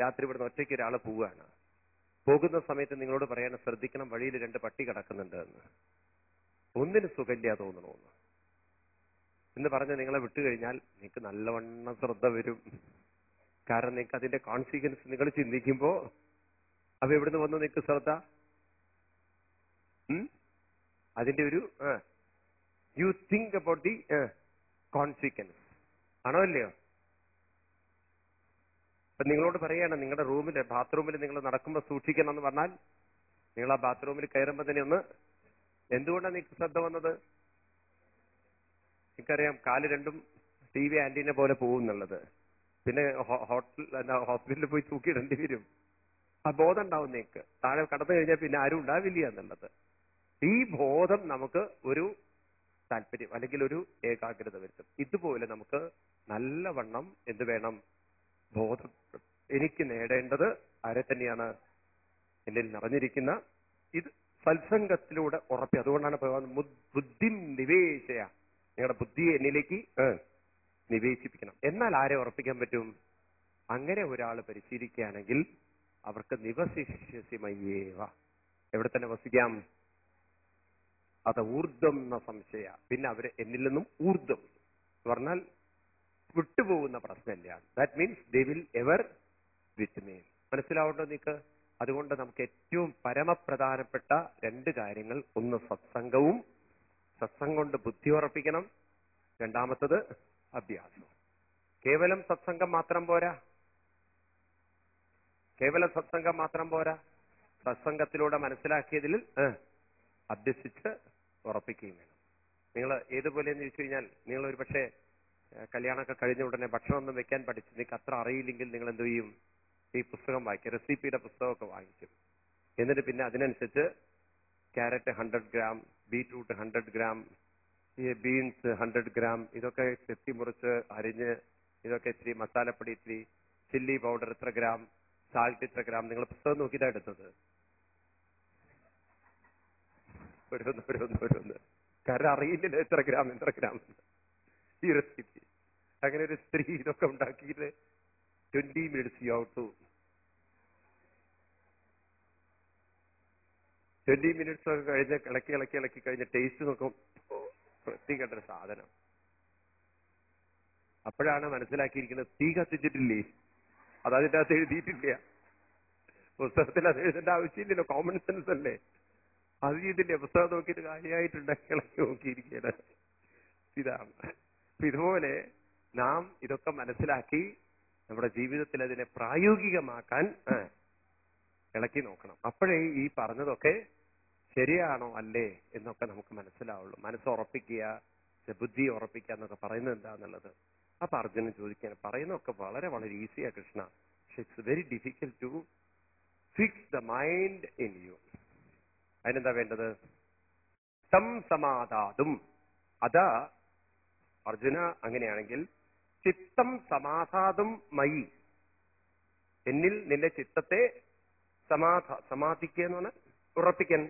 രാത്രി ഇവിടുന്ന് ഒറ്റയ്ക്ക് ഒരാൾ പോവുകയാണ്. പോകുന്ന സമയത്ത് നിങ്ങളോട് പറയാൻ ശ്രദ്ധിക്കണം വഴിയിൽ രണ്ട് പട്ടി കിടക്കുന്നുണ്ട് എന്ന്. ഒന്നിന് സുഖമില്ല തോന്നണമെന്ന് എന്ന് പറഞ്ഞ് നിങ്ങളെ വിട്ടുകഴിഞ്ഞാൽ നിങ്ങൾക്ക് നല്ലവണ്ണം ശ്രദ്ധ വരും. കാരണം നിങ്ങൾക്ക് അതിന്റെ കോൺസിക്വൻസ് നിങ്ങൾ ചിന്തിക്കുമ്പോ അവ എവിടുന്ന് വന്നു നിങ്ങൾക്ക് ശ്രദ്ധ? അതിന്റെ ഒരു you think about the consequence ആണോ അല്ലയോ അപ്പൊ നിങ്ങളോട് പറയാണ് നിങ്ങളുടെ റൂമിൽ ബാത്റൂമിൽ നിങ്ങൾ നടക്കുമ്പോൾ സൂക്ഷിക്കണം എന്ന് പറഞ്ഞാൽ നിങ്ങൾ ആ ബാത്റൂമിൽ കയറുമ്പോൾ തന്നെ ഒന്ന് എന്തുകൊണ്ടാണ് നിങ്ങൾക്ക് ശ്രദ്ധ വന്നത്? എനിക്കറിയാം കാൽ രണ്ടും ടി വി ആന്റീനെ പോലെ പോകും എന്നുള്ളത്. പിന്നെ ഹോട്ടൽ ഹോസ്പിറ്റലിൽ പോയി തൂക്കിയിടേണ്ടി വരും. ആ ബോധം ഉണ്ടാവും നിങ്ങൾക്ക് താഴെ കടന്നു കഴിഞ്ഞാൽ പിന്നെ ആരും ഉണ്ടാവില്ല എന്നുള്ളത്. ഈ ബോധം നമുക്ക് ഒരു താല്പര്യം അല്ലെങ്കിൽ ഒരു ഏകാഗ്രത വരുത്തും. ഇതുപോലെ നമുക്ക് നല്ലവണ്ണം എന്ത് വേണം? ബോധം. എനിക്ക് നേടേണ്ടത് ആരെ തന്നെയാണ്? എന്നിൽ നിറഞ്ഞിരിക്കുന്ന ഇത് സത്സംഗത്തിലൂടെ ഉറപ്പി. അതുകൊണ്ടാണ് ഭഗവാൻ ബുദ്ധി നിവേശയ. നിങ്ങളുടെ ബുദ്ധിയെ എന്നിലേക്ക് നിവേശിപ്പിക്കണം. എന്നാൽ ആരെ ഉറപ്പിക്കാൻ പറ്റും? അങ്ങനെ ഒരാൾ പരിശീലിക്കുകയാണെങ്കിൽ അവർക്ക് നിവശിഷ്യസിമയ്യേവ എവിടെ തന്നെ വസിക്കാം? അത് ഊർദ്ധം എന്ന സംശയ. പിന്നെ അവർ എന്നിൽ നിന്നും ഊർദ്ധം. എന്ന് പറഞ്ഞാൽ വിട്ടുപോകുന്ന പ്രശ്നമില്ല. That means they will ever with me മനസ്സിലാവണ്ടോ നിക്ക് അതുകൊണ്ട് നമുക്ക് ഏറ്റവും പരമപ്രധാനപ്പെട്ട രണ്ട് കാര്യങ്ങൾ. ഒന്ന് സത്സംഗവും സത്സംഗം കൊണ്ട് ബുദ്ധി ഉറപ്പിക്കണം. രണ്ടാമത്തത് അഭ്യാസം. കേവലം സത്സംഗം മാത്രം പോരാ? കേവല സത്സംഗം മാത്രം പോരാ? സത്സംഗത്തിലൂടെ മനസ്സിലാക്കിയതിൽ അഭ്യസിച്ച് ഉറപ്പിക്കുകയും വേണം. നിങ്ങൾ ഏതുപോലെയെന്ന് ചോദിച്ചു കഴിഞ്ഞാൽ നിങ്ങൾ ഒരു പക്ഷേ കല്യാണമൊക്കെ കഴിഞ്ഞ ഉടനെ ഭക്ഷണമൊന്നും വെക്കാൻ പഠിച്ചു നിങ്ങൾക്ക് അത്ര അറിയില്ലെങ്കിൽ നിങ്ങൾ എന്ത് ചെയ്യും? ഈ പുസ്തകം വായിക്കും. റെസിപ്പിയുടെ പുസ്തകമൊക്കെ വാങ്ങിക്കും എന്നിട്ട് പിന്നെ അതിനനുസരിച്ച് carrot hundred gram beetroot hundred gram ഈ ബീൻസ് ഹൺഡ്രഡ് ഗ്രാം ഇതൊക്കെ ചെത്തി മുറിച്ച് അരിഞ്ഞ് ഇതൊക്കെ ഇത്തിരി മസാലപ്പൊടി ഇത്തിരി ചില്ലി പൗഡർ ഇത്ര ഗ്രാം സാൾട്ട് ഇത്ര ഗ്രാം നിങ്ങൾ പുസ്തകം നോക്കിയതാണ് എടുത്തത്. ഓരോന്ന് ഓരോന്ന് ഓരോന്ന്. കാരണം അറിയില്ലല്ലോ എത്ര ഗ്രാം എത്ര ഗ്രാം. ഈ റെസിപ്പി അങ്ങനെ ഒരു സ്ത്രീ ഇതൊക്കെ ഉണ്ടാക്കിയിട്ട് twenty minutes you to twenty minutes ഒക്കെ കഴിഞ്ഞ് ഇളക്കി ഇളക്കി ഇളക്കി കഴിഞ്ഞ് ടേസ്റ്റ് നോക്കും. ഒരു സാധനം. അപ്പോഴാണ് മനസ്സിലാക്കിയിരിക്കുന്നത് തീ കത്തിച്ചിട്ടില്ലേ? അത് അതിന്റെ അകത്ത് എഴുതിയിട്ടില്ല. പുസ്തകത്തിൽ അത് എഴുതേണ്ട ആവശ്യമില്ലല്ലോ കോമൺ സെൻസ് അല്ലേ? അത് ഇതിന്റെ പുസ്തകം നോക്കിയിട്ട് കാര്യമായിട്ടുണ്ട്. ഇളക്കി നോക്കിയിരിക്കുകയാണ്. ഇതാണ്. അപ്പൊ ഇതുപോലെ നാം ഇതൊക്കെ മനസ്സിലാക്കി നമ്മുടെ ജീവിതത്തിൽ അതിനെ പ്രായോഗികമാക്കാൻ ഇളക്കി നോക്കണം. അപ്പോഴേ ഈ പറഞ്ഞതൊക്കെ ശരിയാണോ അല്ലേ എന്നൊക്കെ നമുക്ക് മനസ്സിലാവുള്ളൂ. മനസ്സ് ഉറപ്പിക്കുക ബുദ്ധി ഉറപ്പിക്കുക എന്നൊക്കെ പറയുന്നത് എന്താന്നുള്ളത്. അപ്പൊ അർജുനൻ ചോദിക്കാൻ പറയുന്നതൊക്കെ വളരെ വളരെ ഈസിയാ കൃഷ്ണ. പക്ഷെ it's very difficult to fix the mind in you അതിനെന്താ വേണ്ടത്? സം സമാധാതും. അതാ അർജുന അങ്ങനെയാണെങ്കിൽ ചിത്തം സമാധാതും മൈ എന്നിൽ നിന്റെ ചിത്തത്തെ സമാധ സമാധിക്കുക എന്നാണ് ഉറപ്പിക്കാൻ.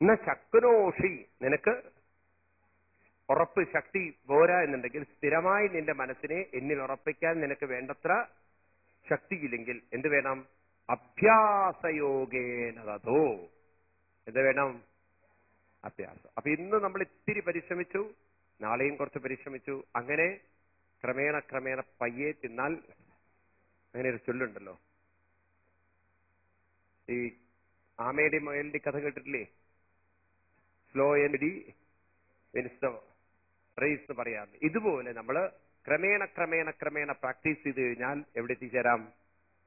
എന്ന ശക്നോഷി. നിനക്ക് ഉറപ്പ് ശക്തി പോരാ എന്നുണ്ടെങ്കിൽ സ്ഥിരമായി നിന്റെ മനസ്സിനെ എന്നിൽ ഉറപ്പിക്കാൻ നിനക്ക് വേണ്ടത്ര ശക്തിയില്ലെങ്കിൽ എന്ത് വേണം? അഭ്യാസയോഗേനതോ എന്ത് വേണം? അഭ്യാസം. അപ്പൊ ഇന്ന് നമ്മൾ ഇത്തിരി പരിശ്രമിച്ചു നാളെയും കുറച്ച് പരിശ്രമിച്ചു. അങ്ങനെ ക്രമേണ ക്രമേണ പയ്യെ തിന്നാൽ അങ്ങനെ ഒരു ചൊല്ലുണ്ടല്ലോ. ഈ ആമയുടെ മുയലിന്റെ കഥ കേട്ടിട്ടില്ലേ? സ്ലോ ആൻഡ് ഡി റേസ് എന്ന് പറയാം ഇതുപോലെ നമ്മൾ ക്രമേണ ക്രമേണ ക്രമേണ പ്രാക്ടീസ് ചെയ്ത് കഴിഞ്ഞാൽ എവിടെ എത്തിച്ചേരാം?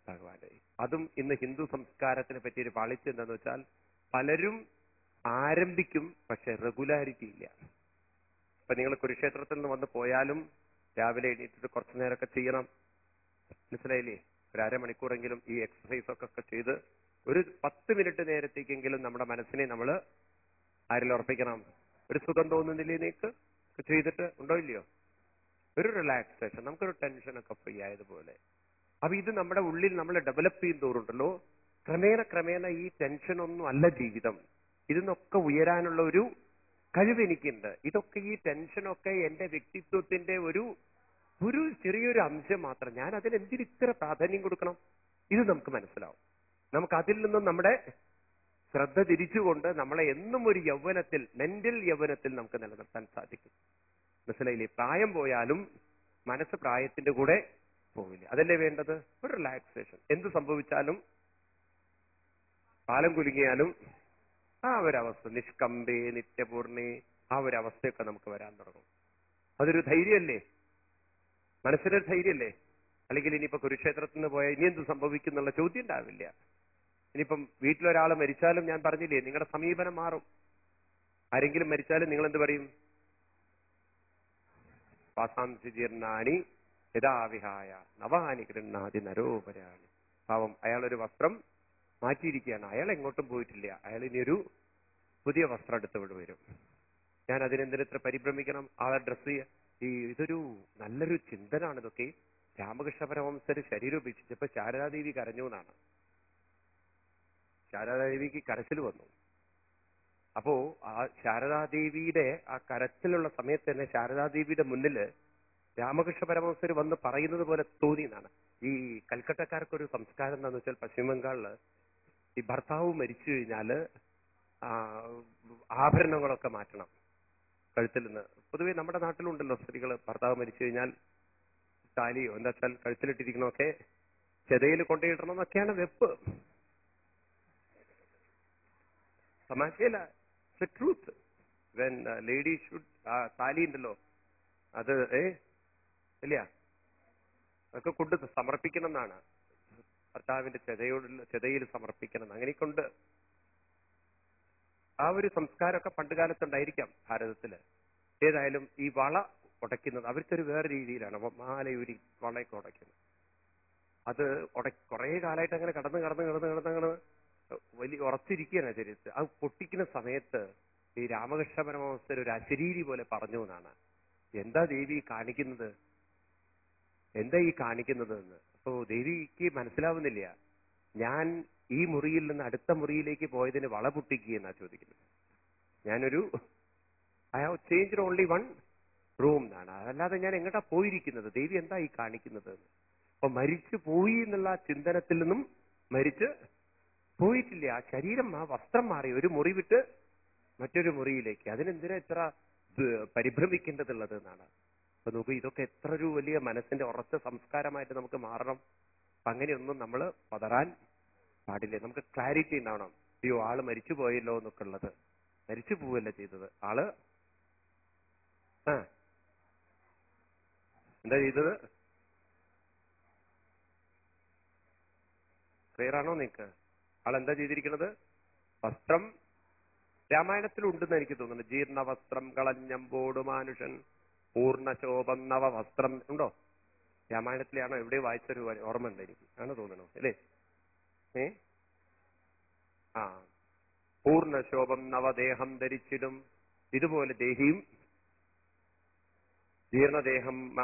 ഭഗവാന്റെ അതും ഇന്ന് ഹിന്ദു സംസ്കാരത്തിനെ പറ്റി ഒരു പാളിച്ച എന്താന്ന് വെച്ചാൽ പലരും ആരംഭിക്കും പക്ഷെ റെഗുലാരിറ്റി ഇല്ല. ഇപ്പൊ നിങ്ങൾ കുരുക്ഷേത്രത്തിൽ നിന്ന് വന്ന് പോയാലും രാവിലെ എണീറ്റിട്ട് കുറച്ചു നേരമൊക്കെ ചെയ്യണം. മനസ്സിലായില്ലേ? ഒരു അരമണിക്കൂറെങ്കിലും ഈ എക്സസൈസ് ഒക്കെ ചെയ്ത് ഒരു പത്ത് മിനിറ്റ് നേരത്തേക്കെങ്കിലും നമ്മുടെ മനസ്സിനെ നമ്മൾ ആരിൽ ഉറപ്പിക്കണം ഒരു സുഖം തോന്നുന്നില്ലേ നീക്ക് ചെയ്തിട്ട് ഉണ്ടോ ഇല്ലയോ? ഒരു റിലാക്സേഷൻ നമുക്കൊരു ടെൻഷനൊക്കെ ഫ്രീ ആയതുപോലെ. അപ്പൊ ഇത് നമ്മുടെ ഉള്ളിൽ നമ്മൾ ഡെവലപ്പ് ചെയ്യും തോറുണ്ടല്ലോ. ക്രമേണ ക്രമേണ ഈ ടെൻഷൻ ഒന്നും അല്ല ജീവിതം. ഇതിന്നൊക്കെ ഉയരാനുള്ള ഒരു കഴിവ് എനിക്കുണ്ട്. ഇതൊക്കെ ഈ ടെൻഷനൊക്കെ എന്റെ വ്യക്തിത്വത്തിന്റെ ഒരു ഒരു ചെറിയൊരു അംശം മാത്രം. ഞാൻ അതിന് എന്തിന് ഇത്ര പ്രാധാന്യം കൊടുക്കണം? ഇത് നമുക്ക് മനസ്സിലാവും. നമുക്ക് അതിൽ നിന്നും നമ്മുടെ ശ്രദ്ധ തിരിച്ചുകൊണ്ട് നമ്മളെ എന്നും ഒരു യൗവനത്തിൽ മെന്റൽ യൗവനത്തിൽ നമുക്ക് നിലനിർത്താൻ സാധിക്കും. മനസ്സിലായില്ലേ? പ്രായം പോയാലും മനസ്സ് പ്രായത്തിന്റെ കൂടെ പോവില്ല. അതല്ലേ വേണ്ടത്? ഒരു റിലാക്സേഷൻ എന്ത് സംഭവിച്ചാലും പാലം കുലുങ്ങിയാലും ആ ഒരവസ്ഥ. നിഷ്കമ്പേ നിത്യപൂർണി ആ ഒരു അവസ്ഥയൊക്കെ നമുക്ക് വരാൻ തുടങ്ങും. അതൊരു ധൈര്യമല്ലേ? മനസ്സിനൊരു ധൈര്യമല്ലേ? അല്ലെങ്കിൽ ഇനിയിപ്പോ കുരുക്ഷേത്രത്തിൽ നിന്ന് പോയാൽ ഇനി എന്ത് സംഭവിക്കും എന്നുള്ള ചോദ്യം ഉണ്ടാവില്ല. ഇനിയിപ്പം വീട്ടിലൊരാൾ മരിച്ചാലും ഞാൻ പറഞ്ഞില്ലേ നിങ്ങളുടെ സമീപനം മാറും. ആരെങ്കിലും മരിച്ചാലും നിങ്ങൾ എന്ത് പറയും? പാസാംസി ജീർണാനി യഥാവിഹായ നവാനി കൃണ്ണാതി നരോപരാണി. പാവം അയാളൊരു വസ്ത്രം മാറ്റിയിരിക്കുകയാണ്. അയാൾ എങ്ങോട്ടും പോയിട്ടില്ല. അയാൾ ഇനിയൊരു പുതിയ വസ്ത്രം എടുത്തുകൊണ്ട് വരും. ഞാൻ അതിനെന്തിന് ഇത്ര പരിഭ്രമിക്കണം? ആ ഡ്രസ്സ് ഈ ഇതൊരു നല്ലൊരു ചിന്തനാണ് ഇതൊക്കെ. രാമകൃഷ്ണ പരമംസര് ശരീരം ഉപേക്ഷിച്ചപ്പോ ശാരദാദേവി കരഞ്ഞു എന്നാണ്. ശാരദാദേവിക്ക് കരച്ചിൽ വന്നു. അപ്പോ ആ ശാരദാദേവിയുടെ ആ കരച്ചിലുള്ള സമയത്ത് തന്നെ ശാരദാദേവിയുടെ മുന്നിൽ രാമകൃഷ്ണ പരമഹംസർ വന്ന് പറയുന്നത് പോലെ തോന്നിയെന്നാണ് ഈ കൽക്കട്ടക്കാർക്കൊരു സംസ്കാരം എന്താന്ന് വെച്ചാൽ പശ്ചിമ ബംഗാളിൽ ഈ ഭർത്താവ് മരിച്ചു കഴിഞ്ഞാൽ ആഭരണങ്ങളൊക്കെ മാറ്റണം കഴുത്തിൽ നിന്ന്. പൊതുവെ നമ്മുടെ നാട്ടിലുണ്ടല്ലോ സ്ത്രീകൾ ഭർത്താവ് മരിച്ചു കഴിഞ്ഞാൽ താലിയോ എന്താ വെച്ചാൽ കഴുത്തിലിട്ടിരിക്കണമൊക്കെ ചെതയിൽ കൊണ്ടുപോയിടണം എന്നൊക്കെയാണ് വെപ്പ്. തമാശയില്ല ട്രൂത്ത് വെൻ ലേഡി ഷുഡ് താലി ഉണ്ടല്ലോ. അത് ഏ ഇല്ല. അതൊക്കെ കൊണ്ട് സമർപ്പിക്കണം എന്നാണ് ഭർത്താവിന്റെ ചെതയോടുള്ള ചെതയിൽ സമർപ്പിക്കണം. അങ്ങനെയൊക്കെ ആ ഒരു സംസ്കാരമൊക്കെ പണ്ട് കാലത്തുണ്ടായിരിക്കാം ഭാരതത്തിൽ. ഏതായാലും ഈ വള ഉടയ്ക്കുന്നത് അവർക്കൊരു വേറെ രീതിയിലാണ്. മാലയൂരി വളയൊക്കെ ഉടയ്ക്കുന്നത്. അത് ഉട കുറെ കാലമായിട്ട് അങ്ങനെ കടന്ന് കടന്ന് കടന്ന് കടന്ന് അങ്ങനെ വലിയ ഉറച്ചിരിക്കുകയാണ് ശരീരത്തിൽ. അത് പൊട്ടിക്കുന്ന സമയത്ത് ഈ രാമകൃഷ്ണ പരമവസ്ഥയിൽ ഒരു അശരീരി പോലെ പറഞ്ഞു എന്നാണ്. എന്താ ദേവി കാണിക്കുന്നത്? എന്താ ഈ കാണിക്കുന്നത് എന്ന്? അപ്പോ ദേവിക്ക് മനസ്സിലാവുന്നില്ല. ഞാൻ ഈ മുറിയിൽ നിന്ന് അടുത്ത മുറിയിലേക്ക് പോയതിന് വള പൊട്ടിക്കുക എന്നാ ചോദിക്കുന്നത്. ഞാനൊരു I have change only one room എന്നാണ്. അതല്ലാതെ ഞാൻ എങ്ങോട്ടാ പോയിരിക്കുന്നത്? ദേവി എന്താ ഈ കാണിക്കുന്നത്. അപ്പൊ മരിച്ചു പോയി എന്നുള്ള ചിന്തനത്തിൽ നിന്നും മരിച്ച് പോയിട്ടില്ല. ആ ശരീരം ആ വസ്ത്രം മാറി. ഒരു മുറി വിട്ട് മറ്റൊരു മുറിയിലേക്ക്. അതിനെന്തിനാ ഇത്ര ഇത് പരിഭ്രമിക്കേണ്ടതുള്ളത് എന്നാണ്. അപ്പൊ നോക്കൂ ഇതൊക്കെ എത്ര ഒരു വലിയ മനസ്സിന്റെ ഉറച്ച സംസ്കാരമായിട്ട് നമുക്ക് മാറണം. അങ്ങനെയൊന്നും നമ്മൾ പതറാൻ പാടില്ല. നമുക്ക് ക്ലാരിറ്റി ഉണ്ടാവണം. അയ്യോ ആൾ മരിച്ചു പോയല്ലോ എന്നൊക്കെ ഉള്ളത്. മരിച്ചു പോവല്ല ചെയ്തത്. ആൾ എന്താ ചെയ്തത്? ക്ലിയർ ആണോ നിങ്ങക്ക്? ആളെന്താ ചെയ്തിരിക്കുന്നത്? വസ്ത്രം രാമായണത്തിൽ ഉണ്ടെന്ന് എനിക്ക് തോന്നുന്നു. ജീർണ വസ്ത്രം കളഞ്ഞമ്പോട് മാനുഷൻ പൂർണശോഭം നവ വസ്ത്രം ഉണ്ടോ? രാമായണത്തിലാണോ എവിടെ വായിച്ചൊരു ഓർമ്മ ഉണ്ട് എനിക്ക്? ആണ് തോന്നണോ അല്ലേ? ഏ? ആ. പൂർണശോഭം നവദേഹം ധരിച്ചിടും. ഇതുപോലെ ദേഹിയും ജീർണദേഹം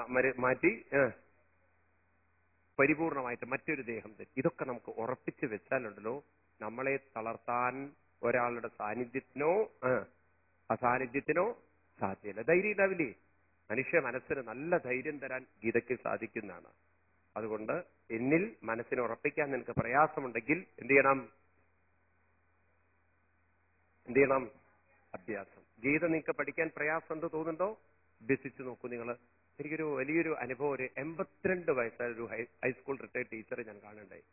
മാറ്റി പരിപൂർണമായിട്ട് മറ്റൊരു ദേഹം തരും ഇതൊക്കെ നമുക്ക് ഉറപ്പിച്ച് വെച്ചാലുണ്ടല്ലോ നമ്മളെ തളർത്താൻ ഒരാളുടെ സാന്നിധ്യത്തിനോ അസാന്നിധ്യത്തിനോ സാധ്യല്ല. ധൈര്യം ഉണ്ടാവില്ലേ? മനുഷ്യ മനസ്സിന് നല്ല ധൈര്യം തരാൻ ഗീതയ്ക്ക് സാധിക്കുന്നതാണ്. അതുകൊണ്ട് എന്നിൽ മനസ്സിനെ ഉറപ്പിക്കാൻ നിനക്ക് പ്രയാസമുണ്ടെങ്കിൽ എന്ത് ചെയ്യണം? എന്ത് ചെയ്യണം? അഭ്യാസം. ഗീത നിങ്ങൾക്ക് പഠിക്കാൻ പ്രയാസം എന്ത് തോന്നുന്നുണ്ടോ? അഭ്യസിച്ചു നോക്കൂ നിങ്ങൾ. എനിക്കൊരു വലിയൊരു അനുഭവം ഒരു എൺപത്തിരണ്ട് വയസ്സായ ഒരു ഹൈസ്കൂൾ റിട്ടയർഡ് ടീച്ചറെ ഞാൻ കാണണ്ടായി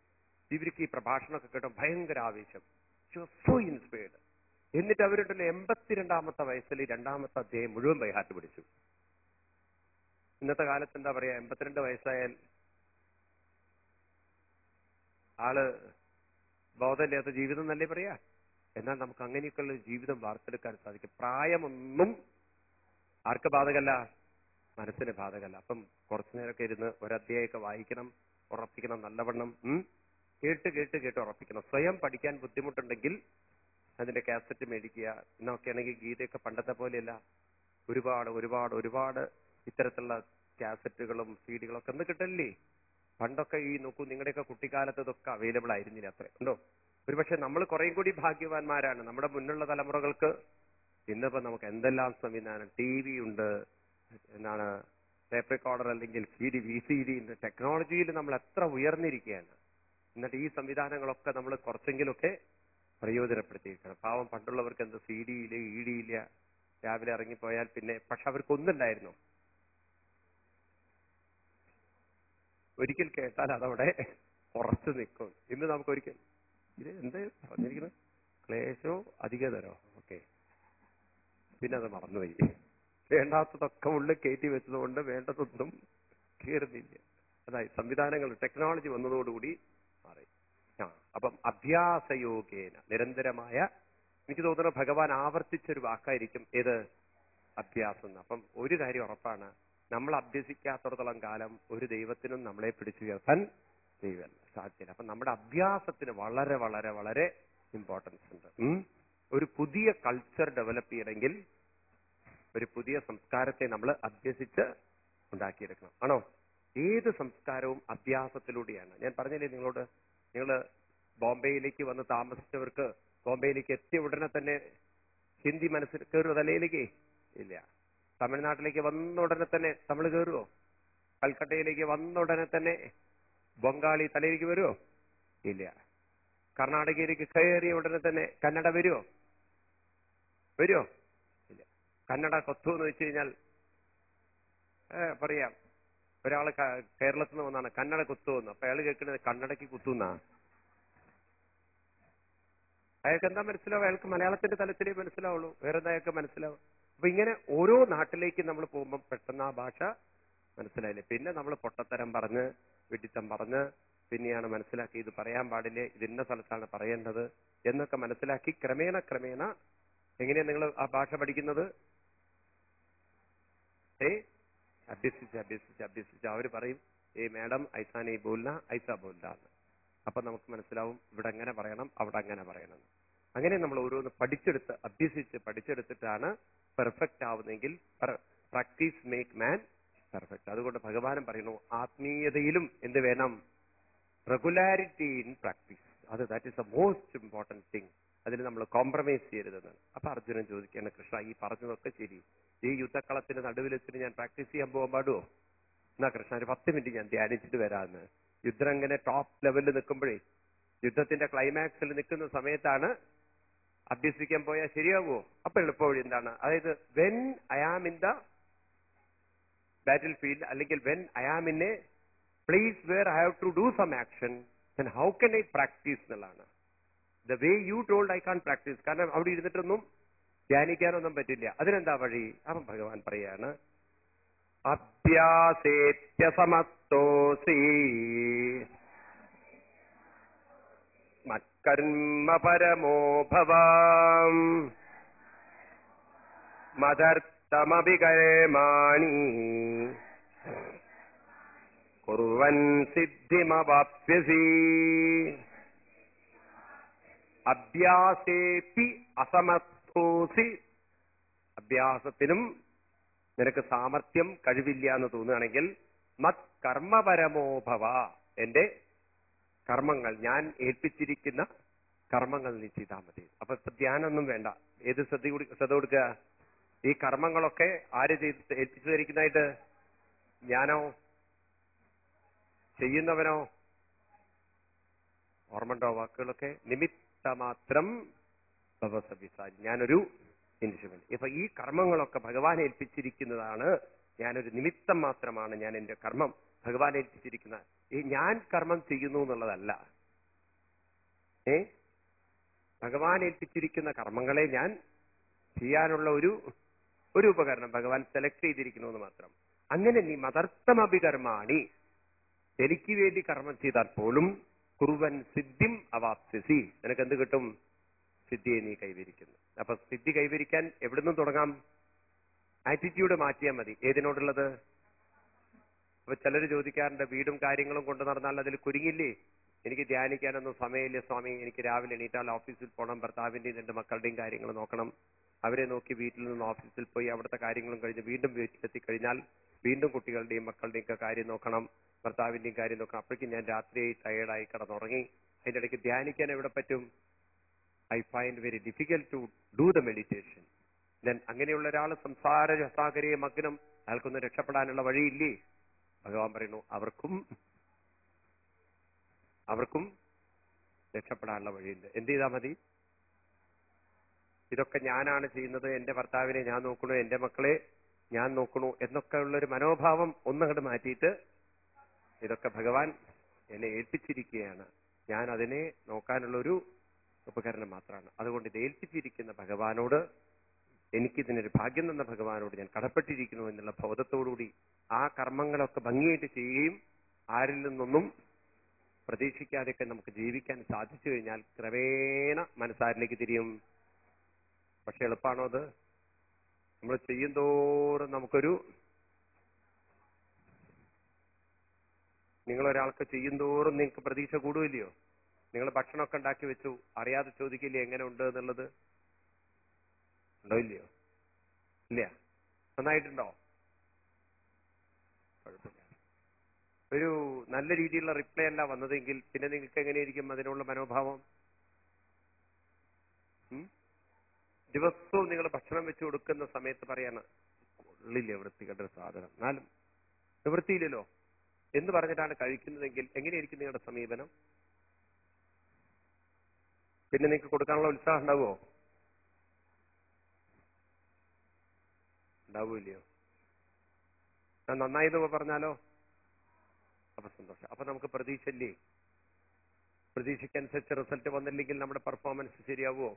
ഇവർക്ക് ഈ പ്രഭാഷണമൊക്കെ കേട്ടോ ഭയങ്കര ആവേശം. സോ ഇൻസ്പയർഡ് എന്നിട്ട് അവരുടെ എൺപത്തിരണ്ടാമത്തെ വയസ്സിൽ രണ്ടാമത്തെ അധ്യായം മുഴുവൻ ബൈഹാർട്ട് പിടിച്ചു ഇന്നത്തെ കാലത്ത് എന്താ പറയാ എൺപത്തിരണ്ട് വയസ്സായാൽ ആൾ ബോധമില്ലാത്ത ജീവിതം എന്നല്ലേ പറയാ? എന്നാൽ നമുക്ക് അങ്ങനെയൊക്കെയുള്ള ജീവിതം വാർത്തെടുക്കാൻ സാധിക്കും. പ്രായമൊന്നും ആർക്ക് ബാധകല്ല. മനസ്സിന് ബാധകല്ല അപ്പം കുറച്ചു നേരമൊക്കെ ഇരുന്ന് ഒരധ്യായമൊക്കെ വായിക്കണം ഉറപ്പിക്കണം നല്ലവണ്ണം. കേട്ട് കേട്ട് കേട്ട് ഉറപ്പിക്കണം. സ്വയം പഠിക്കാൻ ബുദ്ധിമുട്ടുണ്ടെങ്കിൽ അതിന്റെ കാസറ്റ് മേടിക്കുക എന്നൊക്കെ ആണെങ്കിൽ ഗീതയൊക്കെ പണ്ടത്തെ പോലെയല്ല. ഒരുപാട് ഒരുപാട് ഒരുപാട് ഇത്തരത്തിലുള്ള കാസറ്റുകളും സീഡികളൊക്കെ ഒന്ന് കിട്ടല്ലേ പണ്ടൊക്കെ ഈ നോക്കൂ നിങ്ങളുടെയൊക്കെ കുട്ടിക്കാലത്ത് ഇതൊക്കെ അവൈലബിൾ ആയിരുന്നില്ല അത്ര. ഉണ്ടോ ഒരുപക്ഷെ നമ്മൾ കുറേ കൂടി ഭാഗ്യവാന്മാരാണ്. നമ്മുടെ മുന്നുള്ള തലമുറകൾക്ക് ഇന്നിപ്പോ നമുക്ക് എന്തെല്ലാം സംവിധാനം ടി ഉണ്ട് എന്താണ് ടേപ്പ് റെക്കോർഡർ അല്ലെങ്കിൽ C D V C D ടെക്നോളജിയിൽ നമ്മൾ എത്ര ഉയർന്നിരിക്കുകയാണ്. എന്നിട്ട് ഈ സംവിധാനങ്ങളൊക്കെ നമ്മൾ കുറച്ചെങ്കിലൊക്കെ പ്രയോജനപ്പെടുത്തിയിരിക്കണം. പാവം പണ്ടുള്ളവർക്ക് എന്ത് സി ഇല്ല ഇ ഡി ഇല്ല രാവിലെ ഇറങ്ങിപ്പോയാൽ പിന്നെ പക്ഷെ അവർക്ക് ഒന്നുണ്ടായിരുന്നു ഒരിക്കൽ കേട്ടാൽ അതവിടെ ഉറച്ചു നിൽക്കും. ഇന്ന് നമുക്ക് ഒരിക്കൽ ഇത് എന്ത് പറഞ്ഞിരിക്കുന്നത്? ക്ലേശോ അധികതരോ ഓക്കെ പിന്നെ അത് മറന്നുപോയി. വേണ്ടാത്തതൊക്കെ ഉള്ളിൽ കയറ്റി വെച്ചതുകൊണ്ട് വേണ്ടതൊന്നും കയറുന്നില്ല. അതായത് സംവിധാനങ്ങൾ ടെക്നോളജി വന്നതോടുകൂടി മാറി. ആ അപ്പം അഭ്യാസയോഗേന നിരന്തരമായ എനിക്ക് തോന്നുന്നു ഭഗവാൻ ആവർത്തിച്ചൊരു വാക്കായിരിക്കും ഏത്? അഭ്യാസം. അപ്പം ഒരു കാര്യം ഉറപ്പാണ് നമ്മൾ അഭ്യസിക്കാത്തടത്തോളം കാലം ഒരു ദൈവത്തിനും നമ്മളെ പിടിച്ചുയർത്താൻ ദൈവമല്ല സാധ്യത അപ്പൊ നമ്മുടെ അഭ്യാസത്തിന് വളരെ വളരെ വളരെ ഇമ്പോർട്ടൻസ് ഉണ്ട്. ഒരു പുതിയ കൾച്ചർ ഡെവലപ്പ് ചെയ്യണമെങ്കിൽ ഒരു പുതിയ സംസ്കാരത്തെ നമ്മൾ അഭ്യസിച്ച് ഉണ്ടാക്കിയെടുക്കണം. ആണോ? ഏത് സംസ്കാരവും അഭ്യാസത്തിലൂടെയാണ്. ഞാൻ പറഞ്ഞില്ലേ നിങ്ങളോട്? നിങ്ങൾ ബോംബെയിലേക്ക് വന്ന് താമസിച്ചവർക്ക് ബോംബെയിലേക്ക് എത്തിയ ഉടനെ തന്നെ ഹിന്ദി മനസ്സിൽ കയറുമോ തലയിലേക്ക്? ഇല്ല. തമിഴ്നാട്ടിലേക്ക് വന്ന ഉടനെ തന്നെ തമിഴ് കയറുമോ കൽക്കട്ടയിലേക്ക് വന്ന ഉടനെ തന്നെ ബംഗാളി തലയിലേക്ക് വരുമോ ഇല്ല. കർണാടകയിലേക്ക് കയറിയ ഉടനെ തന്നെ കന്നഡ വരുമോ വരുമോ കന്നഡ കൊത്തു എന്ന് വെച്ച് കഴിഞ്ഞാൽ പറയാം. ഒരാൾ ക- കേരളത്തിൽ നിന്ന് വന്നാണ് കന്നഡ കുത്തു എന്ന് അപ്പൊ അയാൾ കേൾക്കുന്നത് കന്നഡയ്ക്ക് കുത്തുന്നാ. അയാൾക്ക് എന്താ മനസ്സിലാവും? അയാൾക്ക് മലയാളത്തിന്റെ തലത്തിലേ മനസ്സിലാവുള്ളൂ. വേറെ എന്താ അയാൾക്ക് മനസ്സിലാവും? അപ്പൊ ഇങ്ങനെ ഓരോ നാട്ടിലേക്ക് നമ്മൾ പോകുമ്പോൾ പെട്ടെന്ന് ആ ഭാഷ മനസ്സിലായില്ലേ? പിന്നെ നമ്മൾ പൊട്ടത്തരം പറഞ്ഞ് വിഡിത്തം പറഞ്ഞ് പിന്നെയാണ് മനസ്സിലാക്കി ഇത് പറയാൻ പാടില്ലേ ഇത് ഇന്ന സ്ഥലത്താണ് പറയേണ്ടത് എന്നൊക്കെ മനസ്സിലാക്കി ക്രമേണ ക്രമേണ എങ്ങനെയാ നിങ്ങൾ ആ ഭാഷ പഠിക്കുന്നത്? ഏ? അഭ്യസിച്ച് അഭ്യസിച്ച് അഭ്യസിച്ച്. അവർ പറയും ഏ മാഡം ഐസാനെ ബോല്ല ഐസ ബോൽന എന്ന്. അപ്പൊ നമുക്ക് മനസ്സിലാവും ഇവിടെ എങ്ങനെ പറയണം അവിടെ അങ്ങനെ പറയണം അങ്ങനെ നമ്മൾ ഓരോന്ന് പഠിച്ചെടുത്ത് അഭ്യസിച്ച് പഠിച്ചെടുത്തിട്ടാണ് പെർഫെക്റ്റ് ആവുന്നെങ്കിൽ പ്രാക്ടീസ് മേക്ക് മാൻ പെർഫെക്റ്റ്. അതുകൊണ്ട് ഭഗവാനും പറയുന്നു ആത്മീയതയിലും എന്ത് വേണം? Regularity in practice. അത് that is the most important thing അതിൽ നമ്മൾ കോംപ്രമൈസ് ചെയ്യരുതെന്നാണ്. അപ്പൊ അർജുനൻ ചോദിക്കുകയാണ് കൃഷ്ണ ഈ പറഞ്ഞതൊക്കെ ശരി. ഈ യുദ്ധക്കളത്തിന്റെ നടുവിൽ ഞാൻ പ്രാക്ടീസ് ചെയ്യാൻ പോകാൻ പാടുമോ എന്നാ കൃഷ്ണ ഒരു പത്ത് മിനിറ്റ് ഞാൻ ധ്യാനിച്ചിട്ട് വരാമെന്ന് യുദ്ധം ഇങ്ങനെ ടോപ്പ് ലെവലിൽ നിൽക്കുമ്പോഴേ യുദ്ധത്തിന്റെ ക്ലൈമാക്സിൽ നിൽക്കുന്ന സമയത്താണ് അഭ്യസിക്കാൻ പോയാൽ ശരിയാകുമോ അപ്പൊ എളുപ്പവഴി എന്താണ്? അതായത് when I am in the battle field അല്ലെങ്കിൽ when I am in a place where I have to do some action how can I practice എന്നുള്ളതാണ് the way you told I can practice കാരണം അവിടെ ഇരുന്നിട്ടൊന്നും ധ്യാനിക്കാനൊന്നും പറ്റില്ല. അതിനെന്താ വഴി? അവൻ ഭഗവാൻ പറയാണ് അഭ്യാസേത്യസമത്തോസി മത്കർമ്മ പരമോ ഭവാം മദർത്ഥമപി കർമാണി കുറുവൻ സിദ്ധിമവാപ്യസി അഭ്യാസേപി അസമത്തോസി അഭ്യാസത്തിനും നിനക്ക് സാമർത്ഥ്യം കഴിവില്ല എന്ന് തോന്നുകയാണെങ്കിൽ മത് കർമ്മപരമോഭവ. എന്റെ കർമ്മങ്ങൾ ഞാൻ ഏൽപ്പിച്ചിരിക്കുന്ന കർമ്മങ്ങൾ നീ ചെയ്താൽ മതി. അപ്പൊ ഇപ്പൊ ധ്യാനമൊന്നും വേണ്ട. ഏത് ശ്രദ്ധ കൂടി ശ്രദ്ധ കൊടുക്കുക? ഈ കർമ്മങ്ങളൊക്കെ ആര് ചെയ്ത് ഏൽപ്പിച്ചു തരിക്കുന്നതായിട്ട് ഞാനോ? ചെയ്യുന്നവനോ? ഓർമ്മണ്ടോ വാക്കുകളൊക്കെ? നിമിത്തമാത്രം ഞാനൊരു ഇൻസ്ട്രുമെന്റ് ഇപ്പൊ ഈ കർമ്മങ്ങളൊക്കെ ഭഗവാൻ ഏൽപ്പിച്ചിരിക്കുന്നതാണ് ഞാനൊരു നിമിത്തം മാത്രമാണ് ഞാൻ എന്റെ കർമ്മം ഭഗവാൻ ഏൽപ്പിച്ചിരിക്കുന്ന ഈ ഞാൻ കർമ്മം ചെയ്യുന്നു എന്നുള്ളതല്ല. ഏ? ഭഗവാൻ ഏൽപ്പിച്ചിരിക്കുന്ന കർമ്മങ്ങളെ ഞാൻ ചെയ്യാനുള്ള ഒരു ഒരു ഉപകരണം ഭഗവാൻ സെലക്ട് ചെയ്തിരിക്കുന്നു എന്ന് മാത്രം. അങ്ങനെ നീ മതർത്ഥമഭികർമാണി എനിക്ക് വേണ്ടി കർമ്മം ചെയ്താൽ പോലും കുറുവൻ സിദ്ധിം അവാപ്സിസി നിനക്ക് എന്ത് കിട്ടും? സിദ്ധിയെ നീ കൈവരിക്കുന്നു. അപ്പൊ സിദ്ധി കൈവരിക്കാൻ എവിടുന്നും തുടങ്ങാം? ആറ്റിറ്റ്യൂഡ് മാറ്റിയാൽ മതി. ഏതിനോടുള്ളത്? അപ്പൊ ചിലർ ചോദിക്കാറുണ്ട് വീടും കാര്യങ്ങളും കൊണ്ടു നടന്നാൽ അതിൽ കുരുങ്ങില്ലേ? എനിക്ക് ധ്യാനിക്കാനൊന്നും സമയമില്ല സ്വാമി. എനിക്ക് രാവിലെ എണീറ്റാൽ ഓഫീസിൽ പോകണം ഭർത്താവിന്റെയും രണ്ട് മക്കളുടെയും കാര്യങ്ങൾ നോക്കണം. അവരെ നോക്കി വീട്ടിൽ നിന്ന് ഓഫീസിൽ പോയി അവിടുത്തെ കാര്യങ്ങളും കഴിഞ്ഞ് വീണ്ടും വീട്ടിലെത്തി കഴിഞ്ഞാൽ വീണ്ടും കുട്ടികളുടെയും മക്കളുടെയും ഒക്കെ കാര്യം നോക്കണം ഭർത്താവിന്റെയും കാര്യം നോക്കണം. അപ്പോഴേക്കും ഞാൻ രാത്രിയായി ടയേർഡായി കിടന്നുറങ്ങി. അതിന്റെ ഇടയ്ക്ക് ധ്യാനിക്കാൻ എവിടെ പറ്റും? I find very difficult to do the meditation then അങ്ങനെയുള്ള ഒരാൾ സംസാര രസാകരയെ മഗ്നം അയാൾക്കൊന്നും രക്ഷപ്പെടാനുള്ള വഴിയില്ലേ? ഭഗവാൻ പറയുന്നു അവർക്കും അവർക്കും രക്ഷപ്പെടാനുള്ള വഴിയുണ്ട്. എന്ത് ചെയ്താൽ മതി? ഇതൊക്കെ ഞാനാണ് ചെയ്യുന്നത് എന്റെ ഭർത്താവിനെ ഞാൻ നോക്കണു എന്റെ മക്കളെ ഞാൻ നോക്കണു എന്നൊക്കെ ഉള്ളൊരു മനോഭാവം ഒന്നങ്ങോട്ട് മാറ്റിയിട്ട് ഇതൊക്കെ ഭഗവാൻ എന്നെ ഏൽപ്പിച്ചിരിക്കുകയാണ്. ഞാൻ അതിനെ നോക്കാനുള്ള ഒരു ഉപകരണം മാത്രമാണ്. അതുകൊണ്ട് ഇത് ഏൽപ്പിച്ചിരിക്കുന്ന ഭഗവാനോട് എനിക്കിതിനൊരു ഭാഗ്യം തന്ന ഭഗവാനോട് ഞാൻ കടപ്പെട്ടിരിക്കുന്നു എന്നുള്ള ബോധത്തോടുകൂടി ആ കർമ്മങ്ങളൊക്കെ ഭംഗിയായിട്ട് ചെയ്യുകയും ആരിൽ നിന്നൊന്നും പ്രതീക്ഷിക്കാതെയൊക്കെ നമുക്ക് ജീവിക്കാൻ സാധിച്ചു കഴിഞ്ഞാൽ ക്രമേണ മനസ്സാരിലേക്ക് തിരിയും. പക്ഷെ എളുപ്പമാണോ അത്? നമ്മൾ ചെയ്യും തോറും നമുക്കൊരു നിങ്ങൾ ഒരാൾക്ക് ചെയ്യും തോറും നിങ്ങൾക്ക് പ്രതീക്ഷ കൂടുകയില്ലയോ? നിങ്ങൾ ഭക്ഷണമൊക്കെ ഉണ്ടാക്കി വെച്ചു. അറിയാതെ ചോദിക്കില്ലേ എങ്ങനെ ഉണ്ട് എന്നുള്ളത്? ഉണ്ടോ ഇല്ലയോ? ഇല്ല. നന്നായിട്ടുണ്ടോ? ഒരു നല്ല രീതിയിലുള്ള റിപ്ലൈ അല്ല വന്നതെങ്കിൽ പിന്നെ നിങ്ങൾക്ക് എങ്ങനെയായിരിക്കും അതിനുള്ള മനോഭാവം? ദിവസവും നിങ്ങൾ ഭക്ഷണം വെച്ച് കൊടുക്കുന്ന സമയത്ത് പറയാണ് കൊള്ളില്ല വൃത്തികെട്ട സാധനം. എന്നാലും നിവൃത്തിയില്ലല്ലോ. എന്ന് പറഞ്ഞിട്ടാണ് കഴിക്കുന്നതെങ്കിൽ എങ്ങനെയായിരിക്കും നിങ്ങളുടെ സമീപനം? പിന്നെ നിങ്ങൾക്ക് കൊടുക്കാനുള്ള ഉത്സാഹം ഉണ്ടാവുമോ ഉണ്ടാവൂല്ലയോ? ഞാൻ നന്നായി എന്ന് പറഞ്ഞാലോ? അപ്പൊ സന്തോഷം. അപ്പൊ നമുക്ക് പ്രതീക്ഷയില്ലേ? പ്രതീക്ഷയ്ക്കനുസരിച്ച് റിസൾട്ട് വന്നില്ലെങ്കിൽ നമ്മുടെ പെർഫോമൻസ് ശരിയാവുമോ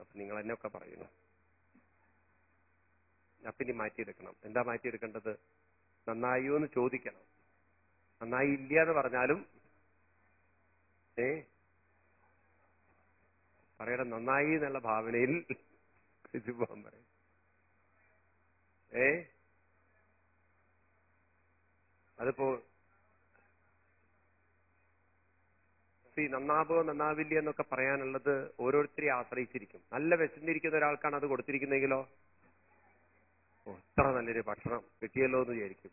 അപ്പൊ നിങ്ങൾ എന്നെയൊക്കെ പറയുന്നു. അപ്പിനി മാറ്റിയെടുക്കണം. എന്താ മാറ്റിയെടുക്കേണ്ടത്? നന്നായോ എന്ന് ചോദിക്കണം. നന്നായി ഇല്ല എന്ന് പറഞ്ഞാലും ഏ? പറയണം നന്നായി എന്നുള്ള ഭാവനയിൽ തിരിച്ചു പോകാൻ പറയും. ഏ? അതിപ്പോ സി നന്നാവോ നന്നാവില്ല എന്നൊക്കെ പറയാനുള്ളത് ഓരോരുത്തരെ ആശ്രയിച്ചിരിക്കും. നല്ല വിശന്നിരിക്കുന്ന ഒരാൾക്കാണ് അത് കൊടുത്തിരിക്കുന്നെങ്കിലോ ഇത്ര നല്ലൊരു ഭക്ഷണം കിട്ടിയല്ലോ എന്ന് വിചാരിക്കും.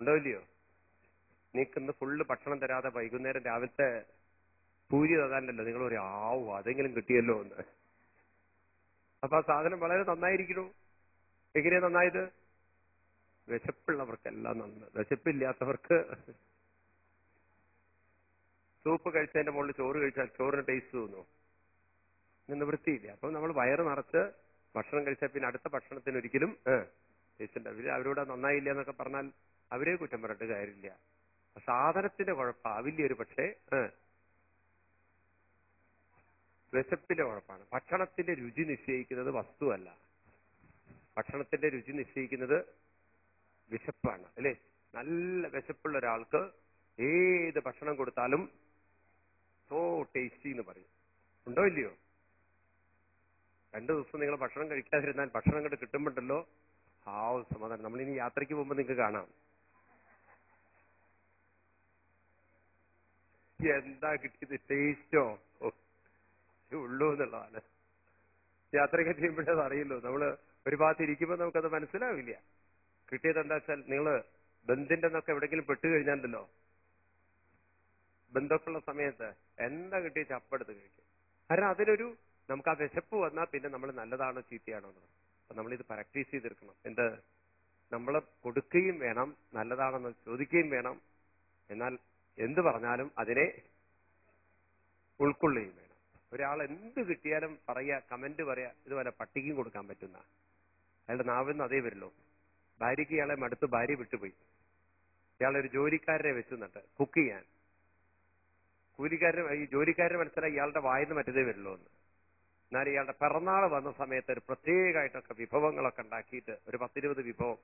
ഉണ്ടോ ഇല്ലയോ? നീക്കിന്ന് ഫുള്ള് ഭക്ഷണം തരാതെ വൈകുന്നേരം രാവിലത്തെ പൂരി തകാനല്ലോ നിങ്ങൾ ഒരു ആവു അതെങ്കിലും കിട്ടിയല്ലോ എന്ന്. അപ്പൊ ആ സാധനം വളരെ നന്നായിരിക്കണു എങ്ങനെയാ നന്നായത്? വിശപ്പുള്ളവർക്കെല്ലാം നന്ന് വിശപ്പില്ലാത്തവർക്ക്. സൂപ്പ് കഴിച്ചതിന്റെ മുകളിൽ ചോറ് കഴിച്ചാൽ ചോറിന് ടേസ്റ്റ് തോന്നുന്നു. വൃത്തിയില്ല. അപ്പൊ നമ്മൾ വയറ് നിറച്ച് ഭക്ഷണം കഴിച്ചാൽ പിന്നെ അടുത്ത ഭക്ഷണത്തിന് ഒരിക്കലും ടേസ്റ്റ് ഉണ്ടാവില്ല അവരോട് നന്നായില്ല എന്നൊക്കെ പറഞ്ഞാൽ അവരെ കുറ്റം പറഞ്ഞിട്ട് കാര്യമില്ല. സാധനത്തിന്റെ കുഴപ്പമാവില്ല ഒരു പക്ഷേ വിശപ്പിന്റെ ഉഴപ്പാണ് ഭക്ഷണത്തിന്റെ രുചി നിശ്ചയിക്കുന്നത് വസ്തുവല്ല. ഭക്ഷണത്തിന്റെ രുചി നിശ്ചയിക്കുന്നത് വിശപ്പാണ് അല്ലെ? നല്ല വിശപ്പുള്ള ഒരാൾക്ക് ഏത് ഭക്ഷണം കൊടുത്താലും സോ ടേസ്റ്റി എന്ന് പറയും. ഉണ്ടോ ഇല്ലയോ? രണ്ടു ദിവസം നിങ്ങൾ ഭക്ഷണം കഴിക്കാതിരുന്നാൽ ഭക്ഷണം കണ്ട് കിട്ടുമ്പോണ്ടല്ലോ? ആ സമാധാനം. നമ്മളിനി യാത്രയ്ക്ക് പോകുമ്പോൾ നിങ്ങൾക്ക് കാണാം. എന്താ കിട്ടിയത്? ടേസ്റ്റോ ഉള്ളൂ എന്നുള്ളതാണ്. യാത്രയൊക്കെ ചെയ്യുമ്പോഴേ അറിയുള്ളൂ. നമ്മൾ ഒരു ഭാഗത്ത് ഇരിക്കുമ്പോൾ നമുക്കത് മനസ്സിലാവില്ല. കിട്ടിയത് എന്താ വെച്ചാൽ നിങ്ങൾ ബന്ധിന്റെ എന്നൊക്കെ എവിടെങ്കിലും പെട്ടു കഴിഞ്ഞാണ്ടല്ലോ. ബന്ധമൊക്കെയുള്ള സമയത്ത് എന്താ കിട്ടിയ ചപ്പെടുത്ത് കഴിക്കും കാരണം അതിനൊരു നമുക്ക് ആ വിശപ്പ് വന്നാൽ പിന്നെ നമ്മൾ നല്ലതാണോ ചീത്തയാണോ എന്ന് അപ്പൊ നമ്മളിത് പ്രാക്ടീസ് ചെയ്തിരിക്കണം. എന്ത്? നമ്മൾ കൊടുക്കുകയും വേണം നല്ലതാണെന്ന് ചോദിക്കുകയും വേണം. എന്നാൽ എന്ത് പറഞ്ഞാലും അതിനെ ഉൾക്കൊള്ളുകയും ഒരാൾ എന്ത് കിട്ടിയാലും പറയാ കമന്റ് പറയാ ഇതുപോലെ പട്ടിക്കും കൊടുക്കാൻ പറ്റുന്ന. അയാളുടെ നാവിന്ന് അതേ വരുള്ളൂ. ഭാര്യയ്ക്ക് ഇയാളെ മടുത്ത് ഭാര്യ വിട്ടുപോയി. ഇയാളൊരു ജോലിക്കാരനെ വെച്ചു നട്ട് കുക്ക് ചെയ്യാൻ. കൂലിക്കാരന് ഈ ജോലിക്കാരന് മനസ്സിലായി ഇയാളുടെ വായന്ന് മറ്റതേ വരുള്ളൂ എന്ന്. എന്നാൽ ഇയാളുടെ പിറന്നാൾ വന്ന സമയത്ത് ഒരു പ്രത്യേകമായിട്ടൊക്കെ വിഭവങ്ങളൊക്കെ ഉണ്ടാക്കിയിട്ട് ഒരു പത്തിരുപത് വിഭവം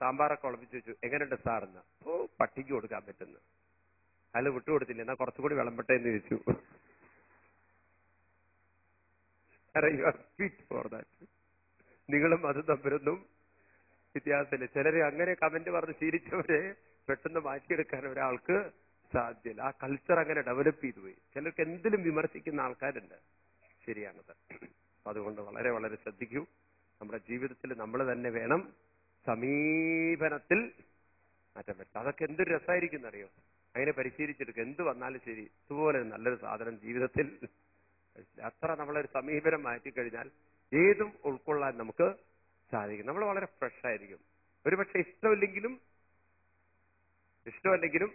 സാമ്പാറൊക്കെ ഉളപ്പിച്ച് വെച്ചു. എങ്ങനെയുണ്ട് സാറെന്ന് ഓ പട്ടിക്ക് കൊടുക്കാൻ പറ്റുന്നു. അയാൾ വിട്ടുകൊടുത്തില്ല. എന്നാ കുറച്ചുകൂടി വിളമ്പട്ടെ എന്ന് ചോദിച്ചു. ഫോർ ദാറ്റ് നിങ്ങളും അത് തമ്മിലൊന്നും വ്യത്യാസമില്ല. ചിലര് അങ്ങനെ കമന്റ് പറഞ്ഞ് ശീലിച്ചവരെ പെട്ടെന്ന് മാറ്റിയെടുക്കാൻ ഒരാൾക്ക് സാധ്യല്ല. ആ കൾച്ചർ അങ്ങനെ ഡെവലപ്പ് ചെയ്തു പോയി. ചിലർക്ക് എന്തിലും വിമർശിക്കുന്ന ആൾക്കാരുണ്ട്. ശരിയാണത് അതുകൊണ്ട് വളരെ വളരെ ശ്രദ്ധിക്കൂ. നമ്മുടെ ജീവിതത്തിൽ നമ്മൾ തന്നെ വേണം സമീപനത്തിൽ മാറ്റം വരുത്തുക അതൊക്കെ എന്തൊരു രസമായിരിക്കും എന്നറിയോ? അങ്ങനെ പരിശീലിച്ചെടുക്കുക. എന്ത് വന്നാലും ശരി. ഇതുപോലെ നല്ലൊരു സാധനം ജീവിതത്തിൽ അത്ര നമ്മളൊരു സമീപനം മാറ്റിക്കഴിഞ്ഞാൽ ഏതും ഉൾക്കൊള്ളാൻ നമുക്ക് സാധിക്കും. നമ്മൾ വളരെ ഫ്രഷ് ആയിരിക്കും. ഒരുപക്ഷെ ഇഷ്ടമില്ലെങ്കിലും ഇഷ്ടമല്ലെങ്കിലും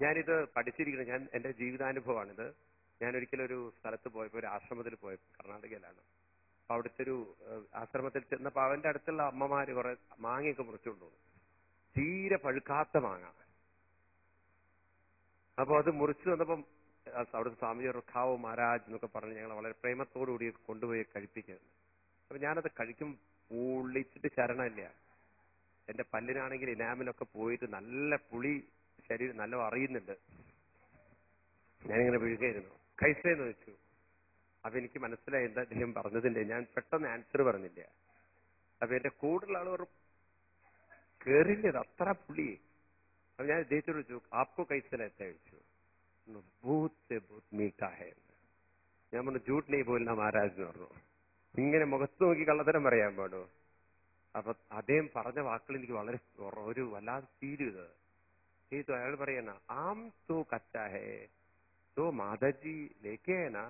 ഞാനിത് പഠിച്ചിരിക്കുന്നത് ഞാൻ എന്റെ ജീവിതാനുഭവമാണിത്. ഞാൻ ഒരിക്കലും ഒരു സ്ഥലത്ത് പോയപ്പോൾ ഒരു ആശ്രമത്തിൽ പോയപ്പോൾ കർണാടകയിലാണ്. അപ്പൊ അവിടുത്തെ ഒരു ആശ്രമത്തിൽ ചെന്നപ്പോൾ അവന്റെ അടുത്തുള്ള അമ്മമാര് കുറെ മാങ്ങയൊക്കെ മുറിച്ചുകൊണ്ടു തീരെ പഴുക്കാത്ത മാങ്ങ. അപ്പൊ അത് മുറിച്ചു വന്നപ്പം അവിടുത്തെ സ്വാമിജി റുഖാവ് മഹാരാജ് എന്നൊക്കെ പറഞ്ഞ് ഞങ്ങൾ വളരെ പ്രേമത്തോടുകൂടി കൊണ്ടുപോയി കഴിപ്പിക്കുന്നത് അപ്പൊ ഞാനത് കഴിക്കും പൊള്ളിച്ചിട്ട് ശരണമില്ല. എന്റെ പല്ലിനാണെങ്കിൽ ഇനാമിലൊക്കെ പോയിട്ട് നല്ല പുളി ശരീരം നല്ല അറിയുന്നുണ്ട്. ഞാനിങ്ങനെ വീഴുകയായിരുന്നു. കൈസേന്ന് വെച്ചു. അപ്പൊ എനിക്ക് മനസ്സിലായി എന്താ അദ്ദേഹം പറഞ്ഞതിന്റെ ഞാൻ പെട്ടെന്ന് ആൻസർ പറഞ്ഞില്ല. അപ്പൊ എന്റെ കൂടുതലുള്ള ആൾ പറഞ്ഞു കേറില്ലത് അത്ര പുളി. അപ്പൊ ഞാൻ ഇദ്ദേഹത്തോട് ചോദിച്ചു ആപ്കോ കൈസലെത്താ ചോദിച്ചു. ഭൂത്ത് ഭൂത്ത് മീട്ടാഹേ ഞാൻ പറഞ്ഞു ജൂട്ട് നെയ് പോലില്ല മഹാരാജ് എന്ന് പറഞ്ഞു ഇങ്ങനെ മുഖത്ത് നോക്കി കള്ളത്തരം പറയാൻ പാടോ അപ്പൊ അദ്ദേഹം പറഞ്ഞ വാക്കുകൾ എനിക്ക് വളരെ ഒരു വല്ലാതെ ഫീൽ ചെയ്തത് ചെയ്തു അയാൾ പറയണ ആം തോ കച്ചാ ഹേ तो माता जी लेके है ना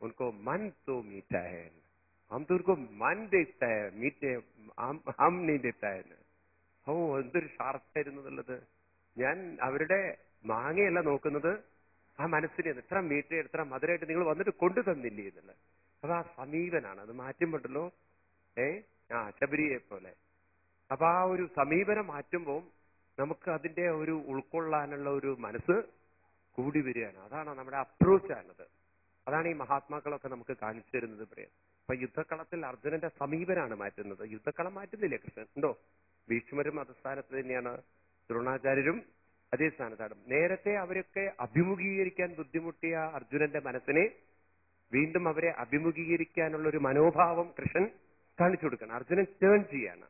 उनको मन तो मीठा है हम तो उनको मन देता है मीठे हम हम नहीं देता है ना ഓ എന്തൊരു ഷാർപ്പായിരുന്നു എന്നുള്ളത് ഞാൻ അവരുടെ മാങ്ങയല്ല നോക്കുന്നത് ആ മനസ്സിനെ എത്ര മീറ്റർ എത്ര മധുരമായിട്ട് നിങ്ങൾ വന്നിട്ട് കൊണ്ടു തന്നില്ലേ എന്നുള്ളത്. അത് ആ സമീപനാണ്. അത് മാറ്റുമ്പോണ്ടല്ലോ. ഏ? ആ ശബരിയെ പോലെ. അപ്പൊ ആ ഒരു സമീപനം മാറ്റുമ്പോൾ നമുക്ക് അതിന്റെ ഒരു ഉൾക്കൊള്ളാനുള്ള ഒരു മനസ്സ് കൂടി വരികയാണ്. അതാണ് നമ്മുടെ അപ്രോച്ചാണത് അതാണ് ഈ മഹാത്മാക്കളൊക്കെ നമുക്ക് കാണിച്ചു തരുന്നത് ഇവിടെ. അപ്പൊ യുദ്ധക്കളത്തിൽ അർജുനന്റെ സമീപനാണ് മാറ്റുന്നത്. യുദ്ധക്കളം മാറ്റുന്നില്ലേ കൃഷ്ണൻ? ഉണ്ടോ? ഭീഷ്മരും അധസ്ഥാനത്ത് തന്നെയാണ്. ദ്രോണാചാര്യരും അതേ സ്ഥാനത്താണ്. നേരത്തെ അവരൊക്കെ അഭിമുഖീകരിക്കാൻ ബുദ്ധിമുട്ടിയ അർജുനന്റെ മനസ്സിനെ വീണ്ടും അവരെ അഭിമുഖീകരിക്കാനുള്ള ഒരു മനോഭാവം കൃഷ്ണൻ കാണിച്ചു കൊടുക്കണം. അർജുനൻ ടേൺ ചെയ്യാണ്.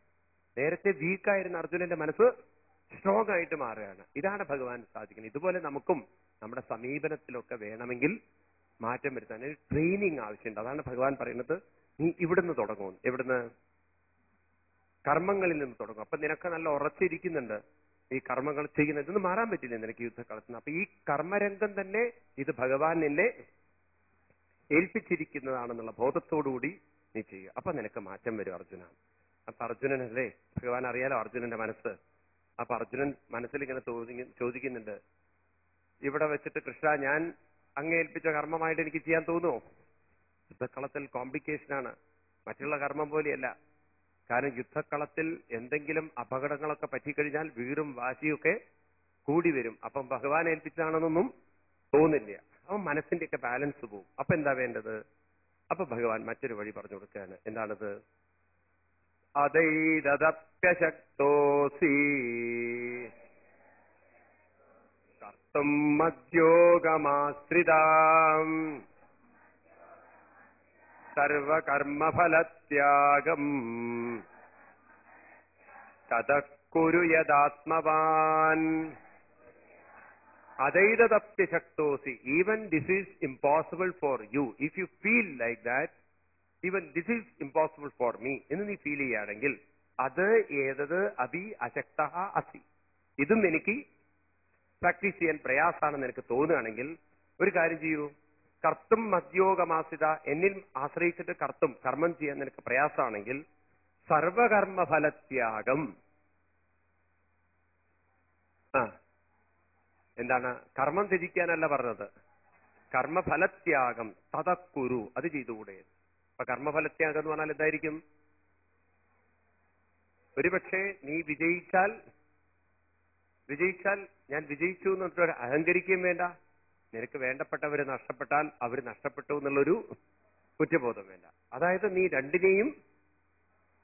നേരത്തെ വീക്കായിരുന്ന അർജുനന്റെ മനസ്സ് സ്ട്രോങ് ആയിട്ട് മാറുകയാണ്. ഇതാണ് ഭഗവാൻ സാധിക്കുന്നത്. ഇതുപോലെ നമുക്കും നമ്മുടെ സമീപനത്തിലൊക്കെ വേണമെങ്കിൽ മാറ്റം വരുത്താൻ ഒരു ട്രെയിനിങ് ആവശ്യമുണ്ട്. അതാണ് ഭഗവാൻ പറയുന്നത്. നീ ഇവിടുന്ന് തുടങ്ങും. എവിടുന്ന്? കർമ്മങ്ങളിൽ നിന്ന് തുടങ്ങും. അപ്പൊ നിനക്ക് നല്ല ഉറച്ചിരിക്കുന്നുണ്ട്. ഈ കർമ്മങ്ങൾ ചെയ്യുന്നത് ഇതൊന്നും മാറാൻ പറ്റില്ല നിനക്ക് യുദ്ധക്കളത്തിന്. അപ്പൊ ഈ കർമ്മരംഗം തന്നെ ഇത് ഭഗവാൻ നിന്നെ ഏൽപ്പിച്ചിരിക്കുന്നതാണെന്നുള്ള ബോധത്തോടുകൂടി നീ ചെയ്യുക. അപ്പൊ നിനക്ക് മാറ്റം വരും അർജുന. അപ്പൊ അർജുനനല്ലേ? ഭഗവാൻ അറിയാലോ അർജുനന്റെ മനസ്സ്. അപ്പൊ അർജുനൻ മനസ്സിൽ ഇങ്ങനെ ചോദിക്കുന്നുണ്ട്. ഇവിടെ വെച്ചിട്ട് കൃഷ്ണ ഞാൻ അങ്ങേൽപ്പിച്ച കർമ്മമായിട്ട് എനിക്ക് ചെയ്യാൻ തോന്നുമോ യുദ്ധക്കളത്തിൽ കോംപ്ലിക്കേഷനാണ് മറ്റുള്ള കർമ്മം പോലെയല്ല. കാരണം യുദ്ധക്കളത്തിൽ എന്തെങ്കിലും അപകടങ്ങളൊക്കെ പറ്റിക്കഴിഞ്ഞാൽ വീറും വാശിയൊക്കെ കൂടി വരും. അപ്പം ഭഗവാൻ ഏൽപ്പിച്ചതാണെന്നൊന്നും തോന്നില്ല. അവൻ മനസ്സിന്റെയൊക്കെ ബാലൻസ് പോവും. അപ്പൊ എന്താ വേണ്ടത്? അപ്പൊ ഭഗവാൻ മറ്റൊരു വഴി പറഞ്ഞു കൊടുക്കുകയാണ്. എന്താണത്? അതൈതപ്യശക്തോസി കർത്തും മദ്യോഗമാശ്രിതാം. സർവകർമ്മഫലത്യാഗം. തതക്കുരു യഥാത്മവാൻ അതൈതപ്യശക്തോസി even this is impossible for you if you feel like that even this is impossible for me എന്ന് നീ ഫീൽ ചെയ്യുകയാണെങ്കിൽ അത് ഏതത് അതി അശക്ത അസി. ഇതും എനിക്ക് പ്രാക്ടീസ് ചെയ്യാൻ പ്രയാസമാണെന്ന് എനിക്ക് തോന്നുകയാണെങ്കിൽ ഒരു കാര്യം ചെയ്യൂ. കർത്തും മദ്യോഗമാസിത എന്നിൽ ആശ്രയിച്ചിട്ട് കർത്തും കർമ്മം ചെയ്യാൻ നിനക്ക് പ്രയാസമാണെങ്കിൽ സർവകർമ്മഫലത്യാഗം. ആ. എന്താണ്? കർമ്മം ത്യജിക്കാനല്ല പറഞ്ഞത്. കർമ്മഫലത്യാഗം. തതക്കുരു. അത് ചെയ്തുകൂടെ. അപ്പൊ കർമ്മഫലത്യാഗം എന്ന് പറഞ്ഞാൽ എന്തായിരിക്കും? ഒരുപക്ഷെ നീ വിജയിച്ചാൽ വിജയിച്ചാൽ ഞാൻ വിജയിച്ചു എന്നിട്ട് അഹങ്കരിക്കുകയും വേണ്ട. നിനക്ക് വേണ്ടപ്പെട്ടവർ നഷ്ടപ്പെട്ടാൽ അവർ നഷ്ടപ്പെട്ടു എന്നുള്ളൊരു കുറ്റബോധം വേണ്ട. അതായത് നീ രണ്ടിനെയും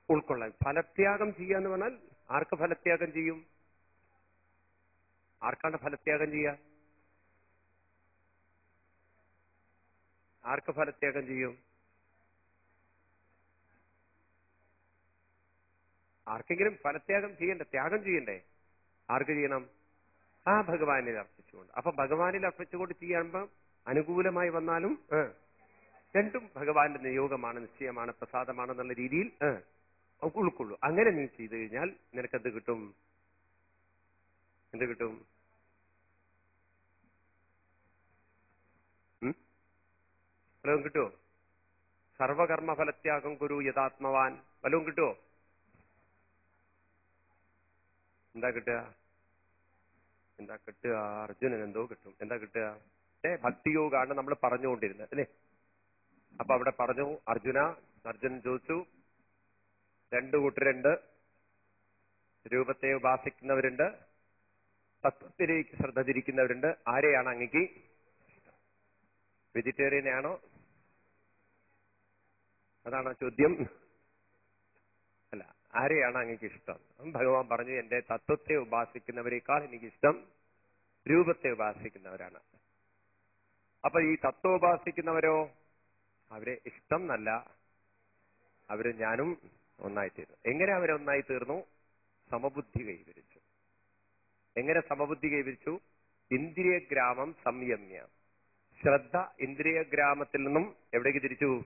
ഉൾക്കൊള്ളാൻ. ഫലത്യാഗം ചെയ്യുക ചെയ്യാന്ന് പറഞ്ഞാൽ ആർക്ക് ഫലത്യാഗം ചെയ്യും? ആർക്കാണ് ഫലത്യാഗം ചെയ്യുക? ആർക്ക് ഫലത്യാഗം ചെയ്യും? ആർക്കെങ്കിലും ഫലത്യാഗം ചെയ്യണ്ടേ? ത്യാഗം ചെയ്യണ്ടേ? ആർക്ക് ചെയ്യണം? ആ ഭഗവാനിൽ അർപ്പിച്ചുകൊണ്ട്. അപ്പൊ ഭഗവാനിൽ അർപ്പിച്ചുകൊണ്ട് ചെയ്യുമ്പോൾ അനുകൂലമായി വന്നാലും രണ്ടും ഭഗവാന്റെ നിയോഗമാണ് നിശ്ചയമാണ് പ്രസാദമാണെന്നുള്ള രീതിയിൽ ഉൾക്കൊള്ളു. അങ്ങനെ നീ ചെയ്തു കഴിഞ്ഞാൽ നിനക്ക് എന്ത് കിട്ടും? എന്ത് കിട്ടും? ഫലവും കിട്ടുമോ സർവകർമ്മ ഫലത്യാഗം കുരു യഥാത്മവാൻ. വല്ലതും കിട്ടുമോ എന്താ കിട്ടുക? എന്താ കിട്ടുക? അർജുനൻ എന്തോ കിട്ടും. എന്താ കിട്ടുക? ഏ ഭക്തിയോഗാണ് നമ്മൾ പറഞ്ഞുകൊണ്ടിരുന്നത് അല്ലേ? അപ്പൊ അവിടെ പറഞ്ഞു അർജുന അർജുനൻ ചോദിച്ചു രണ്ടു കൂട്ടരുണ്ട് രൂപത്തെ ഉപാസിക്കുന്നവരുണ്ട് തത്വത്തിലേക്ക് ശ്രദ്ധ തിരിക്കുന്നവരുണ്ട്. ആരെയാണ് അങ്ങക്ക് വെജിറ്റേറിയനെയാണോ അതാണോ ചോദ്യം. അല്ല ആരെയാണ് അങ്ങക്ക് ഇഷ്ടം ഭഗവാൻ പറഞ്ഞു എന്റെ തത്വത്തെ ഉപാസിക്കുന്നവരെക്കാൾ എനിക്കിഷ്ടം രൂപത്തെ ഉപാസിക്കുന്നവരാണ്. അപ്പൊ ഈ തത്വം ഉപാസിക്കുന്നവരോ? അവരെ ഇഷ്ടം എന്നല്ല. അവർ ഞാനും ഒന്നായി തീർന്നു. എങ്ങനെ അവരെ ഒന്നായി തീർന്നു? സമബുദ്ധി കൈവരിച്ചു. എങ്ങനെ സമബുദ്ധി കൈവരിച്ചു? ഇന്ദ്രിയഗ്രാമം സംയമ്യ. ശ്രദ്ധ ഇന്ദ്രിയഗ്രാമത്തിൽ നിന്നും എവിടേക്ക് തിരിച്ചു?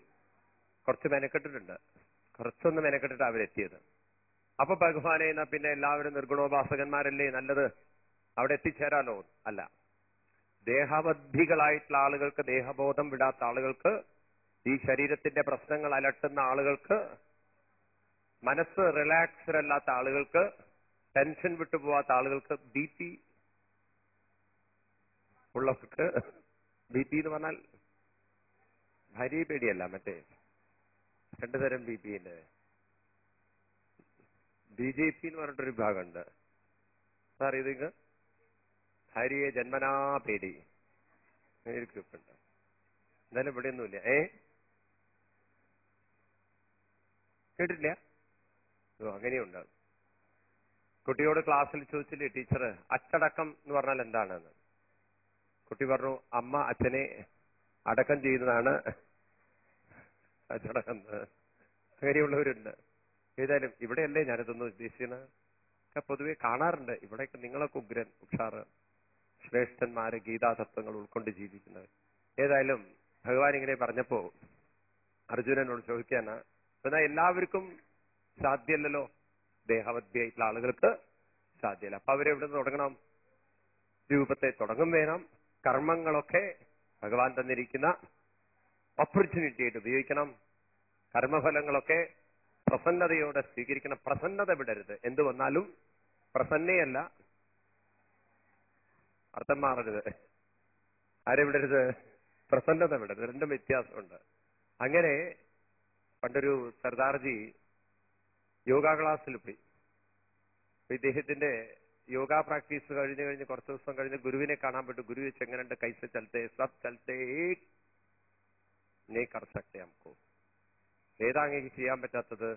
കുറച്ച് മെനക്കെട്ടിട്ടുണ്ട്. കുറച്ചൊന്ന് മെനക്കെട്ടിട്ട് അവരെത്തിയത്. അപ്പൊ ഭഗവാനെ എന്നാ പിന്നെ എല്ലാവരും നിർഗുണോപാസകന്മാരല്ലേ? നല്ലത് അവിടെ എത്തിച്ചേരാലോ? അല്ല. ദേഹബദ്ധികളായിട്ടുള്ള ആളുകൾക്ക് ദേഹബോധം വിടാത്ത ആളുകൾക്ക് ഈ ശരീരത്തിന്റെ പ്രശ്നങ്ങൾ അലട്ടുന്ന ആളുകൾക്ക് മനസ്സ് റിലാക്സ്ഡ് അല്ലാത്ത ആളുകൾക്ക് ടെൻഷൻ വിട്ടുപോവാത്ത ആളുകൾക്ക് ബി പി ഉള്ളവർക്ക് ബി പി എന്ന് പറഞ്ഞാൽ ഭാര്യ പേടിയല്ല മറ്റേ രണ്ടു തരം ബി പി ഉണ്ട് ബി ജെ പി എന്ന് പറഞ്ഞിട്ടൊരു വിഭാഗമുണ്ട്. സാർ ഇത് ഹരിയെ ജന്മനാ പേടി. ഒരു ഗ്രൂപ്പുണ്ട് എന്തായാലും ഇവിടെ ഒന്നുമില്ല ഏ? കേട്ടില്ല ഓ അങ്ങനെയുണ്ട്. കുട്ടിയോട് ക്ലാസ്സിൽ ചോദിച്ചില്ലേ ടീച്ചർ അച്ചടക്കം എന്ന് പറഞ്ഞാൽ എന്താണെന്ന്? കുട്ടി പറഞ്ഞു അമ്മ അച്ഛനെ അടക്കം ചെയ്യുന്നതാണ് അച്ചടക്കം എന്ന്. അങ്ങനെയുള്ളവരുണ്ട് ഏതായാലും ഇവിടെയല്ലേ ഞാനിതൊന്നും ഉദ്ദേശിക്കുന്നത് പൊതുവെ കാണാറുണ്ട്. ഇവിടെയൊക്കെ നിങ്ങളൊക്കെ ഉഗ്രൻ ഉഷാറ് ശ്രേഷ്ഠന്മാര് ഗീതാതത്വങ്ങൾ ഉൾക്കൊണ്ട് ജീവിക്കുന്നത്. ഏതായാലും ഭഗവാൻ ഇങ്ങനെ പറഞ്ഞപ്പോ അർജുനനോട് ചോദിക്കാന് എന്നാൽ എല്ലാവർക്കും സാധ്യമല്ലല്ലോ ദേഹവദ്യായിട്ടുള്ള ആളുകൾക്ക് സാധ്യമല്ല അപ്പൊ അവരെവിടെ നിന്ന് തുടങ്ങണം? രൂപത്തെ തുടങ്ങും വേണം. കർമ്മങ്ങളൊക്കെ ഭഗവാൻ തന്നിരിക്കുന്ന ഓപ്പർച്യൂണിറ്റി ആയിട്ട് ഉപയോഗിക്കണം. കർമ്മഫലങ്ങളൊക്കെ പ്രസന്നതയോടെ സ്വീകരിക്കണം. പ്രസന്നത വിടരുത്. എന്ത് വന്നാലും പ്രസന്നയല്ല. അർത്ഥം മാറരുത്. ആരെ വിടരുത്? പ്രസന്നത വിടരുത്. രണ്ടും വ്യത്യാസമുണ്ട്. അങ്ങനെ പണ്ടൊരു സർദാർജി യോഗ ക്ലാസ്സിൽ പോയി. ഇദ്ദേഹത്തിന്റെ യോഗ പ്രാക്ടീസ് കഴിഞ്ഞ് കഴിഞ്ഞ് കുറച്ച് ദിവസം കഴിഞ്ഞ് ഗുരുവിനെ കാണാൻ പറ്റും ഗുരു ചെങ്ങനുണ്ട് കൈസ ചലത്തെ സബ് ചലത്തെ നീ കർ സക്തെ നമുക്ക്. ഏതാ അങ്ങേക്ക് ചെയ്യാൻ പറ്റാത്തത്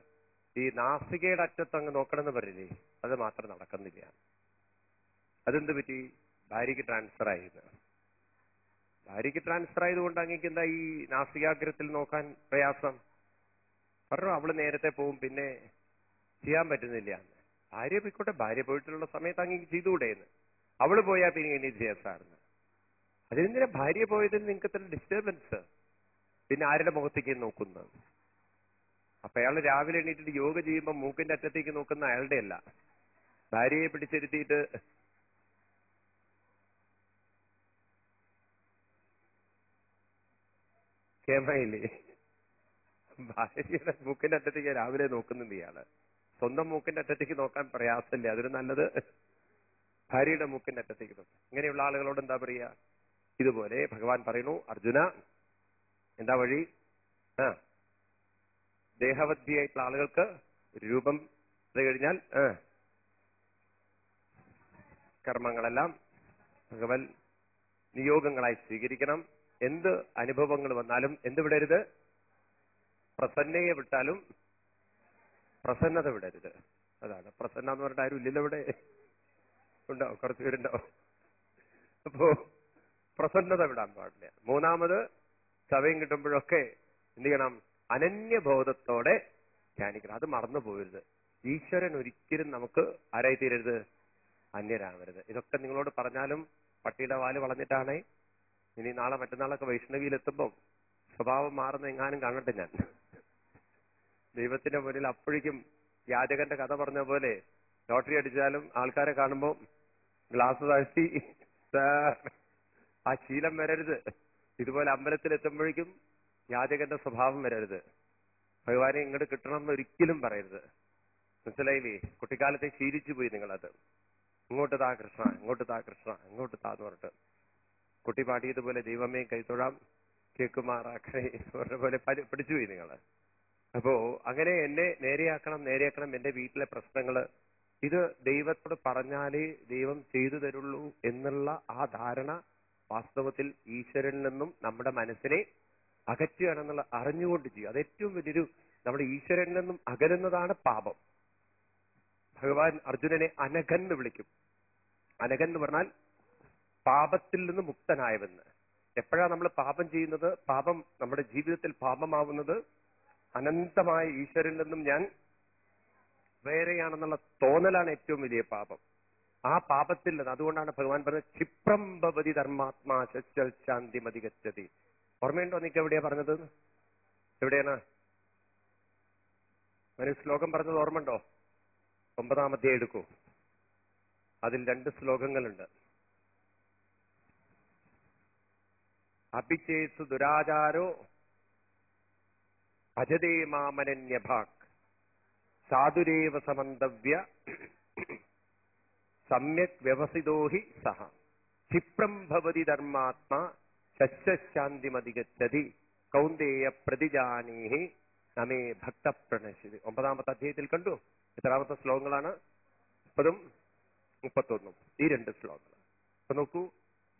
ഈ നാസികയുടെ അറ്റത്ത് അങ്ങ് നോക്കണമെന്ന് പറയില്ലേ അത് മാത്രം നടക്കുന്നില്ല. അതെന്ത് പറ്റി? ഭാര്യയ്ക്ക് ട്രാൻസ്ഫർ ആയിരുന്നു ഭാര്യയ്ക്ക് ട്രാൻസ്ഫർ ആയതുകൊണ്ട് അങ്ങേക്ക് എന്താ ഈ നാസികാഗ്രത്തിൽ നോക്കാൻ പ്രയാസം? പറഞ്ഞു അവൾ നേരത്തെ പോവും പിന്നെ ചെയ്യാൻ പറ്റുന്നില്ല. ഭാര്യ പോയിക്കോട്ടെ ഭാര്യ പോയിട്ടുള്ള സമയത്ത് അങ്ങേക്ക് ചെയ്തുകൂടെ എന്ന്. അവൾ പോയാൽ പിന്നെ ഇനി ചെയ്യാൻ സാറിന്. അതിനെന്തിനാ ഭാര്യ പോയതിന് നിങ്ങൾക്ക് ഡിസ്റ്റർബൻസ് പിന്നെ ആരുടെ മുഖത്തേക്ക് നോക്കുന്നത്? അപ്പൊ അയാൾ രാവിലെ എണീറ്റിട്ട് യോഗ ചെയ്യുമ്പോൾ മൂക്കിന്റെ അറ്റത്തേക്ക് നോക്കുന്ന അയാളുടെ അല്ല. ഭാര്യയെ പിടിച്ചിരുത്തിയിട്ട് കേമയില്ലേ? ഭാര്യയുടെ മൂക്കിന്റെ അറ്റത്തേക്ക് രാവിലെ നോക്കുന്നുണ്ട് ഇയാൾ. സ്വന്തം മൂക്കിന്റെ അറ്റത്തേക്ക് നോക്കാൻ പ്രയാസമില്ല? അതൊരു നല്ലത്. ഭാര്യയുടെ മൂക്കിന്റെ അറ്റത്തേക്ക് നോക്കാം ഇങ്ങനെയുള്ള ആളുകളോട് എന്താ പറയുക? ഇതുപോലെ ഭഗവാൻ പറയുന്നു അർജുന എന്താ വഴി? ആ. ദേഹവദ്ധിയായിട്ടുള്ള ആളുകൾക്ക് രൂപം കഴിഞ്ഞാൽ കർമ്മങ്ങളെല്ലാം ഭഗവൻ നിയോഗങ്ങളായി സ്വീകരിക്കണം. എന്ത് അനുഭവങ്ങൾ വന്നാലും എന്ത് വിടരുത്? പ്രസന്നയെ വിട്ടാലും പ്രസന്നത വിടരുത്. അതാണ്. പ്രസന്ന എന്ന് പറഞ്ഞിട്ട് ആരും ഇല്ലല്ലോ ഇവിടെ. ഉണ്ടാവും കുറച്ചുപേരുണ്ടാവും അപ്പോ പ്രസന്നത വിടാൻ പാടില്ല. മൂന്നാമത് സമയം കിട്ടുമ്പോഴൊക്കെ എന്ത് ചെയ്യണം? അനന്യബോധത്തോടെ ധ്യാനിക്കണം. അത് മറന്നു പോകരുത്. ഈശ്വരൻ ഒരിക്കലും നമുക്ക് ആരായി തീരരുത് അന്യരാവരുത്. ഇതൊക്കെ നിങ്ങളോട് പറഞ്ഞാലും പട്ടിയുടെ വാൽ വളഞ്ഞിട്ടാണേ. ഇനി നാളെ മറ്റന്നാളൊക്കെ വൈഷ്ണവിയിലെത്തുമ്പോൾ സ്വഭാവം മാറുന്ന എങ്ങാനും കാണട്ടെ ഞാൻ. ദൈവത്തിന്റെ മുന്നിൽ അപ്പോഴേക്കും യാചകന്റെ കഥ പറഞ്ഞ പോലെ ലോട്ടറി അടിച്ചാലും ആൾക്കാരെ കാണുമ്പോൾ ഗ്ലാസ് താഴ്ത്തി ആ ശീലം വരരുത്. ഇതുപോലെ അമ്പലത്തിൽ എത്തുമ്പോഴേക്കും യാചകന്റെ സ്വഭാവം വരരുത്. ഭഗവാനെ ഇങ്ങോട്ട് കിട്ടണം എന്ന് ഒരിക്കലും പറയരുത്. മനസ്സിലായില്ലേ? കുട്ടിക്കാലത്തെ ശീലിച്ചു പോയി നിങ്ങളത്. ഇങ്ങോട്ട് താ കൃഷ്ണ ഇങ്ങോട്ട് താ കൃഷ്ണ ഇങ്ങോട്ട് താന്ന് പറഞ്ഞിട്ട്. കുട്ടി പാടിയതുപോലെ ദൈവമേ കൈത്തൊഴാം കേക്കുമാറാക്കണേ അവരുടെ പോലെ പഠിച്ചു പോയി നിങ്ങൾ. അപ്പോ അങ്ങനെ എന്നെ നേരെയാക്കണം നേരെയാക്കണം എന്റെ വീട്ടിലെ പ്രശ്നങ്ങൾ. ഇത് ദൈവത്തോട് പറഞ്ഞാലേ ദൈവം ചെയ്തു തരുള്ളൂ എന്നുള്ള ആ ധാരണ വാസ്തവത്തിൽ ഈശ്വരനിൽ നിന്നും നമ്മുടെ മനസ്സിനെ അകറ്റുകയാണെന്നുള്ള അറിഞ്ഞുകൊണ്ട് ചെയ്യും. അത് ഏറ്റവും വലിയൊരു നമ്മുടെ ഈശ്വരനിൽ നിന്നും അകലുന്നതാണ് പാപം. ഭഗവാൻ അർജുനനെ അനഘൻ എന്ന് വിളിക്കും. അനഘൻ എന്ന് പറഞ്ഞാൽ പാപത്തിൽ നിന്ന് മുക്തനായവെന്ന്. എപ്പോഴാണ് നമ്മൾ പാപം ചെയ്യുന്നത്? പാപം നമ്മുടെ ജീവിതത്തിൽ പാപമാവുന്നത് അനന്തമായ ഈശ്വരനിൽ നിന്നും ഞാൻ വേറെയാണെന്നുള്ള തോന്നലാണ് ഏറ്റവും വലിയ പാപം. ആ പാപത്തിൽ അതുകൊണ്ടാണ് ഭഗവാൻ പറഞ്ഞത് ക്ഷിപ്രം ഭവതി ധർമാത്മാ മതി ഗച്ചതി ഓർമ്മയുണ്ടോ നിനക്ക് എവിടെയാ പറഞ്ഞത്? എവിടെയാണ്? ഒരു ശ്ലോകം പറഞ്ഞത് ഓർമ്മയുണ്ടോ? ഒമ്പതാമത്തെ എടുക്കൂ. അതിൽ രണ്ട് ശ്ലോകങ്ങളുണ്ട്. അഭിചേത്സു ദുരാചാരോ അജതേ മാമനന്യഭാക്. സാധുരേവ സമന്തവ്യ. സമ്യക് വ്യവസിതോ ഹി സഹ ക്ഷിപ്രം ഭവതി ധർമാത്മാ ശശ്ശാന്തിമതിഗച്ഛതി കൗന്ദേയ പ്രതിജാനീഹി നമേ ഭക്ത പ്രണശിതി ഒമ്പതാമത്തെ അധ്യായത്തിൽ കണ്ടു? എത്രാമത്തെ ശ്ലോകങ്ങളാണ്? മുപ്പതും മുപ്പത്തൊന്നും. ഈ രണ്ട് ശ്ലോകങ്ങൾ. അപ്പൊ നോക്കൂ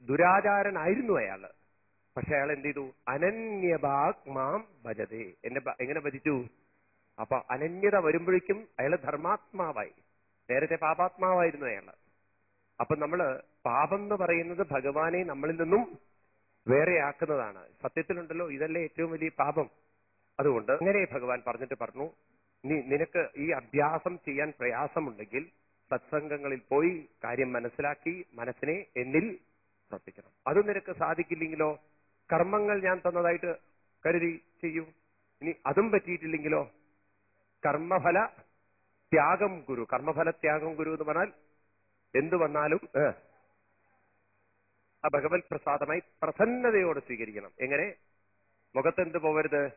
ദുരാചാരനായിരുന്നു അയാൾ. പക്ഷെ അയാൾ എന്ത് ചെയ്തു? അനന്യഭാഗ്മാം ഭജതേ. എന്നെ എങ്ങനെ ഭജിച്ചു? അപ്പൊ അനന്യത വരുമ്പോഴേക്കും അയാൾ ധർമാത്മാവായി. നേരത്തെ പാപാത്മാവായിരുന്നു അയാൾ. അപ്പൊ നമ്മൾ പാപം എന്ന് പറയുന്നത് ഭഗവാനെ നമ്മളിൽ നിന്നും വേറെയാക്കുന്നതാണ്. സത്യത്തിലുണ്ടല്ലോ ഇതല്ലേ ഏറ്റവും വലിയ പാപം. അതുകൊണ്ട് അങ്ങനെ ഭഗവാൻ പറഞ്ഞിട്ട് പറഞ്ഞു നീ നിനക്ക് ഈ അഭ്യാസം ചെയ്യാൻ പ്രയാസമുണ്ടെങ്കിൽ സത്സംഗങ്ങളിൽ പോയി കാര്യം മനസ്സിലാക്കി മനസ്സിനെ എന്നിൽ ശ്രദ്ധിക്കണം. അത് നിനക്ക് സാധിക്കില്ലെങ്കിലോ? കർമ്മങ്ങൾ ഞാൻ തന്നതായിട്ട് കരുതി ചെയ്യൂ. ഇനി അതും പറ്റിയിട്ടില്ലെങ്കിലോ? കർമ്മഫല ത്യാഗം ഗുരു. കർമ്മഫല ത്യാഗം ഗുരു എന്ന് പറഞ്ഞാൽ എന്തു വന്നാലും ആ ഭഗവത് പ്രസാദമായി പ്രസന്നതയോടെ സ്വീകരിക്കണം. എങ്ങനെ? മുഖത്തെന്ത് പോവരുത്?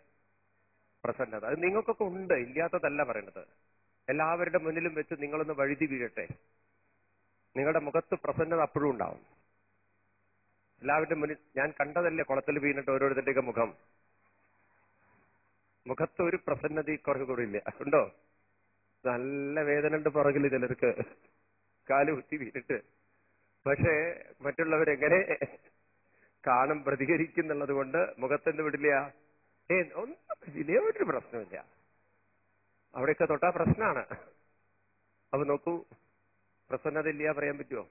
പ്രസന്നത. അത് നിങ്ങൾക്കൊക്കെ ഉണ്ട്. ഇല്ലാത്തതല്ല പറയണത്. എല്ലാവരുടെ മുന്നിലും വെച്ച് നിങ്ങളൊന്ന് വഴുതി വീഴട്ടെ. നിങ്ങളുടെ മുഖത്ത് പ്രസന്നത അപ്പോഴും ഉണ്ടാവും. എല്ലാവരുടെ മുന്നിൽ ഞാൻ കണ്ടതല്ലേ കുളത്തിൽ വീണിട്ട് ഓരോരുത്തരുടെയൊക്കെ മുഖം. മുഖത്ത് ഒരു പ്രസന്നത കുറവ് കുറവില്ല ഉണ്ടോ? നല്ല വേദന ഉണ്ട് പുറകിൽ ചിലർക്ക് കാൽ കുത്തി വീണിട്ട്. പക്ഷേ മറ്റുള്ളവരെങ്ങനെ കാണും പ്രതികരിക്കുന്നുള്ളത് കൊണ്ട് മുഖത്തെന്ത് വിടില്ല? ഏ ഒന്നും പറ്റില്ല ഒരു പ്രശ്നമില്ല അവിടെയൊക്കെ തൊട്ടാ പ്രശ്നമാണ് അപ്പൊ നോക്കൂ പ്രസന്നത ഇല്ല പറയാൻ പറ്റുമോ